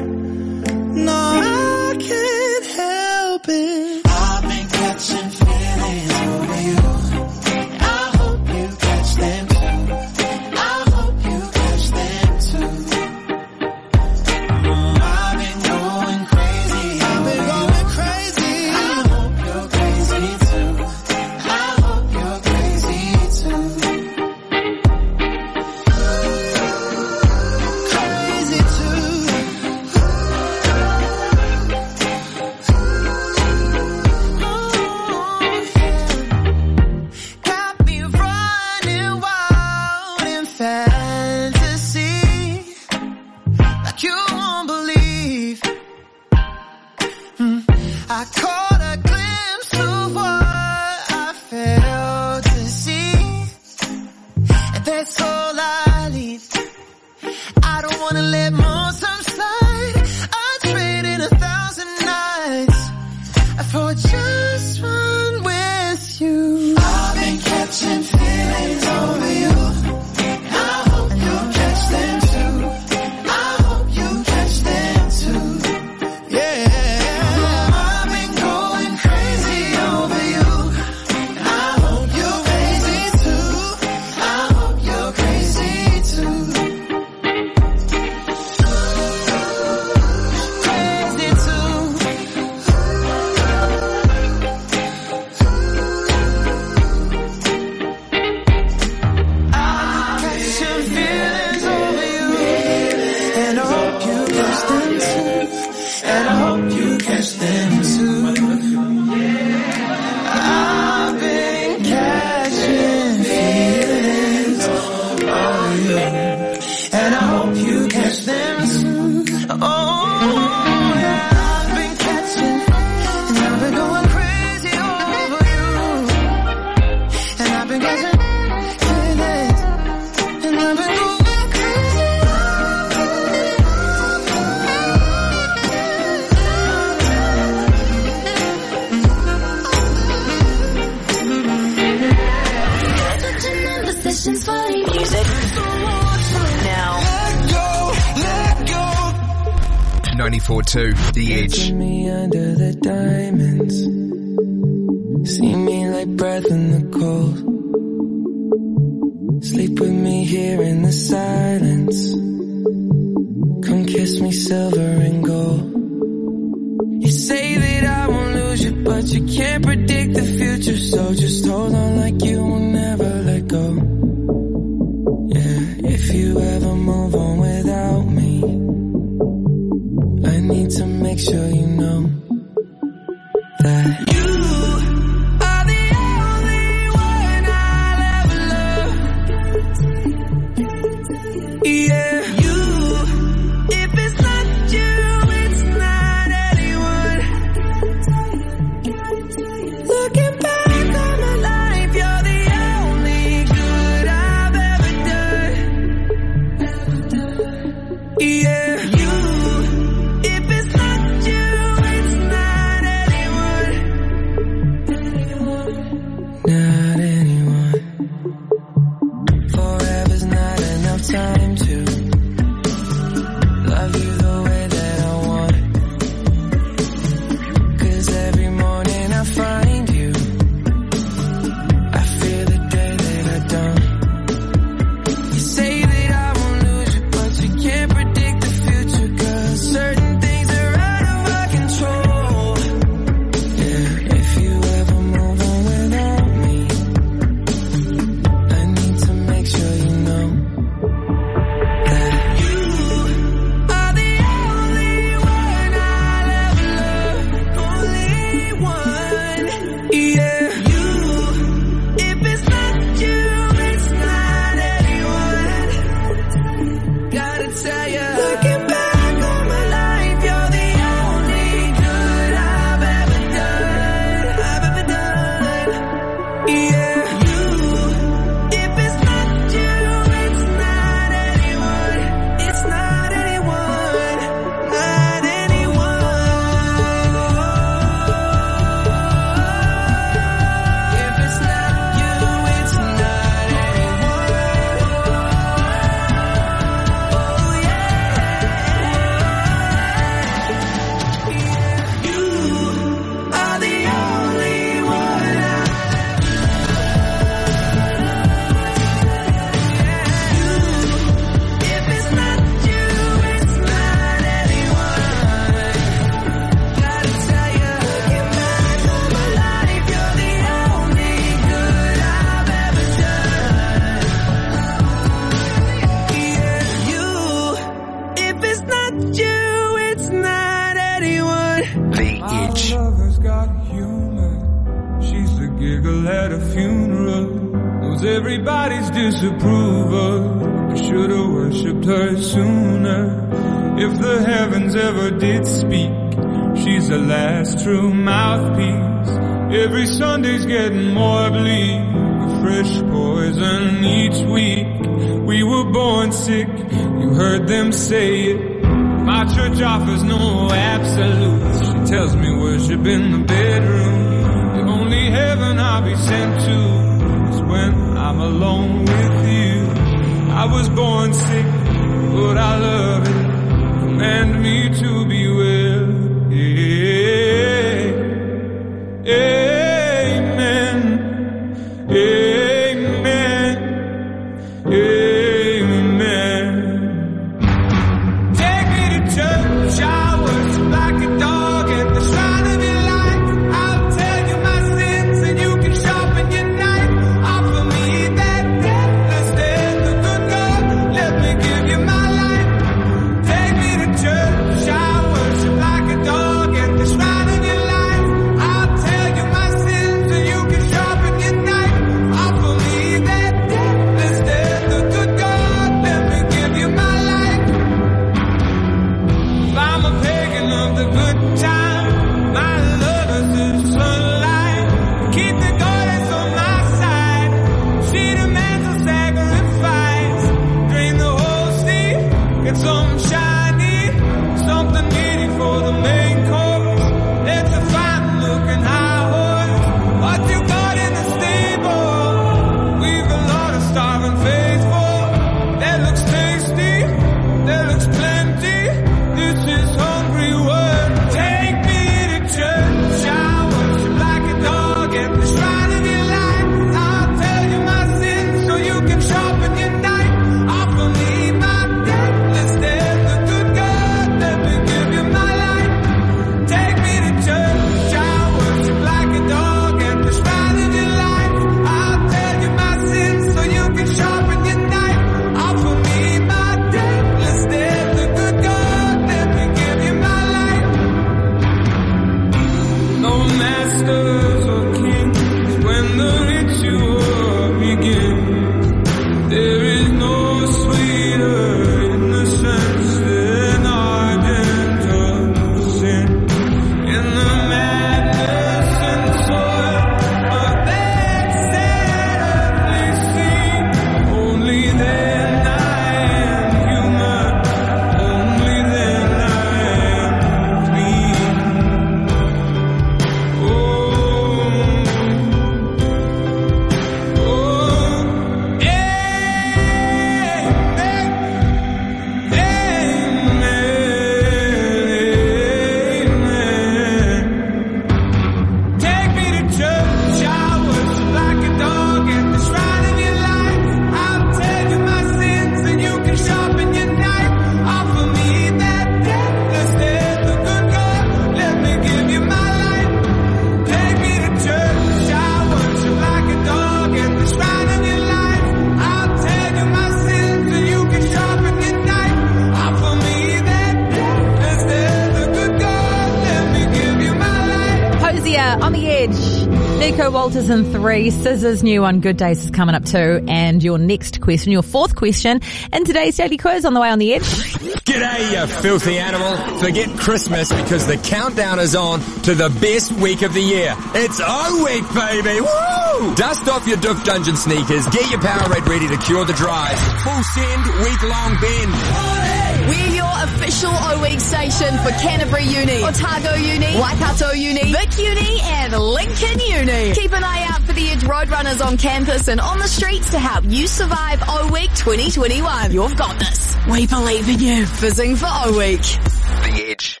Three. SZA's new on Good Days is coming up too. And your next question, your fourth question in today's daily quiz on the way on the edge. G'day, you filthy animal. Forget Christmas because the countdown is on to the best week of the year. It's O Week, baby! Woo! Dust off your Duff Dungeon sneakers, get your Powerade ready to cure the drives. Full send, week-long bend. We're your official O-Week station for Canterbury Uni, Otago Uni, Waikato Uni, Vic Uni, and Lincoln Uni. Keep an eye out for the Edge Roadrunners on campus and on the streets to help you survive O-Week 2021. You've got this. We believe in you. Fizzing for O-Week. The Edge.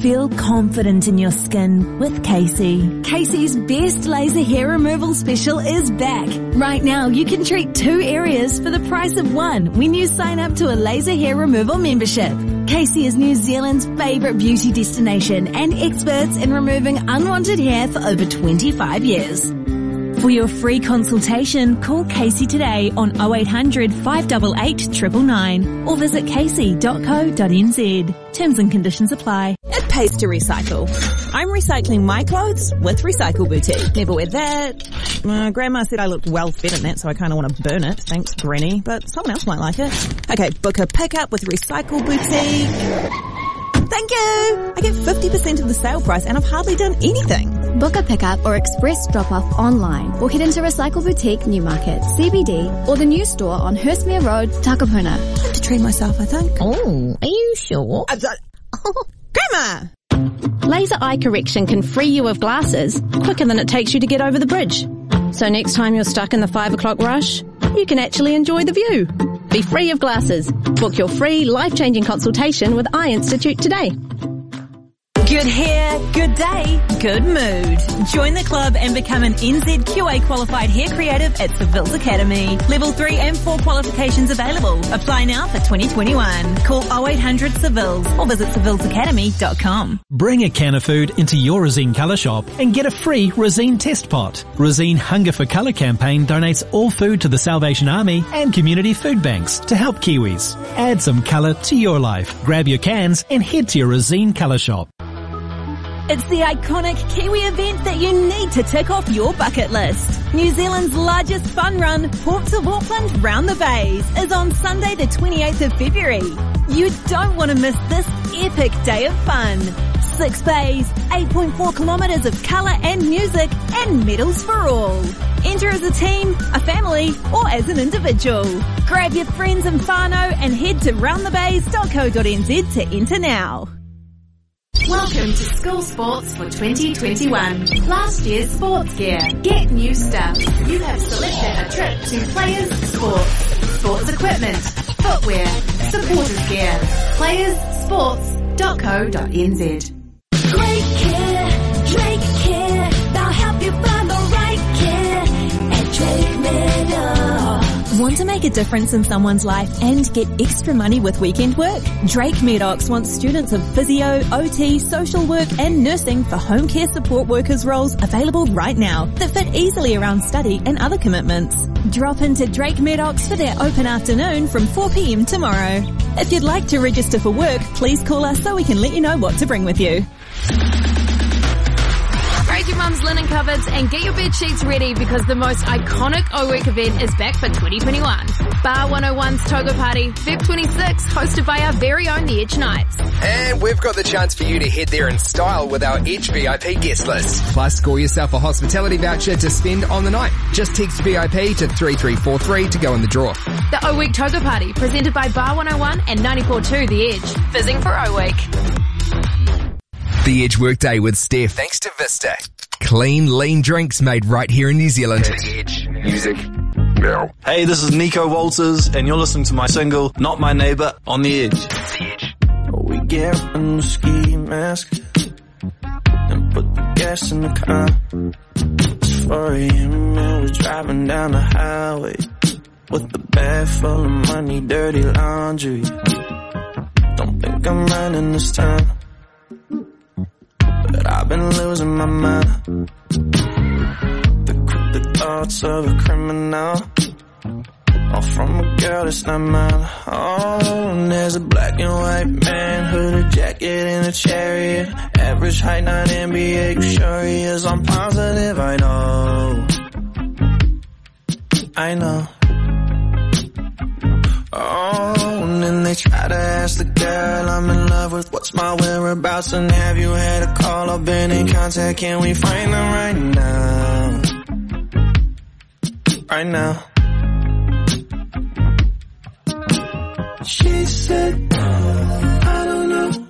Feel confident in your skin with Caci. Caci's best laser hair removal special is back. Right now, you can treat two areas for the price of one when you sign up to a laser hair removal membership. Caci is New Zealand's favourite beauty destination and experts in removing unwanted hair for over 25 years. For your free consultation, call Caci today on 0800 588 999 or visit caci.co.nz. Terms and conditions apply. It pays to recycle. I'm recycling my clothes with Recycle Boutique. Never wear that. Uh, Grandma said I looked well fed in that, so I kind of want to burn it. Thanks, Granny. But someone else might like it. Okay, book a pickup with Recycle Boutique. Thank you! I get 50% of the sale price and I've hardly done anything. Book a pickup or express drop-off online or head into Recycle Boutique Newmarket, CBD or the new store on Hurstmere Road, Takapuna. Time to treat myself, I think. Oh, are you sure? Oh, Grandma! Laser eye correction can free you of glasses quicker than it takes you to get over the bridge. So next time you're stuck in the five o'clock rush, you can actually enjoy the view. Be free of glasses. Book your free life-changing consultation with Eye Institute today. Good day, good mood. Join the club and become an NZQA qualified hair creative at Servilles Academy. Level 3 and 4 qualifications available. Apply now for 2021. Call 0800 Servilles or visit sevillesacademy.com. Bring a can of food into your Resene Colour shop and get a free Resene test pot. Resene Hunger for Colour campaign donates all food to the Salvation Army and community food banks to help Kiwis. Add some colour to your life. Grab your cans and head to your Resene Colour shop. It's the iconic Kiwi event that you need to tick off your bucket list. New Zealand's largest fun run, Ports of Auckland Round the Bays, is on Sunday the 28th of February. You don't want to miss this epic day of fun. Six bays, 8.4 kilometres of colour and music, and medals for all. Enter as a team, a family, or as an individual. Grab your friends and whānau and head to roundthebays.co.nz to enter now. Welcome to School Sports for 2021. Last year's sports gear. Get new stuff. You have selected a trip to Players Sports. Sports equipment, footwear, supporters gear. Playersports.co.nz. Great care, Drake Care. They'll help you find the right care at Drake Medox. Want to make a difference in someone's life and get extra money with weekend work? Drake Medox wants students of physio, OT, social work and nursing for home care support workers roles available right now that fit easily around study and other commitments. Drop into Drake Medox for their open afternoon from 4pm tomorrow. If you'd like to register for work, please call us so we can let you know what to bring with you. Mum's linen cupboards and get your bed sheets ready because the most iconic O Week event is back for 2021. Bar 101's Toga Party, Feb 26, hosted by our very own The Edge Nights. And we've got the chance for you to head there in style with our Edge VIP guest list. Plus, score yourself a hospitality voucher to spend on the night. Just text VIP to 3343 to go in the draw. The O Week Toga Party, presented by Bar 101 and 94.2 The Edge. Fizzing for O Week. The Edge Workday with Steph. Thanks to Vista. Clean, lean drinks made right here in New Zealand. Edge. Music. Now. Hey, this is Nico Walters, and you're listening to my single, Not My Neighbor, on the Edge. We get a new ski mask and put the gas in the car. It's 4 a.m. and we're driving down the highway with a bag full of money, dirty laundry. Don't think I'm running this time, but I've been losing my mind. The thoughts of a criminal. All from a girl that's not mine. Oh, and there's a black and white man, hooded jacket and a chariot. Average height, not NBA, you sure he is. I'm positive, I know. I know. Oh, and they try to ask the girl I'm in love with what's my whereabouts and have you had a call or been in contact? Can we find them right now? Right now. She said, I don't know.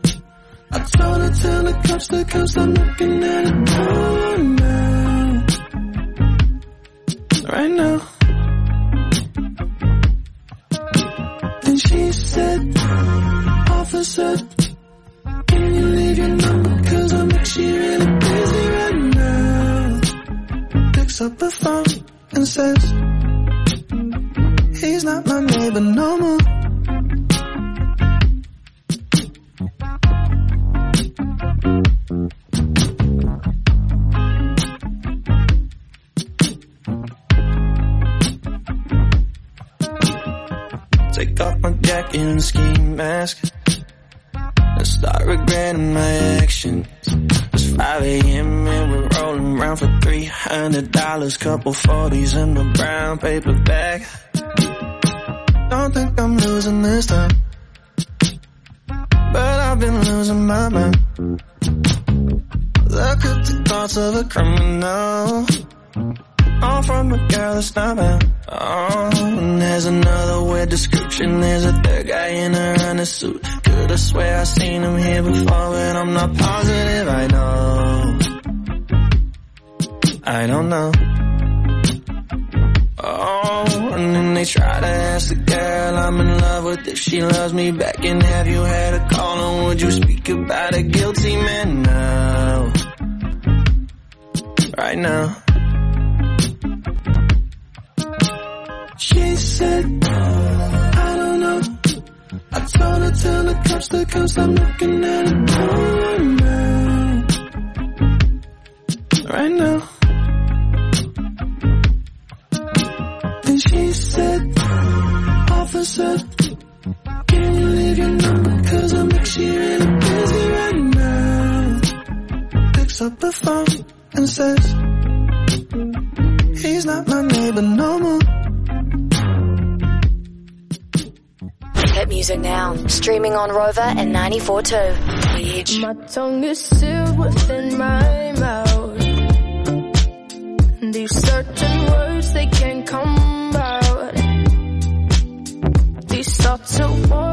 I told her tell the cops to come stop looking at the door now. Right now. She said, Officer, can you leave your number? Cause I'm actually really busy right now. Picks up the phone and says, He's not my neighbor no more. Off my jacket and ski mask. And start regretting my actions. It's 5 a.m. and we're rolling around for $300. Couple 40s in the brown paper bag. Don't think I'm losing this time. But I've been losing my mind. Look at the thoughts of a criminal. I'm from a girl that's not bound. Oh, and there's another weird description. There's a third guy in a running suit. Could I swear I seen him here before, but I'm not positive. I know. I don't know. Oh, and then they try to ask the girl I'm in love with if she loves me back. And have you had a call and would you speak about a guilty man now? Right now. She said, I don't know. I told her, tell the cops, to cops, I'm looking at it right now. Right now. Then she said, officer, can you leave your number? Cause I'm actually really busy right now. Picks up the phone and says, he's not my neighbor no more. music now. Streaming on rova and 94.2. Huge. My tongue is sealed within my mouth. These certain words, they can't come out. These thoughts are war.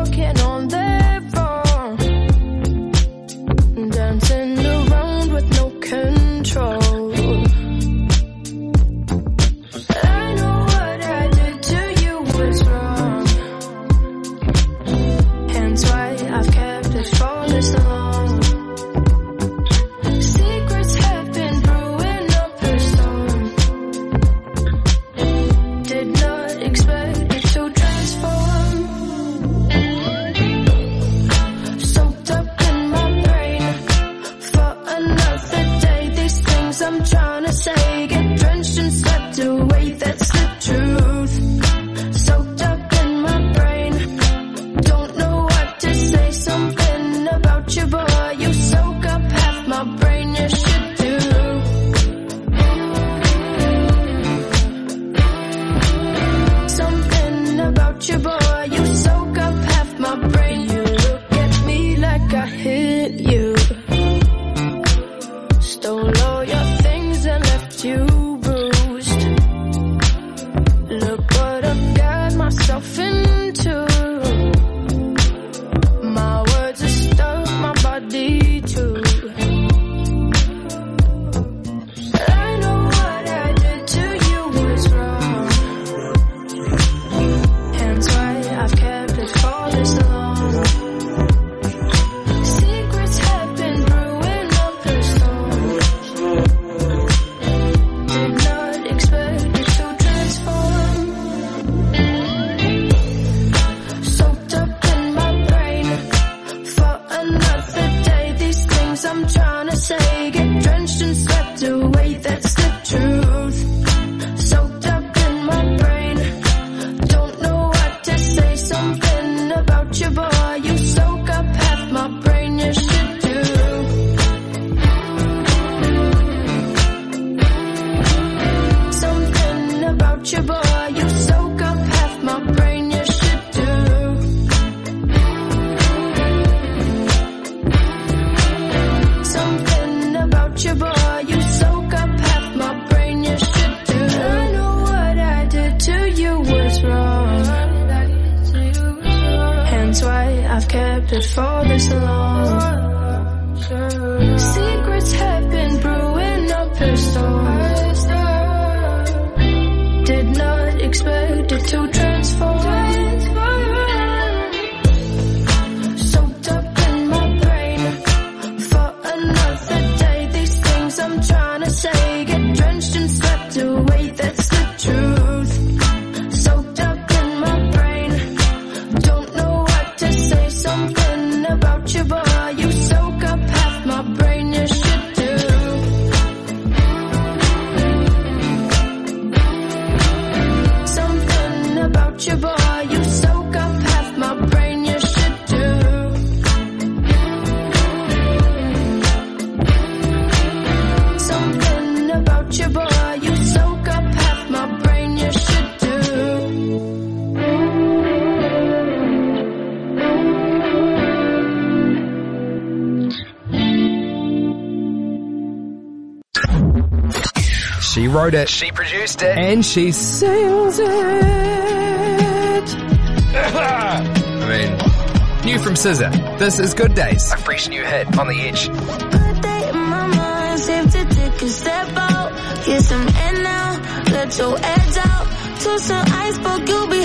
wrote it. She produced it. And she sings it. I mean, new from SZA. This is Good Days. A fresh new hit on the edge. In my mind, save to take a step out. Get some now, let your edge out. Some you'll be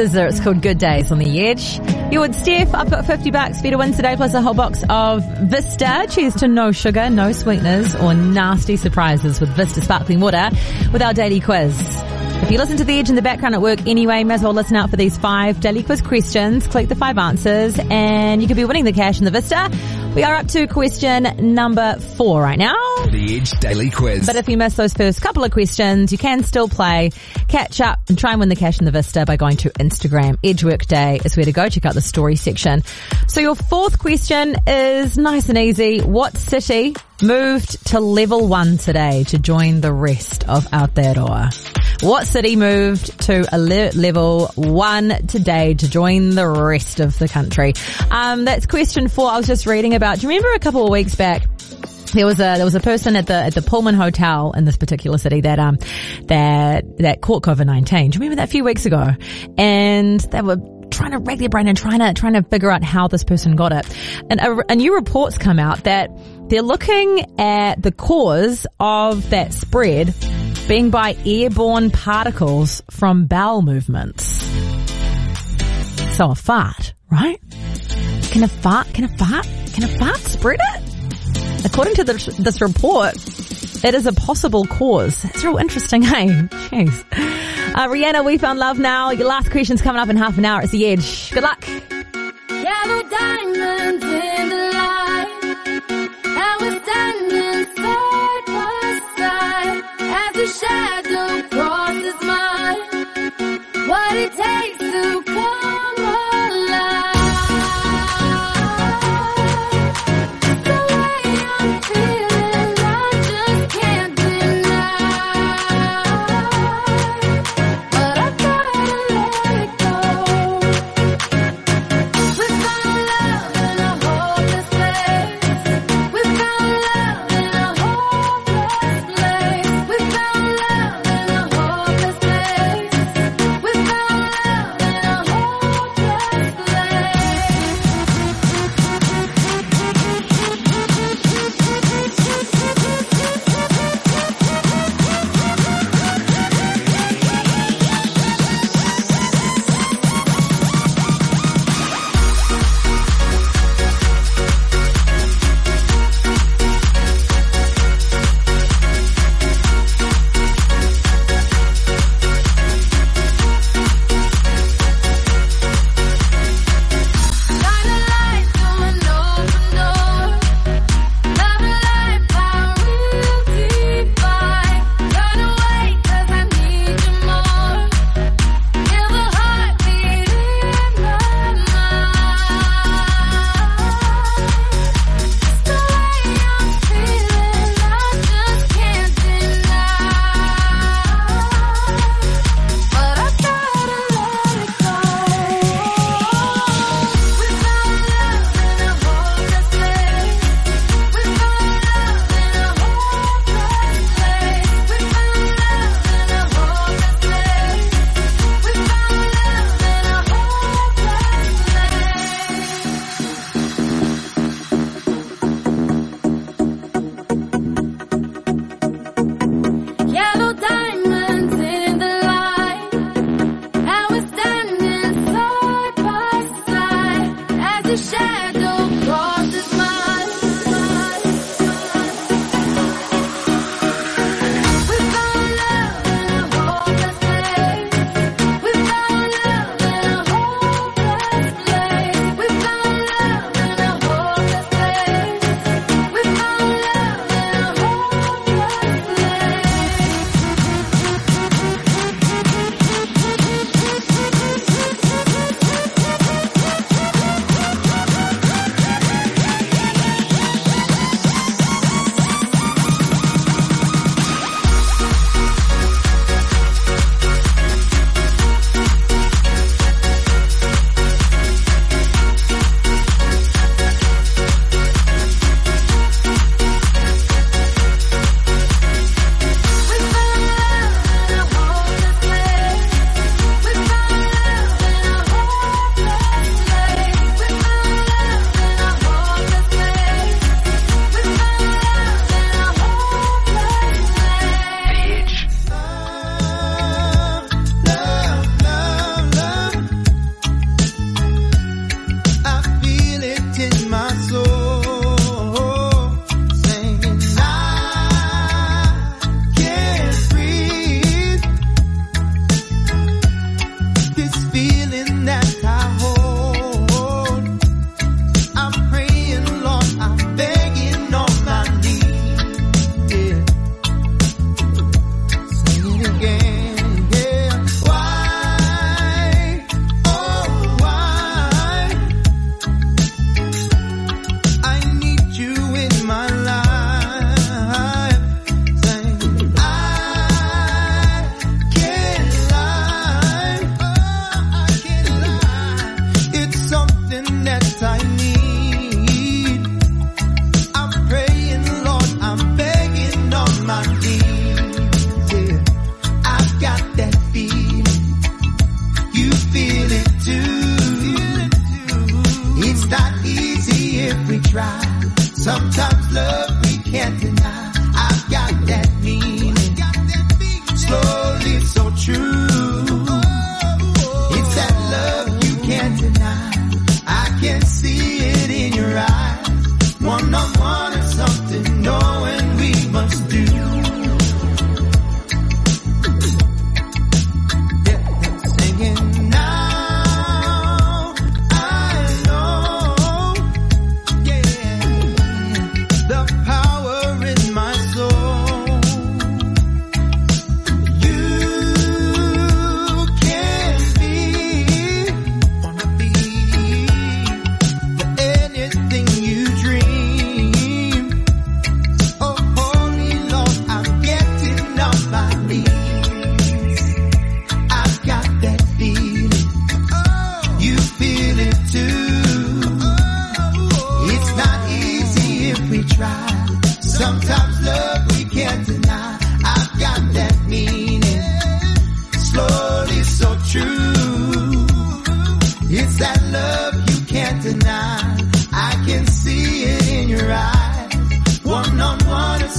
SZA. It's called Good Days on the Edge. You would Steph, I've got 50 bucks for to win today, plus a whole box of Vista. Cheers to no sugar, no sweeteners, or nasty surprises with Vista sparkling water with our daily quiz. If you listen to the edge in the background at work anyway, may as well listen out for these five daily quiz questions. Click the five answers and you could be winning the cash in the Vista. We are up to question number four right now. The Edge Daily Quiz. But if you miss those first couple of questions, you can still play, catch up, and try and win the cash in the Vista by going to Instagram. Edgework Day is where to go. Check out the story section. So your fourth question is nice and easy. What city moved to level one today to join the rest of Aotearoa? What city moved to a le- level one today to join the rest of the country? Um, that's question four. I was just reading about. Do you remember a couple of weeks back? There was a there was a person at the at the Pullman Hotel in this particular city that um that that caught COVID nineteen. Do you remember that a few weeks ago? And they were trying to rack their brain and trying to trying to figure out how this person got it. And a, a new report's come out that they're looking at the cause of that spread being by airborne particles from bowel movements. So a fart, right? Can a fart? Can a fart? Can a fart spread it? According to this, this report, it is a possible cause. It's real interesting, hey? Jeez. Uh, Rihanna, we found love now. Your last question's coming up in half an hour. It's the edge. Good luck. What it takes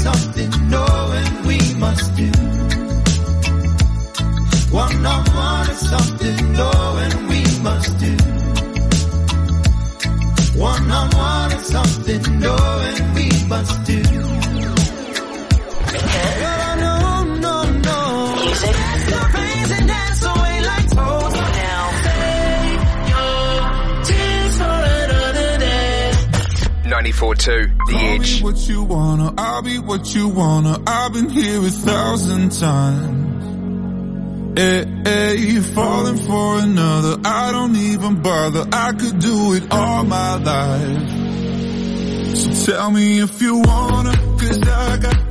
something knowing we must do. One on one is something knowing we must do. One on one is something knowing we must do. 94.2 The Edge. Be what you wanna, I'll be what you wanna. I've been here a thousand times. Eh, hey, hey, you're falling for another. I don't even bother. I could do it all my life. So tell me if you wanna, cause I got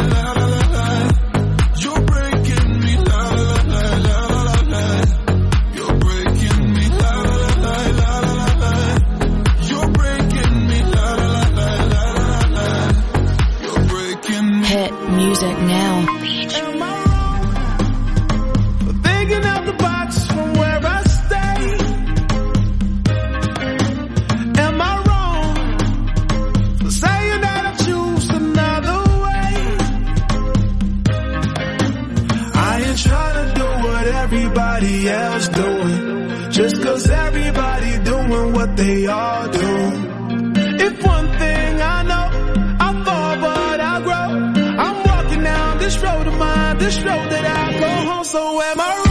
So am I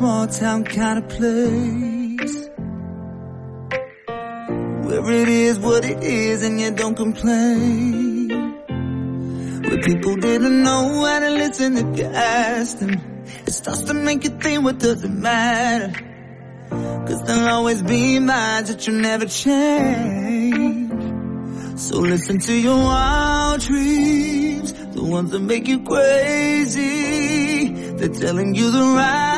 Small town kind of place. Where it is what it is and you don't complain. Didn't know how to listen if you asked them. It starts to make you think what does it matter. Cause there'll always be minds that you never change. So listen to your wild dreams, the ones that make you crazy. They're telling you the right.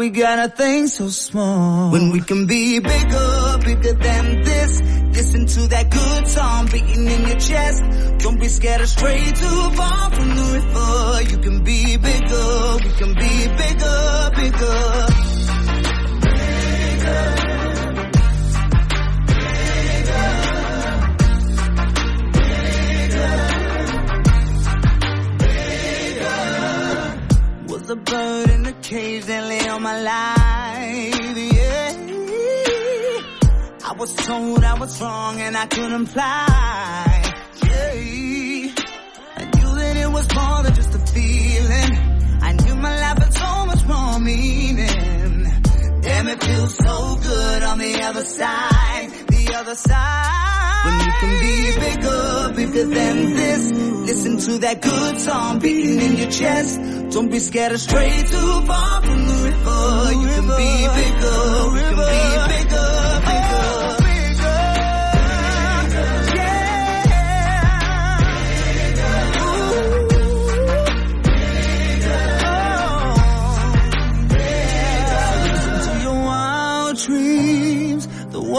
We gotta think so small when we can be bigger, bigger than this. Listen to that good song beating in your chest. Don't be scared of stray too far from the river. You can be bigger, we can be bigger, bigger. My life, yeah. I was told I was wrong and I couldn't fly, yeah. I knew that it was more than just a feeling. I knew my life had so much more meaning. Damn, it feels so good on the other side, the other side. When you can be bigger, bigger than this. Listen to that good song beating in your chest. Don't be scared of stray too far from the river. You can be bigger, we can be bigger.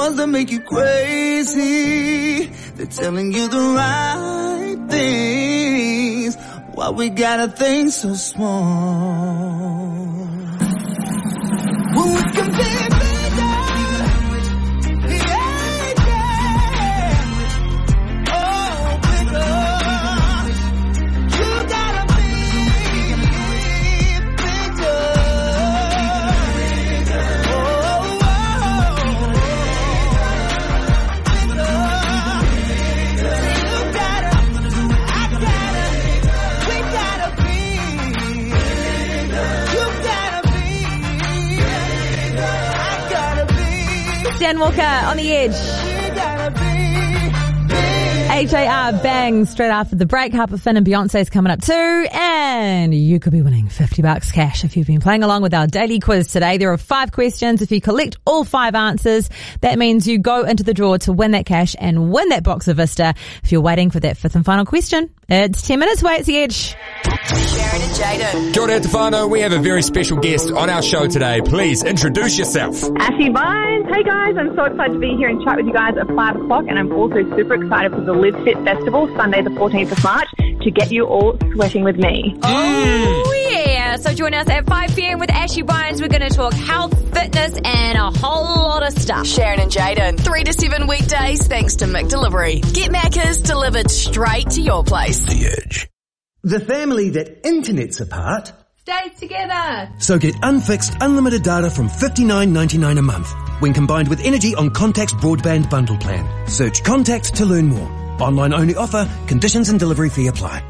Ones that make you crazy. They're telling you the right things. Why we gotta think so small? Walker on the edge. AJR bang straight after the break. Harper Finn and Beyonce's coming up too. And you could be winning 50 bucks cash if you've been playing along with our daily quiz today. There are five questions. If you collect all five answers, that means you go into the draw to win that cash and win that box of Vista. If you're waiting for that fifth and final question, it's 10 minutes away. It's the edge. Sharon and Jaden. Kia ora, Tefano. We have a very special guest on our show today. Please introduce yourself. Ashy Bines. Hey guys, I'm so excited to be here and chat with you guys at 5 o'clock and I'm also super excited for the Live Fit Festival, Sunday the 14th of March, to get you all sweating with me. Oh yeah! So join us at 5 p.m. with Ashy Bines. We're going to talk health, fitness, and a whole lot of stuff. Sharon and Jaden. 3 to 7 weekdays thanks to McDelivery. Get Macca's delivered straight to your place. The edge. The family that internets apart days together. So get unfixed, unlimited data from $59.99 a month. When combined with energy on Contact's broadband bundle plan. Search Contact to learn more. Online only offer. Conditions and delivery fee apply.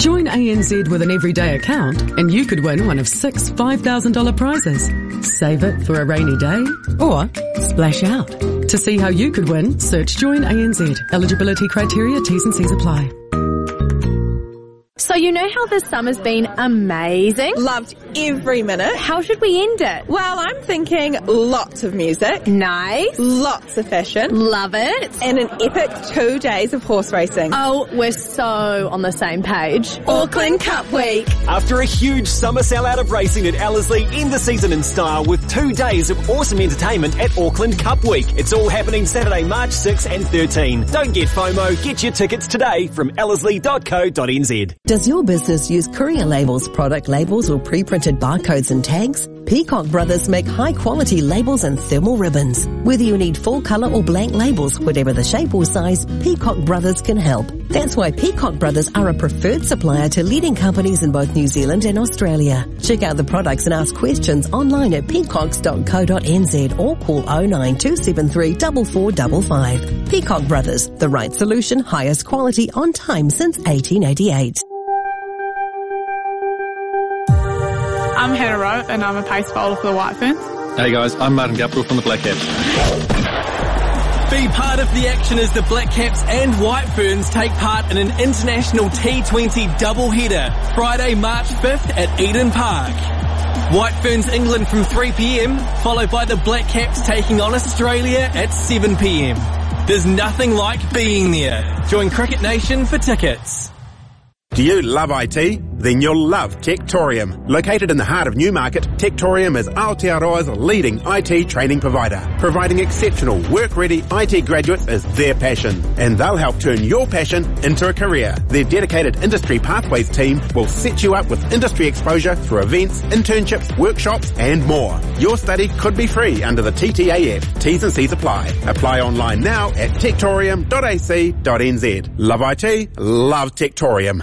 Join ANZ with an everyday account and you could win one of six $5,000 prizes. Save it for a rainy day or splash out. To see how you could win, search Join ANZ. Eligibility criteria, T's and C's apply. So you know how this summer's been amazing? Loved every minute. How should we end it? Well, I'm thinking lots of music. Nice. Lots of fashion. Love it. And an epic two days of horse racing. Oh, we're so on the same page. Auckland Cup Week. After a huge summer sellout of racing at Ellerslie, end the season in style with two days of awesome entertainment at Auckland Cup Week. It's all happening Saturday, March 6 and 13. Don't get FOMO. Get your tickets today from ellerslie.co.nz. Does your business use courier labels, product labels, or pre-printed barcodes and tags? Peacock Brothers make high quality labels and thermal ribbons. Whether you need full color or blank labels, whatever the shape or size, Peacock Brothers can help. That's why Peacock Brothers are a preferred supplier to leading companies in both New Zealand and Australia. Check out the products and ask questions online at peacocks.co.nz or call 09273 4455. Peacock Brothers, the right solution, highest quality on time since 1888. I'm Hannah Rowe and I'm a pace bowler for the White Ferns. Hey guys, I'm Martin Guptill from the Black Caps. Be part of the action as the Black Caps and White Ferns take part in an international T20 doubleheader Friday, March 5th at Eden Park. White Ferns England from 3pm, followed by the Black Caps taking on Australia at 7pm. There's nothing like being there. Join Cricket Nation for tickets. Do you love IT? Then you'll love Techtorium. Located in the heart of Newmarket, Techtorium is Aotearoa's leading IT training provider. Providing exceptional, work-ready IT graduates is their passion. And they'll help turn your passion into a career. Their dedicated industry pathways team will set you up with industry exposure through events, internships, workshops, and more. Your study could be free under the TTAF. T's and C's apply. Apply online now at techtorium.ac.nz. Love IT, love Techtorium.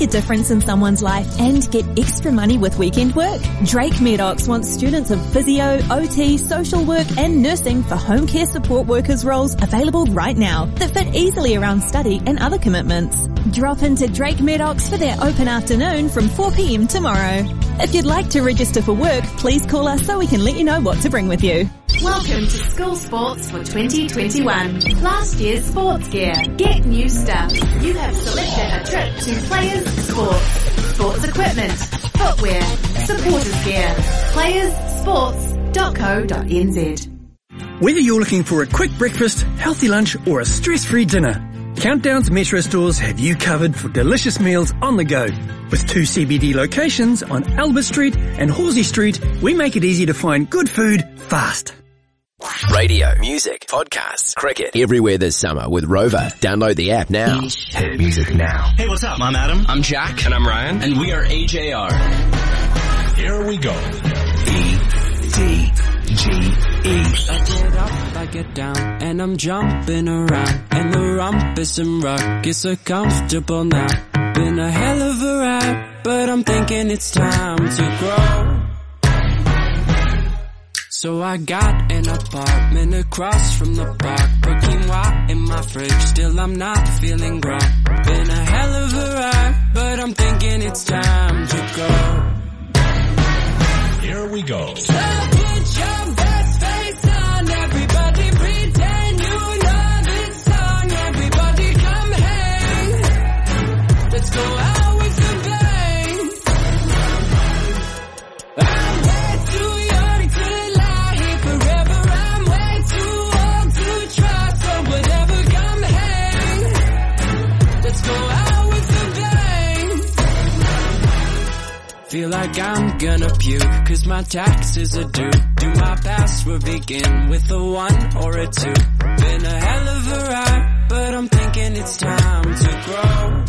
Make a difference in someone's life and get extra money with weekend work? Drake Medox wants students of physio, OT, social work and nursing for home care support workers roles available right now that fit easily around study and other commitments. Drop into Drake Medox for their open afternoon from 4pm tomorrow. If you'd like to register for work, please call us so we can let you know what to bring with you. Welcome to School Sports for 2021. Last year's sports gear. Get new stuff. You have selected a trip to Players Sports. Sports equipment, footwear, supporters gear. Playersports.co.nz. Whether you're looking for a quick breakfast, healthy lunch, or a stress-free dinner, Countdown's Metro stores have you covered for delicious meals on the go. With two CBD locations on Albert Street and Halsey Street, we make it easy to find good food fast. Radio, music, podcasts, cricket, everywhere this summer with rova. Download the app now. Hit music now. Hey, what's up? I'm Adam. I'm Jack. And I'm Ryan. And we are AJR. Here we go. E D G E. I get up, I get down, and I'm jumping around. And the rumpus and ruckus are comfortable now. Been a hell of a ride, but I'm thinking it's time to grow. So I got an apartment across from the park. Put quinoa in my fridge, still I'm not feeling grown. Been a hell of a ride, but I'm thinking it's time to go. Here we go. So put your best face on, everybody pretend you know this song. Everybody come hang. Let's go out Feel like I'm gonna puke, cause my taxes are due. Do my password begin with a one or a two? Been a hell of a ride, but I'm thinking it's time to grow.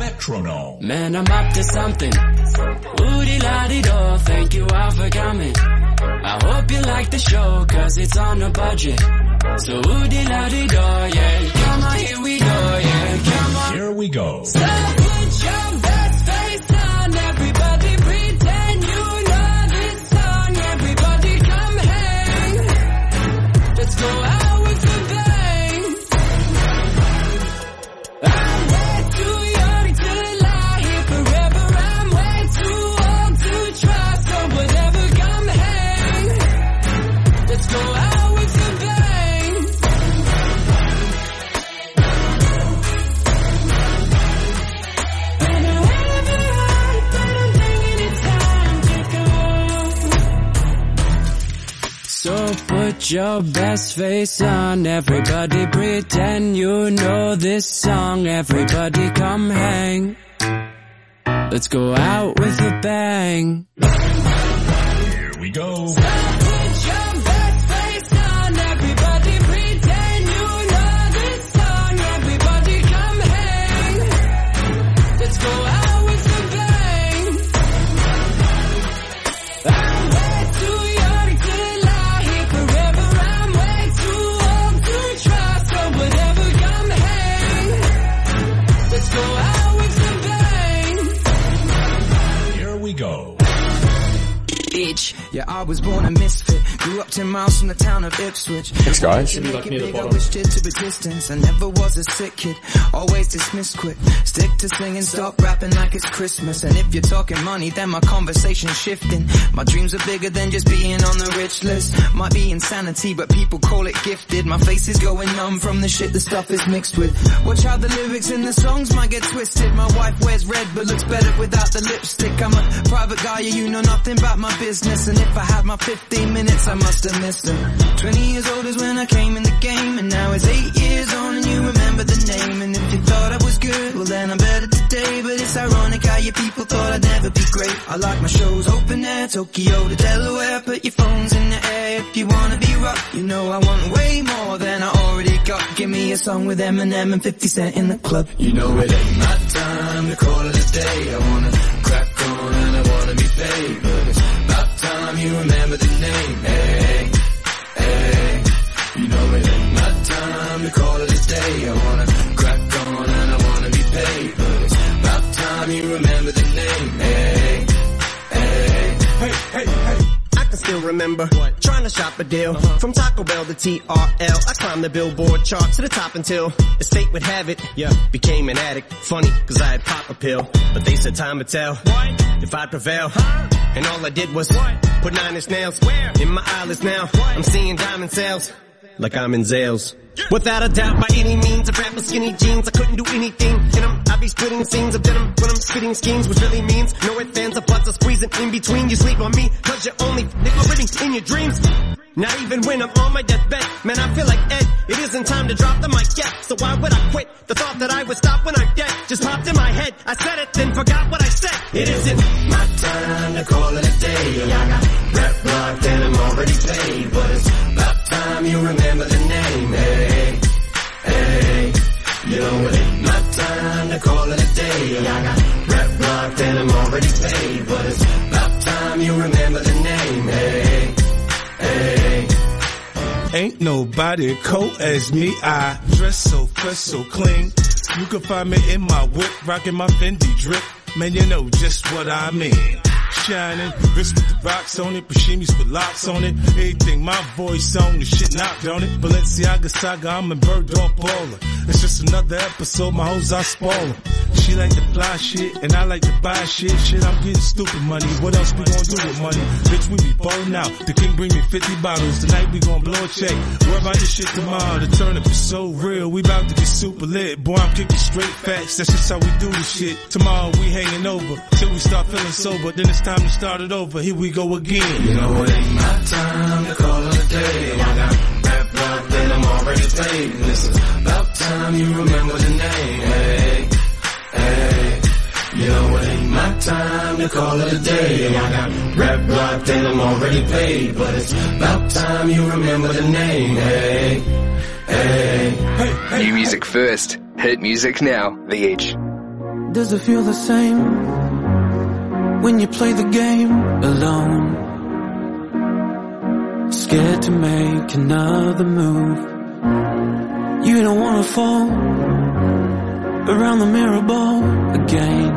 Metronome. Man, I'm up to something. Woody la di do, thank you all for coming. I hope you like the show, cause it's on a budget. So de la de do, yeah. Come on, here we go, yeah. Come on. Here we go. So put your best face on, everybody pretend you know this song, everybody come hang. Let's go out with a bang. Here we go. Yeah, I was born a misfit. Grew up 10 miles from the town of Ipswich. Thanks, guys. To Should be, make like, it near the big, I bottom. wished it to a distance. I never was a sick kid. Always dismissed quick. Stick to singing, stop rapping like it's Christmas. And if you're talking money, then my conversation's shifting. My dreams are bigger than just being on the rich list. Might be insanity, but people call it gifted. My face is going numb from the shit the stuff is mixed with. Watch how the lyrics in the songs might get twisted. My wife wears red, but looks better without the lipstick. I'm a private guy, you know nothing about my business. And if I had my 15 minutes, I must have missed them. 20 years old is when I came in the game, and now it's 8 years on and you remember the name. And if you thought I was good, well then I'm better today. But it's ironic how your people thought I'd never be great. I like my shows open air, Tokyo to Delaware. Put your phones in the air if you wanna be rock. You know I want way more than I already got. Give me a song with Eminem and 50 Cent in the club. You know it ain't my time to call it a day. I wanna crack on and I wanna be paid, but it's time you remember the name. Hey, hey, you know it ain't my time to call it a day. I wanna crack on and I wanna be paid, but it's about time you remember the name. Hey, hey, Hey, hey, hey. Still remember trying to shop a deal from Taco Bell to TRL. I climbed the Billboard chart to the top until the state would have it. Yeah, became an addict. Funny, cause I had pop a pill, but they said time would tell if I'd prevail. And all I did was put nine inch nails in my eyelids now. I'm seeing diamond sales like I'm in Zales. Without a doubt, by any means, I grabbed my skinny jeans. I couldn't do anything in them. I'd be splitting scenes of denim when I'm spitting schemes, which really means no fans, or buts are squeezing in between. You sleep on me, cause you're only already in your dreams. Not even when I'm on my deathbed, man, I feel like Ed. It isn't time to drop the mic yet, so why would I quit? The thought that I would stop when I'm dead just popped in my head. I said it, then forgot what I said. It isn't my time to call it a day. I got rep locked and I'm already paid, you remember the name. Hey, hey, you know it ain't my time to call it a day. I got rep locked and I'm already paid, but it's about time you remember the name. Hey, hey. Ain't nobody cold as me. I dress so fresh, so clean. You can find me in my whip, rocking my Fendi drip. Man, you know just what I mean. Shining, wrist with the rocks on it, Pashimis with locks on it. Everything my voice on, the shit knocked on it. Balenciaga saga, I'm a bird dog baller. It's just another episode, my hoes I spoiler. She like to fly shit, and I like to buy shit. Shit, I'm getting stupid money. What else we gonna do with money? Bitch, we be ballin' out. The king bring me 50 bottles. Tonight we gonna blow a check. Worry about this shit tomorrow. The turnip is so real. We bout to be super lit. Boy, I'm kicking straight facts. That's just how we do this shit. Tomorrow we hanging over. Till we start feeling sober. Then it's time to start it over. Here we go again. You know it ain't my time to call it a day. I got rap locked and I'm already paid. And it's about time you remember the name. Hey, hey. You know it ain't my time to call it a day. I got rap locked and I'm already paid. But it's about time you remember the name. Hey, hey. New music first. Hit music now. The Edge. Does it feel the same when you play the game alone. Scared to make another move. You don't wanna fall Around the mirror ball again.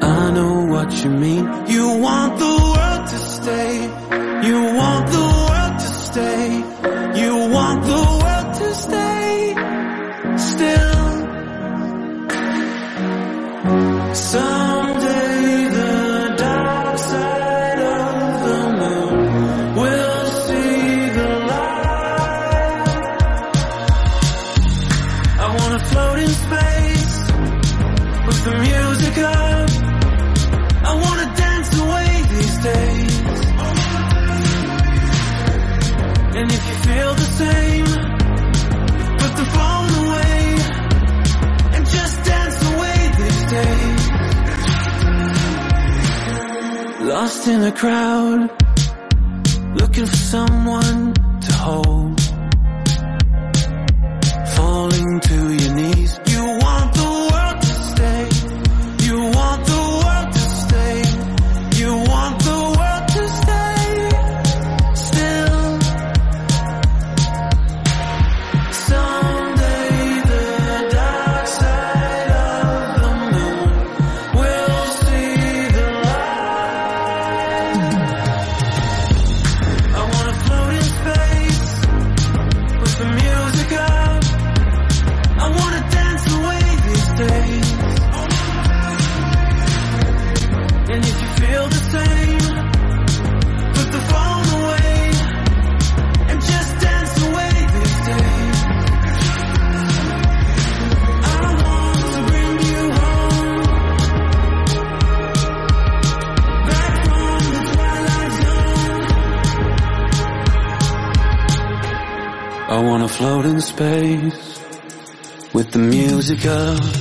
I know what you mean. You want the world to stay. You want the world to stay. You want the world to stay. Still some lost in the crowd Looking for someone to hold. Falling to your knees. float in space with the music of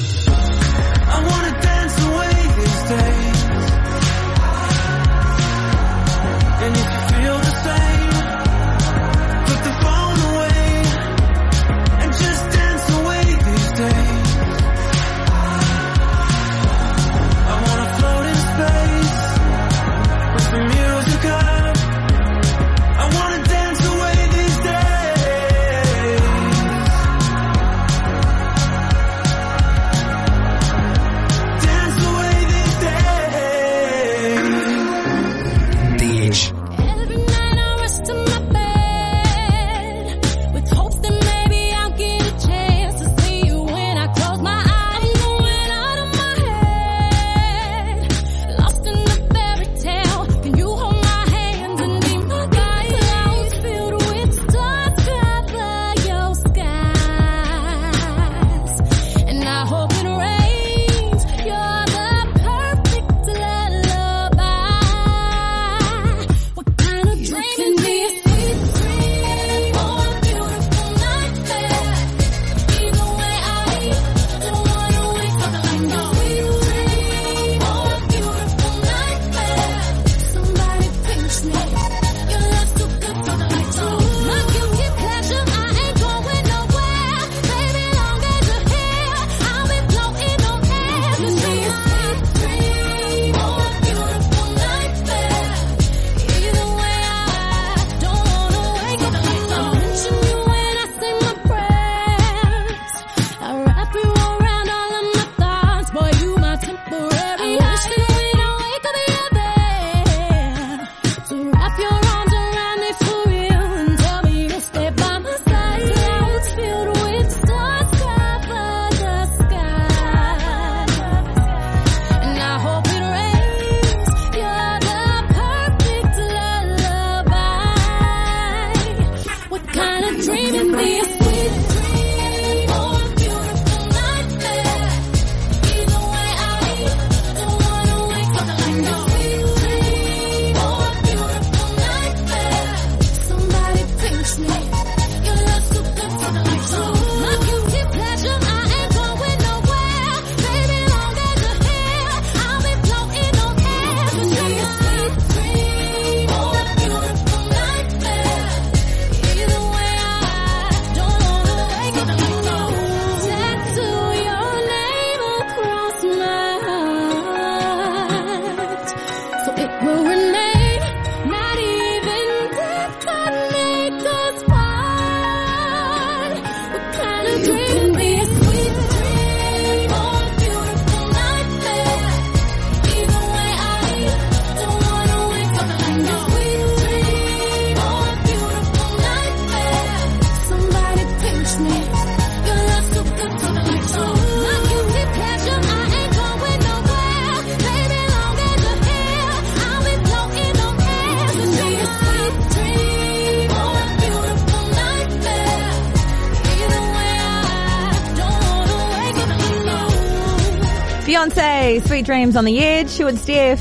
Sweet Dreams on the Edge. Who would Steph?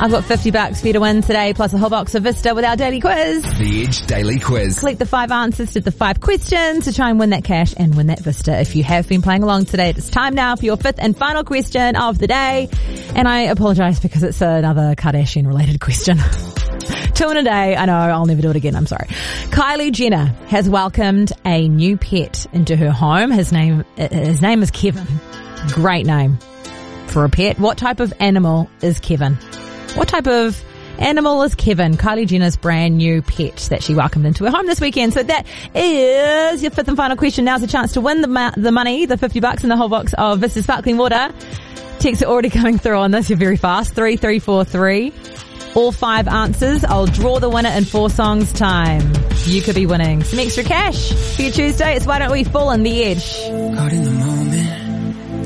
I've got 50 bucks for you to win today, plus a whole box of Vista with our daily quiz. The Edge Daily Quiz. Collect the five answers to the five questions to try and win that cash and win that Vista. If you have been playing along today, it's time now for your fifth and final question of the day. And I apologize because it's another Kardashian related question. Two in a day. I know I'll never do it again. I'm sorry. Kylie Jenner has welcomed a new pet into her home. His name, his name is Kevin. Great name for a pet. What type of animal is Kevin? What type of animal is Kevin, Kylie Jenner's brand new pet that she welcomed into her home this weekend? So that is your fifth and final question. Now's a chance to win the the money, the 50 bucks and the whole box of Vista Sparkling Water. Texts are already coming through on this. You're very fast. 3343. All five answers. I'll draw the winner in four songs time. You could be winning some extra cash for your Tuesday. It's Why Don't We Fall on the Edge.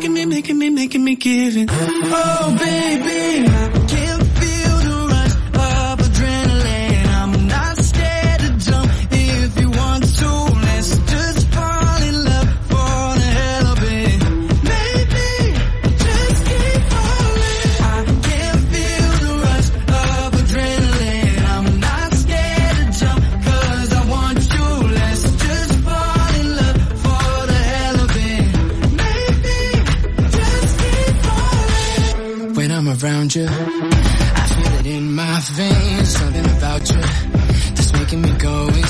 Making me, making me, making me give it. Oh, baby, around you, I feel it in my veins. Something about you that's making me go insane.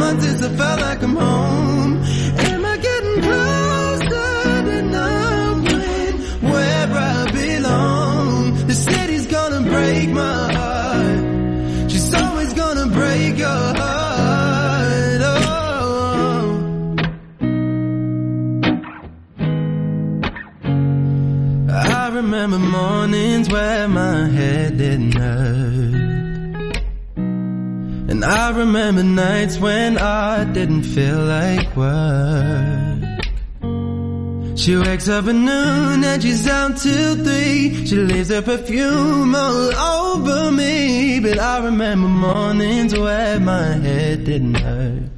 A couple months wakes up at noon and she's out till three. She leaves her perfume all over me. But I remember mornings where my head didn't hurt.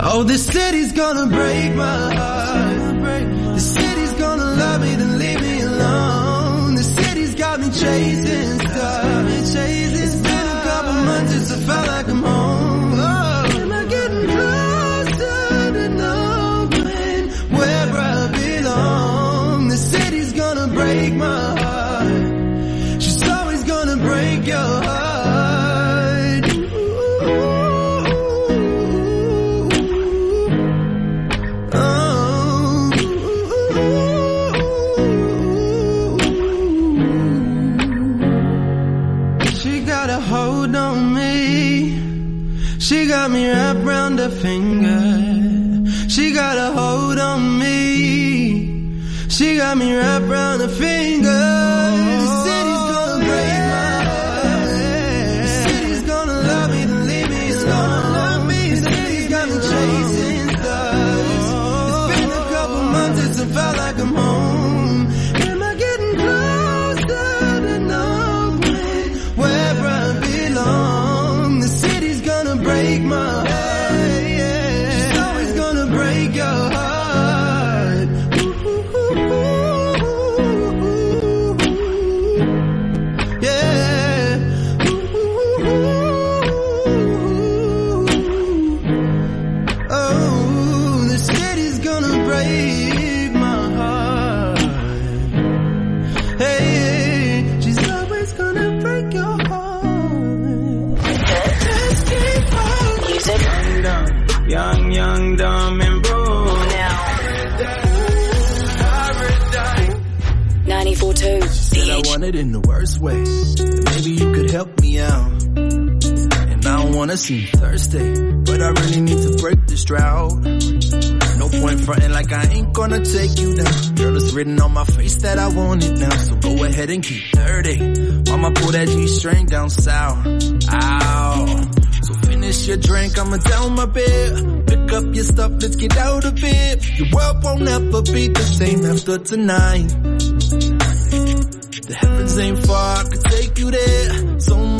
Oh, this city's gonna break my heart. I want it in the worst way. Maybe you could help me out. And I don't wanna seem thirsty, but I really need to break this drought. No point fronting like I ain't gonna take you down. Girl, it's written on my face that I want it now. So go ahead and keep dirty. Mama pull that G string down south. Ow. So finish your drink, I'ma down my bed. Pick up your stuff, let's get out of it. Your world won't ever be the same after tonight.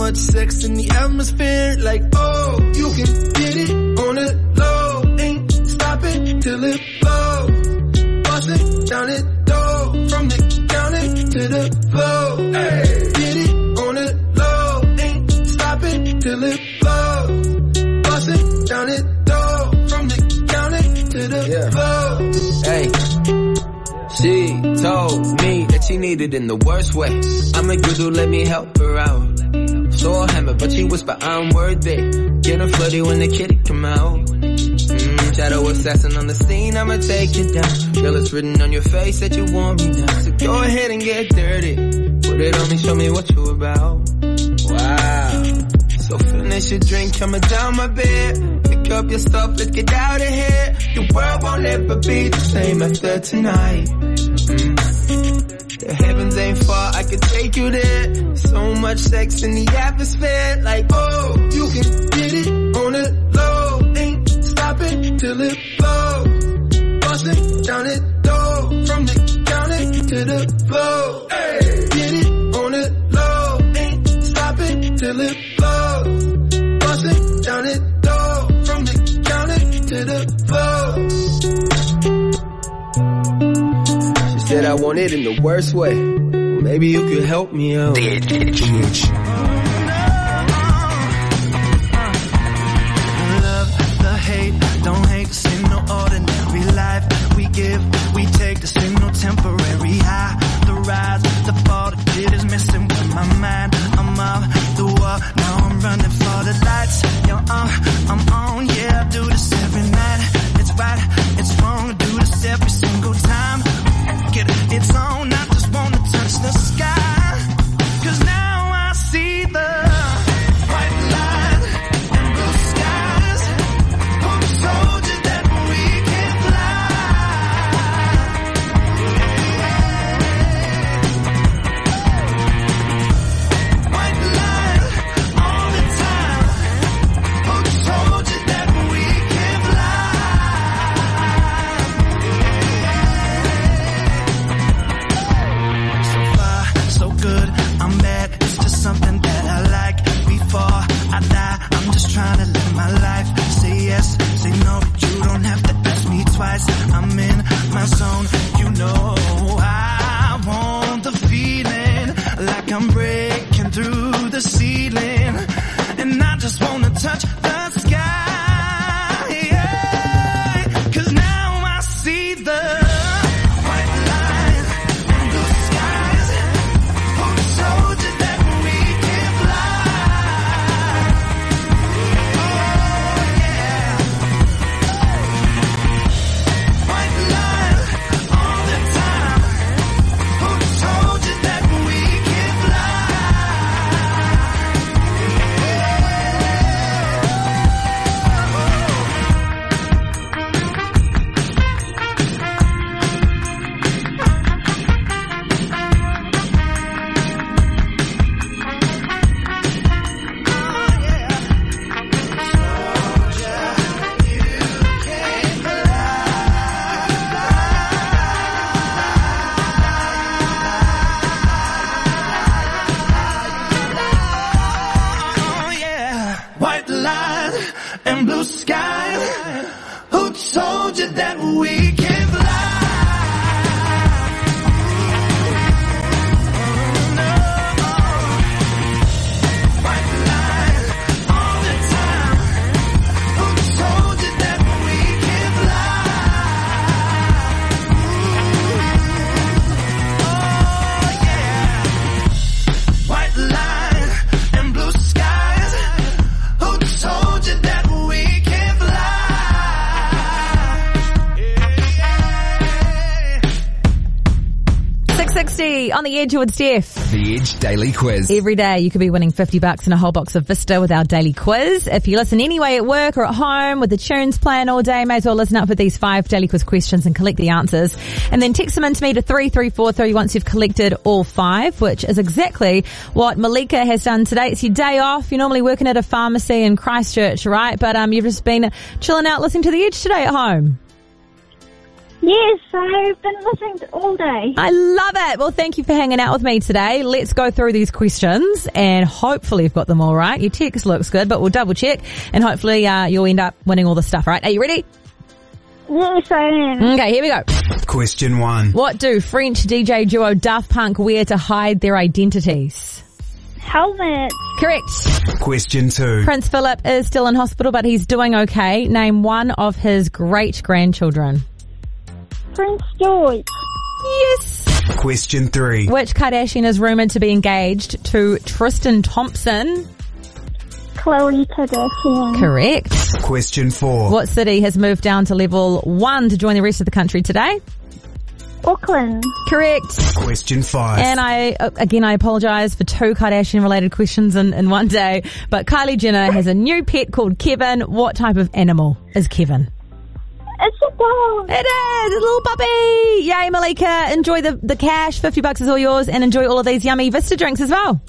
Much sex in the atmosphere, like oh, you can get it on the low. Ain't stopping till it blows. Bust it down it door, from the counter to the floor. Hey, get it on the low. Ain't stopping till it blows. Bust it down it door, from the counter to the floor. Hey. She told me that she needed in the worst way. I'm a dude, let me help her out. Saw whisper, I'm worthy. Get a flirty when the kitty come out. Mm, shadow assassin on the scene, I'ma take it down. Girl, it's written on your face that you want me now. So go ahead and get dirty. Put it on me, show me what you about. Wow. So finish your drink, coming down my bed. Pick up your stuff, let's get out of here. Your world won't ever be the same after tonight. Mm. The heavens ain't far, I can take you there. Much sex in the atmosphere, like oh, You can get it on the low, ain't stopping till it blows. Bust it down it door, from the counter to the floor. Hey, get it on the low, ain't stopping till it blows. Bust it down it door, from the counter to the floor. She said I want it in the worst way. Maybe you could help me out. And blue skies. Who told you that we 660 on the edge with Steph. The Edge Daily Quiz. Every day you could be winning 50 bucks and a whole box of Vista with our daily quiz. If you listen anyway at work or at home with the tunes playing all day, may as well listen up with these five daily quiz questions and collect the answers. And then text them in to me to 3343 once you've collected all five, which is exactly what Malika has done today. It's your day off. You're normally working at a pharmacy in Christchurch, right? But um, you've just been chilling out listening to the edge today at home. Yes, I've been listening to all day. I love it. Well, thank you for hanging out with me today. Let's go through these questions and hopefully you've got them all right. Your text looks good, but we'll double check and hopefully uh, you'll end up winning all the stuff, right? Are you ready? Yes, I am. Okay, here we go. Question one. What do French DJ duo Daft Punk wear to hide their identities? Helmet. Correct. Question two. Prince Philip is still in hospital, but he's doing okay. Name one of his great grandchildren. Prince George. Yes. Question three. Which Kardashian is rumored to be engaged to Tristan Thompson? Khloe Kardashian. Correct. Question four. What city has moved down to level one to join the rest of the country today? Auckland. Correct. Question five. And I, uh, again, I apologize for two Kardashian related questions in, in one day, but Kylie Jenner has a new pet called Kevin. What type of animal is Kevin? It's a dog. It is a little puppy. Yay, Malika. Enjoy the, the cash. 50 bucks is all yours and enjoy all of these yummy Vista drinks as well.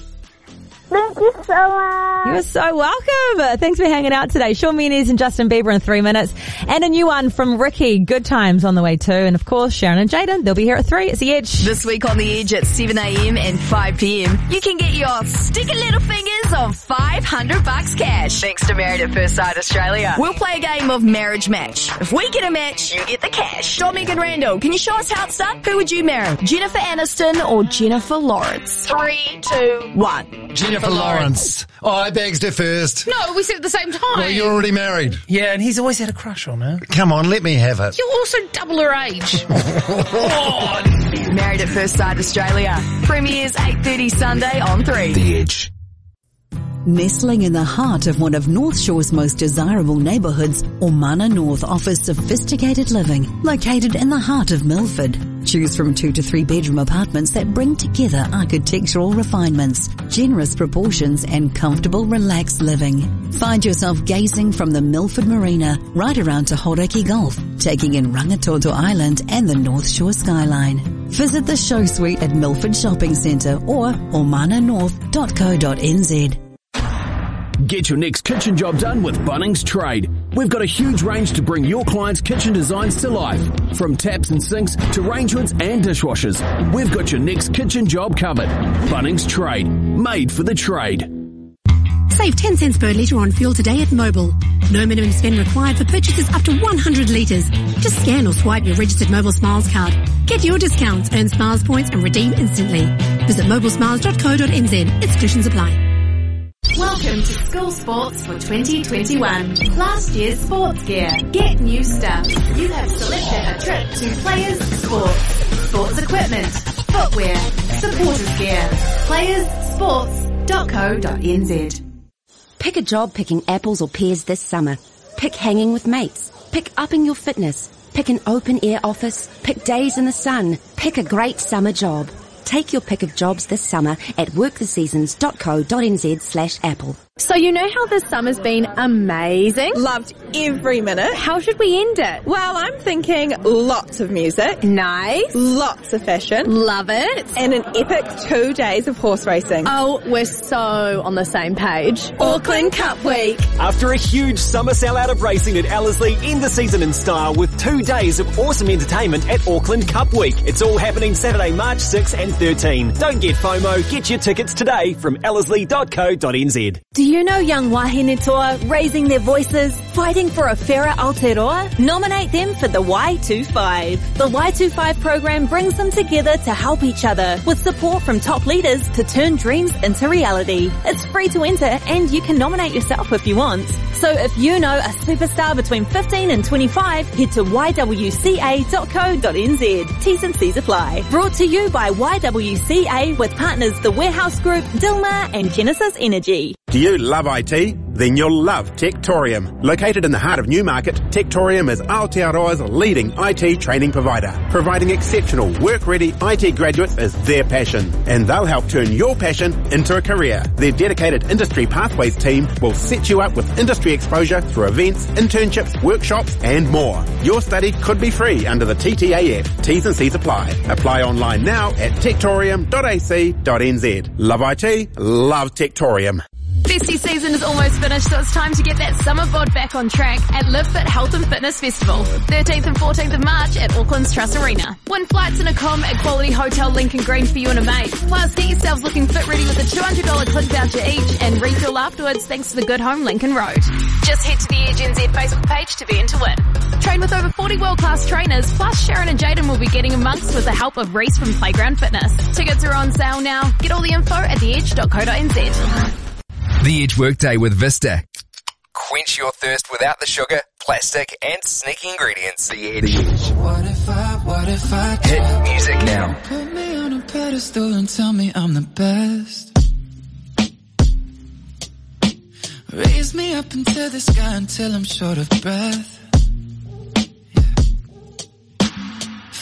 Thank you so much. You're so welcome. Thanks for hanging out today. Shawn Mendes and Justin Bieber in three minutes. And a new one from Ricky. Good times on the way too. And of course, Sharon and Jaden. They'll be here at three. It's the Edge. This week on The Edge at 7am and 5pm, you can get your sticky little fingers on 500 bucks cash. Thanks to Married at First Sight Australia. We'll play a game of marriage match. If we get a match, you get the cash. Dominic and Randell, can you show us how it's done? Who would you marry? Jennifer Aniston or Jennifer Lawrence? Three, two, one. Jennifer Lawrence. Oh, I begged her first. No, we said at the same time. Well, you're already married. Yeah, and he's always had a crush on her. Come on, let me have it. You're also double her age. Married at First Sight Australia. Premieres 8.30 Sunday on 3. The Edge. Nestling in the heart of one of North Shore's most desirable neighbourhoods, Ormana North offers sophisticated living, located in the heart of Milford. Choose from two to three bedroom apartments that bring together architectural refinements, generous proportions and comfortable relaxed living. Find yourself gazing from the Milford Marina right around to Hauraki Gulf, taking in Rangitoto Island and the North Shore skyline. Visit the show suite at Milford Shopping Centre or ormananorth.co.nz. Get your next kitchen job done with Bunnings Trade. We've got a huge range to bring your clients' kitchen designs to life. From taps and sinks to range hoods and dishwashers, we've got your next kitchen job covered. Bunnings Trade, made for the trade. Save 10 cents per litre on fuel today at Mobil. No minimum spend required for purchases up to 100 litres. Just scan or swipe your registered Mobil Smiles card. Get your discounts, earn Smiles points and redeem instantly. Visit mobilsmiles.co.nz. Exclusions apply. Welcome to School Sports for 2021. Last year's sports gear. Get new stuff. You have selected a trip to Players Sports. Sports equipment, footwear, supporters gear. Playersports.co.nz. Pick a job picking apples or pears this summer. Pick hanging with mates. Pick upping your fitness. Pick an open air office. Pick days in the sun. Pick a great summer job. Take your pick of jobs this summer at worktheseasons.co.nz slash apple. So you know how this summer's been amazing? Loved every minute. How should we end it? Well, I'm thinking lots of music. Nice. Lots of fashion. Love it. And an epic two days of horse racing. Oh, we're so on the same page. Auckland Cup Week. After a huge summer sellout of racing at Ellerslie, end the season in style with two days of awesome entertainment at Auckland Cup Week. It's all happening Saturday, March 6 and 13. Don't get FOMO. Get your tickets today from ellerslie.co.nz. Do you know young wahine toa raising their voices, fighting for a fairer Aotearoa? Nominate them for the Y25. The Y25 program brings them together to help each other with support from top leaders to turn dreams into reality. It's free to enter and you can nominate yourself if you want. So if you know a superstar between 15 and 25, head to ywca.co.nz. T's and C's apply. Brought to you by YWCA with partners the Warehouse Group, Dilmah and Genesis Energy. Do you love IT? Then you'll love Techtorium. Located in the heart of Newmarket, Techtorium is Aotearoa's leading IT training provider. Providing exceptional, work-ready IT graduates is their passion. And they'll help turn your passion into a career. Their dedicated Industry Pathways team will set you up with industry exposure through events, internships, workshops, and more. Your study could be free under the TTAF. T's and C's apply. Apply online now at techtorium.ac.nz. Love IT, love Techtorium. Festy season is almost finished, so it's time to get that summer bod back on track at Live Fit Health and Fitness Festival, 13th and 14th of March at Auckland's Trusts Arena. Win flights and a com at Quality Hotel Lincoln Green for you and a mate. Plus, get yourselves looking fit ready with a $200 click voucher each and refill afterwards thanks to the Good Home Lincoln Road. Just head to the Edge NZ Facebook page to be in to win. Train with over 40 world-class trainers, plus Sharon and Jaden will be getting amongst with the help of Reese from Playground Fitness. Tickets are on sale now. Get all the info at theedge.co.nz. The Edge Workday with Vista. Quench your thirst without the sugar, plastic, and sneaky ingredients. The Edge. What if I, what if I Hit music now. Put me on a pedestal and tell me I'm the best. Raise me up into the sky until I'm short of breath.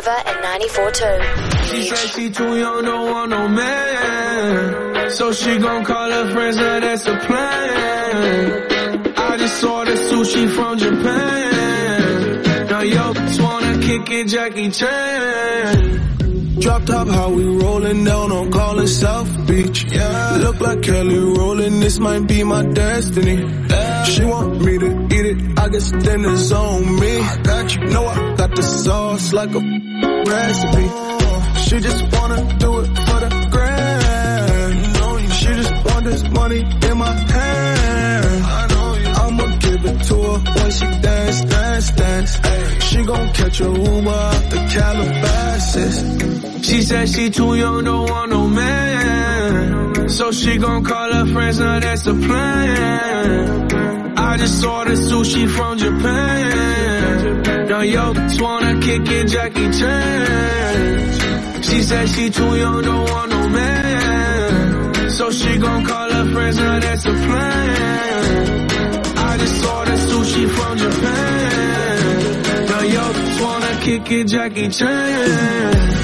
94.2. She said she too young, don't want no man. So she gon' call her friends, now that's a plan. I just saw the sushi from Japan. Now yo, just wanna kick it, Jackie Chan. Drop top, how we rolling down on calling South Beach. Yeah. Look like Kelly rolling, this might be my destiny. She want me to it, I guess dinner's on me. I got you, know I got the sauce like a recipe. Oh. She just wanna do it for the grand. She just want this money in my hand. I'ma give it to her when she dance, dance, dance. She gon' catch a Uber out the Calabasas. She said she too young, don't want no man. So she gon' call her friends, now that's the plan. I just saw the sushi from Japan. Now yo, just wanna kick it, Jackie Chan. She said she too young, don't want no man. So she gon' call her friends, now that's the plan. I just saw the sushi from Japan. Now yo, just wanna kick it, Jackie Chan.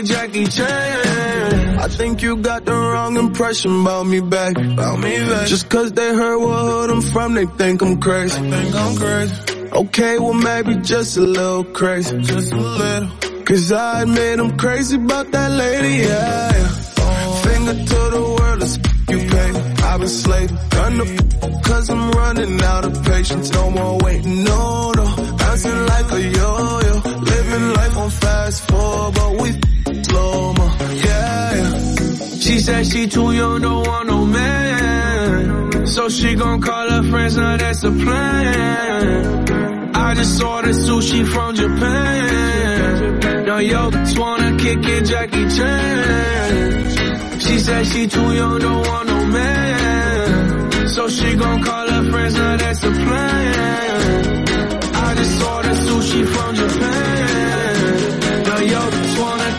It, Jackie Chan. I think you got the wrong impression about me back. About me back. Just cause they heard what hood I'm from, they think I'm crazy. Think I'm crazy. Okay, well maybe just a little crazy. Just a little. Cause I admit I'm crazy about that lady, yeah. Finger to the world, it's you pay. I've been slaving, done the cause I'm running out of patience. No more waiting, no, no. Bouncing like a yo-yo. Living life on fast forward, but we yeah. She said she too young, don't want no man. So she gon' call her friends, now that's the plan. I just saw the sushi from Japan. Now yo, just wanna kick it, Jackie Chan. She said she too young, don't want no man. So she gon' call her friends, now that's the plan. I just saw the sushi from Japan. Now yo,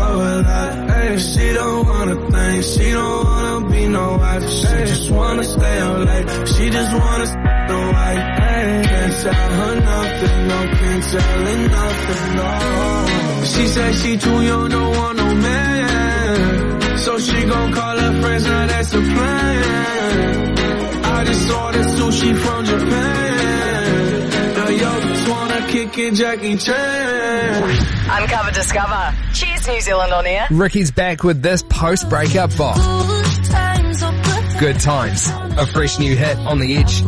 Alive. Hey, she don't wanna think, she don't wanna be no wife. She just wanna stay up late, she just wanna stay no wife. Hey, can't tell her nothing, no, can't tell her nothing, no. She said she too young, don't want no man. So she gon' call her friends, now that's the plan. I just saw the sushi from Japan. Now just wanna kick it, Jackie Chan. Uncover Discover. Cheers, New Zealand on air. Ricky's back with this post-breakup bop. Good times. A fresh new hit on the edge.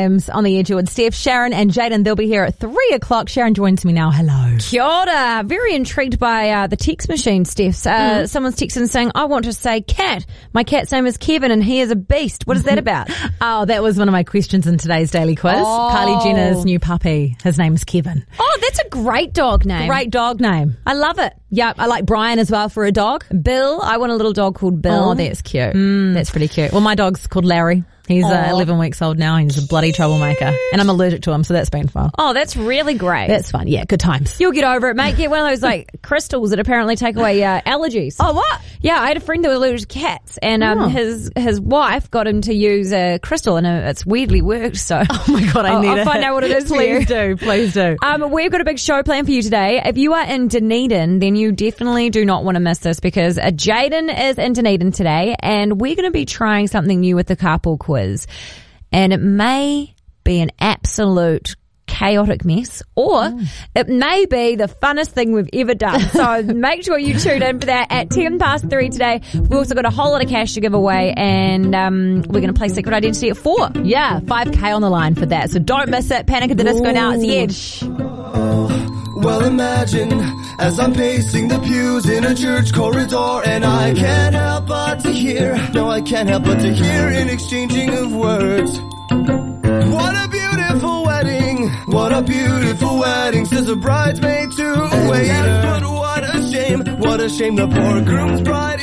Times on the edge with Steph, Sharon, and Jaden. They'll be here at three o'clock. Sharon joins me now. Hello. Kia ora. Very intrigued by uh, the text machine, Steph. Uh, Someone's texting saying, I want to say cat. My cat's name is Kevin and he is a beast. What is that about? Oh, that was one of my questions in today's daily quiz. Oh. Kylie Jenner's new puppy. His name's Kevin. oh, that's a great dog name. Great dog name. I love it. Yeah, I like Brian as well for a dog. Bill. I want a little dog called Bill. Oh, that's cute. Mm. That's pretty cute. Well, my dog's called Larry. He's uh, 11 weeks old now. And he's a bloody troublemaker. And I'm allergic to him, so that's been fun. Oh, that's really great. That's fun. Yeah, good times. You'll get over it, mate. Get one of those like crystals that apparently take away uh, allergies. Oh, what? Yeah, I had a friend that was allergic to cats, and um, Oh. his his wife got him to use a crystal, and uh, it's weirdly worked. So, oh my god, I I'll, need I'll find out what it is. Please do, please do. Um, we've got a big show planned for you today. If you are in Dunedin, then you definitely do not want to miss this because uh, Jaden is in Dunedin today, and we're going to be trying something new with the carpool quiz, and it may be an absolute chaotic mess or it may be the funnest thing we've ever done. So make sure you tune in for that at 10 past 3 today. We've also got a whole lot of cash to give away and um, we're going to play Secret Identity at 4. Yeah, 5k on the line for that. So don't miss it. Panic at the Disco now. It's the edge. Well, imagine as I'm pacing the pews in a church corridor, and I can't help but to hear. No, I can't help but to hear an exchanging of words. What a beautiful wedding! What a beautiful wedding! Says a bridesmaid to a way But what a shame! What a shame! The poor groom's bride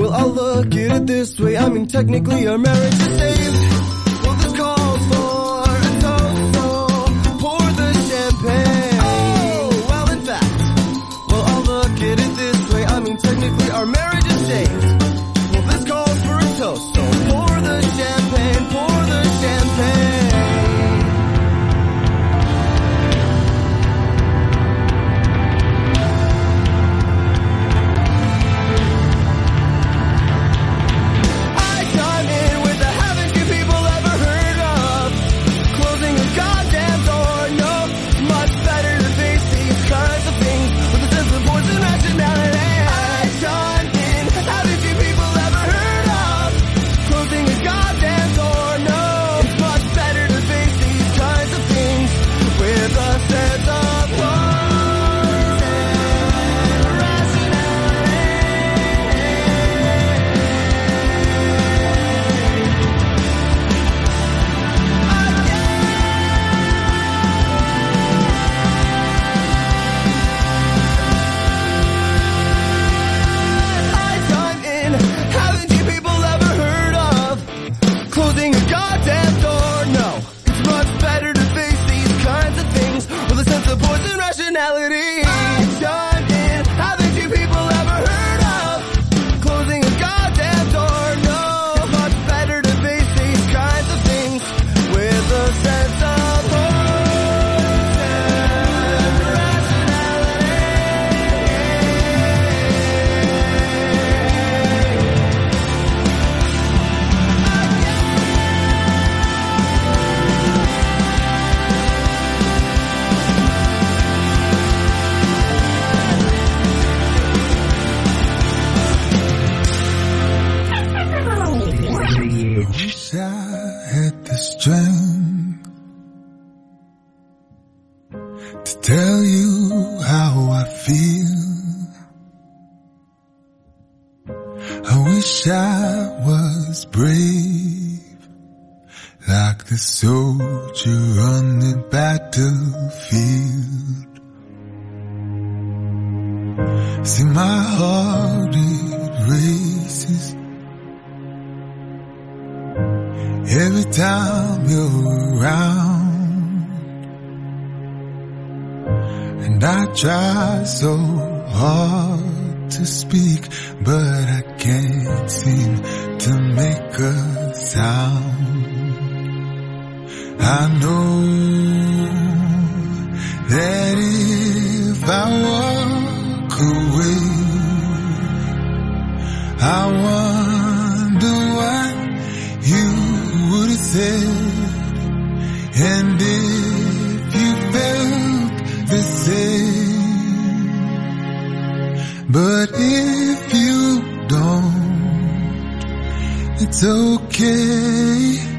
well, I'll look at it this way. I mean, technically, our marriage is saved. soldier on the battlefield. See my heart it races every time you're around, and I try so hard to speak, but I can't seem to make a sound. I know that if I walk away, I wonder what you would have said, and if you felt the same. But if you don't, it's okay.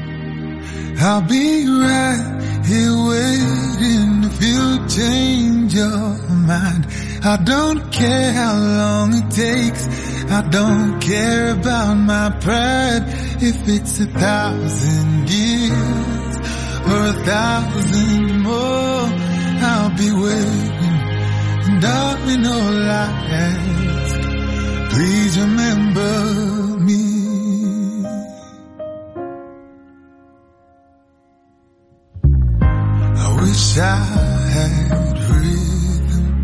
I'll be right here waiting if you change your mind. I don't care how long it takes. I don't care about my pride. If it's a thousand years or a thousand more, I'll be waiting. And darling, all I ask, please remember as I had written.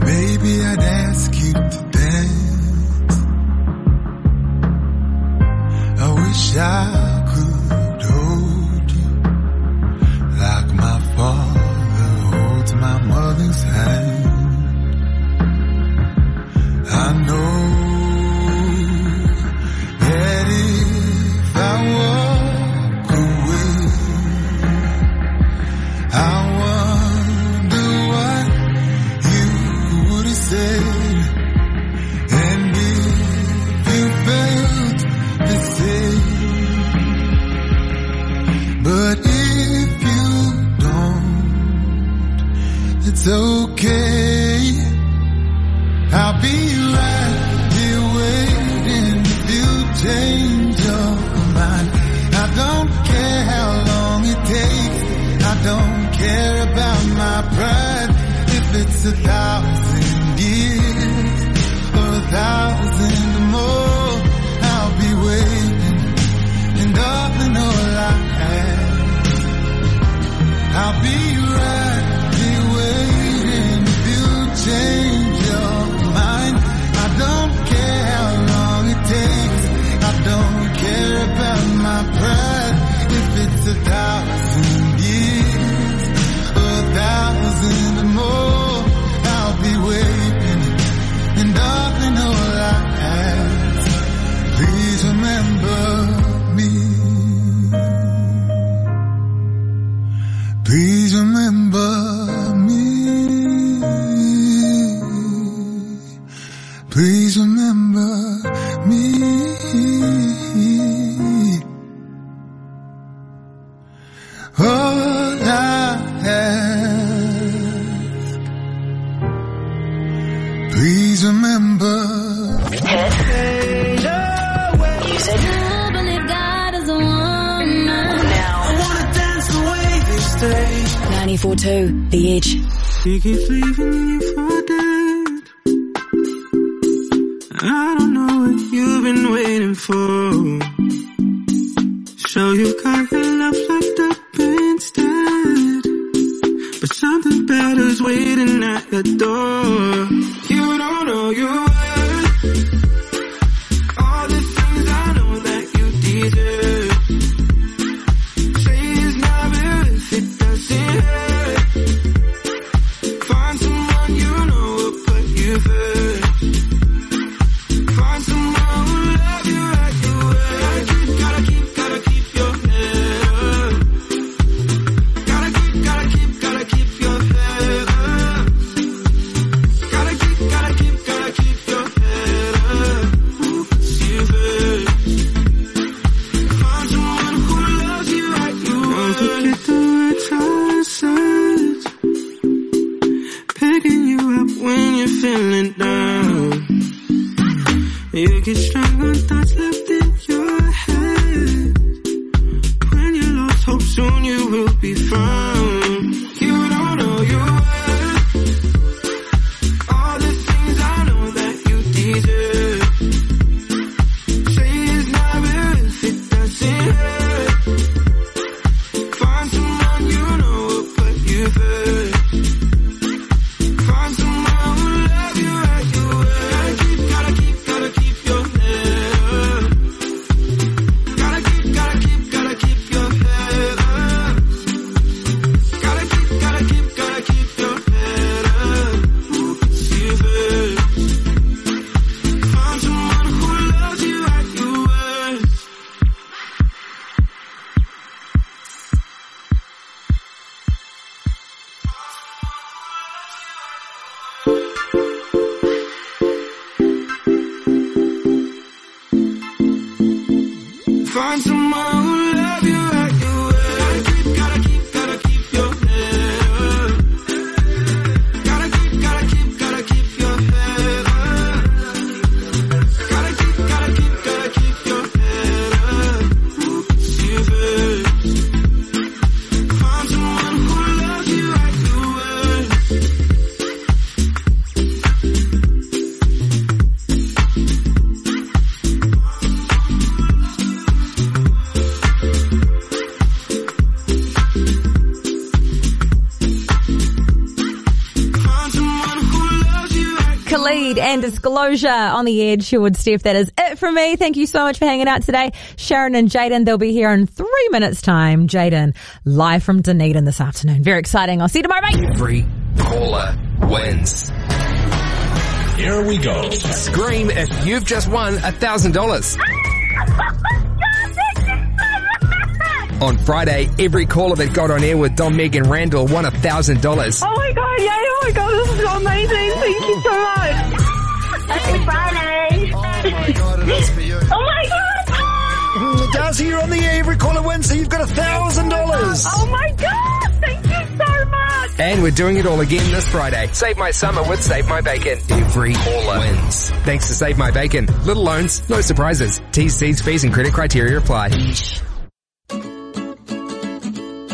Maybe I'd ask you to dance. I wish I. and Disclosure on the edge. Would Steph, that is it from me. Thank you so much for hanging out today. Sharon and Jaden, they'll be here in three minutes time. Jaden, live from Dunedin this afternoon. Very exciting. I'll see you tomorrow. Bye. Every caller wins. Here we go. Scream if you've just won a thousand dollars. On Friday, every caller that got on air with Don Megan Randell won a thousand dollars. Oh my god, yay, oh my god, this is amazing. Thank you so much. Happy Friday. Oh my god, it is for you. Oh my god. Mm, Darcy, you're on the air. Every caller wins, so you've got a thousand dollars. Oh my god, thank you so much. And we're doing it all again this Friday. Save my summer with Save My Bacon. Every caller wins. Thanks to Save My Bacon. Little loans, no surprises. T's, C's, fees and credit criteria apply.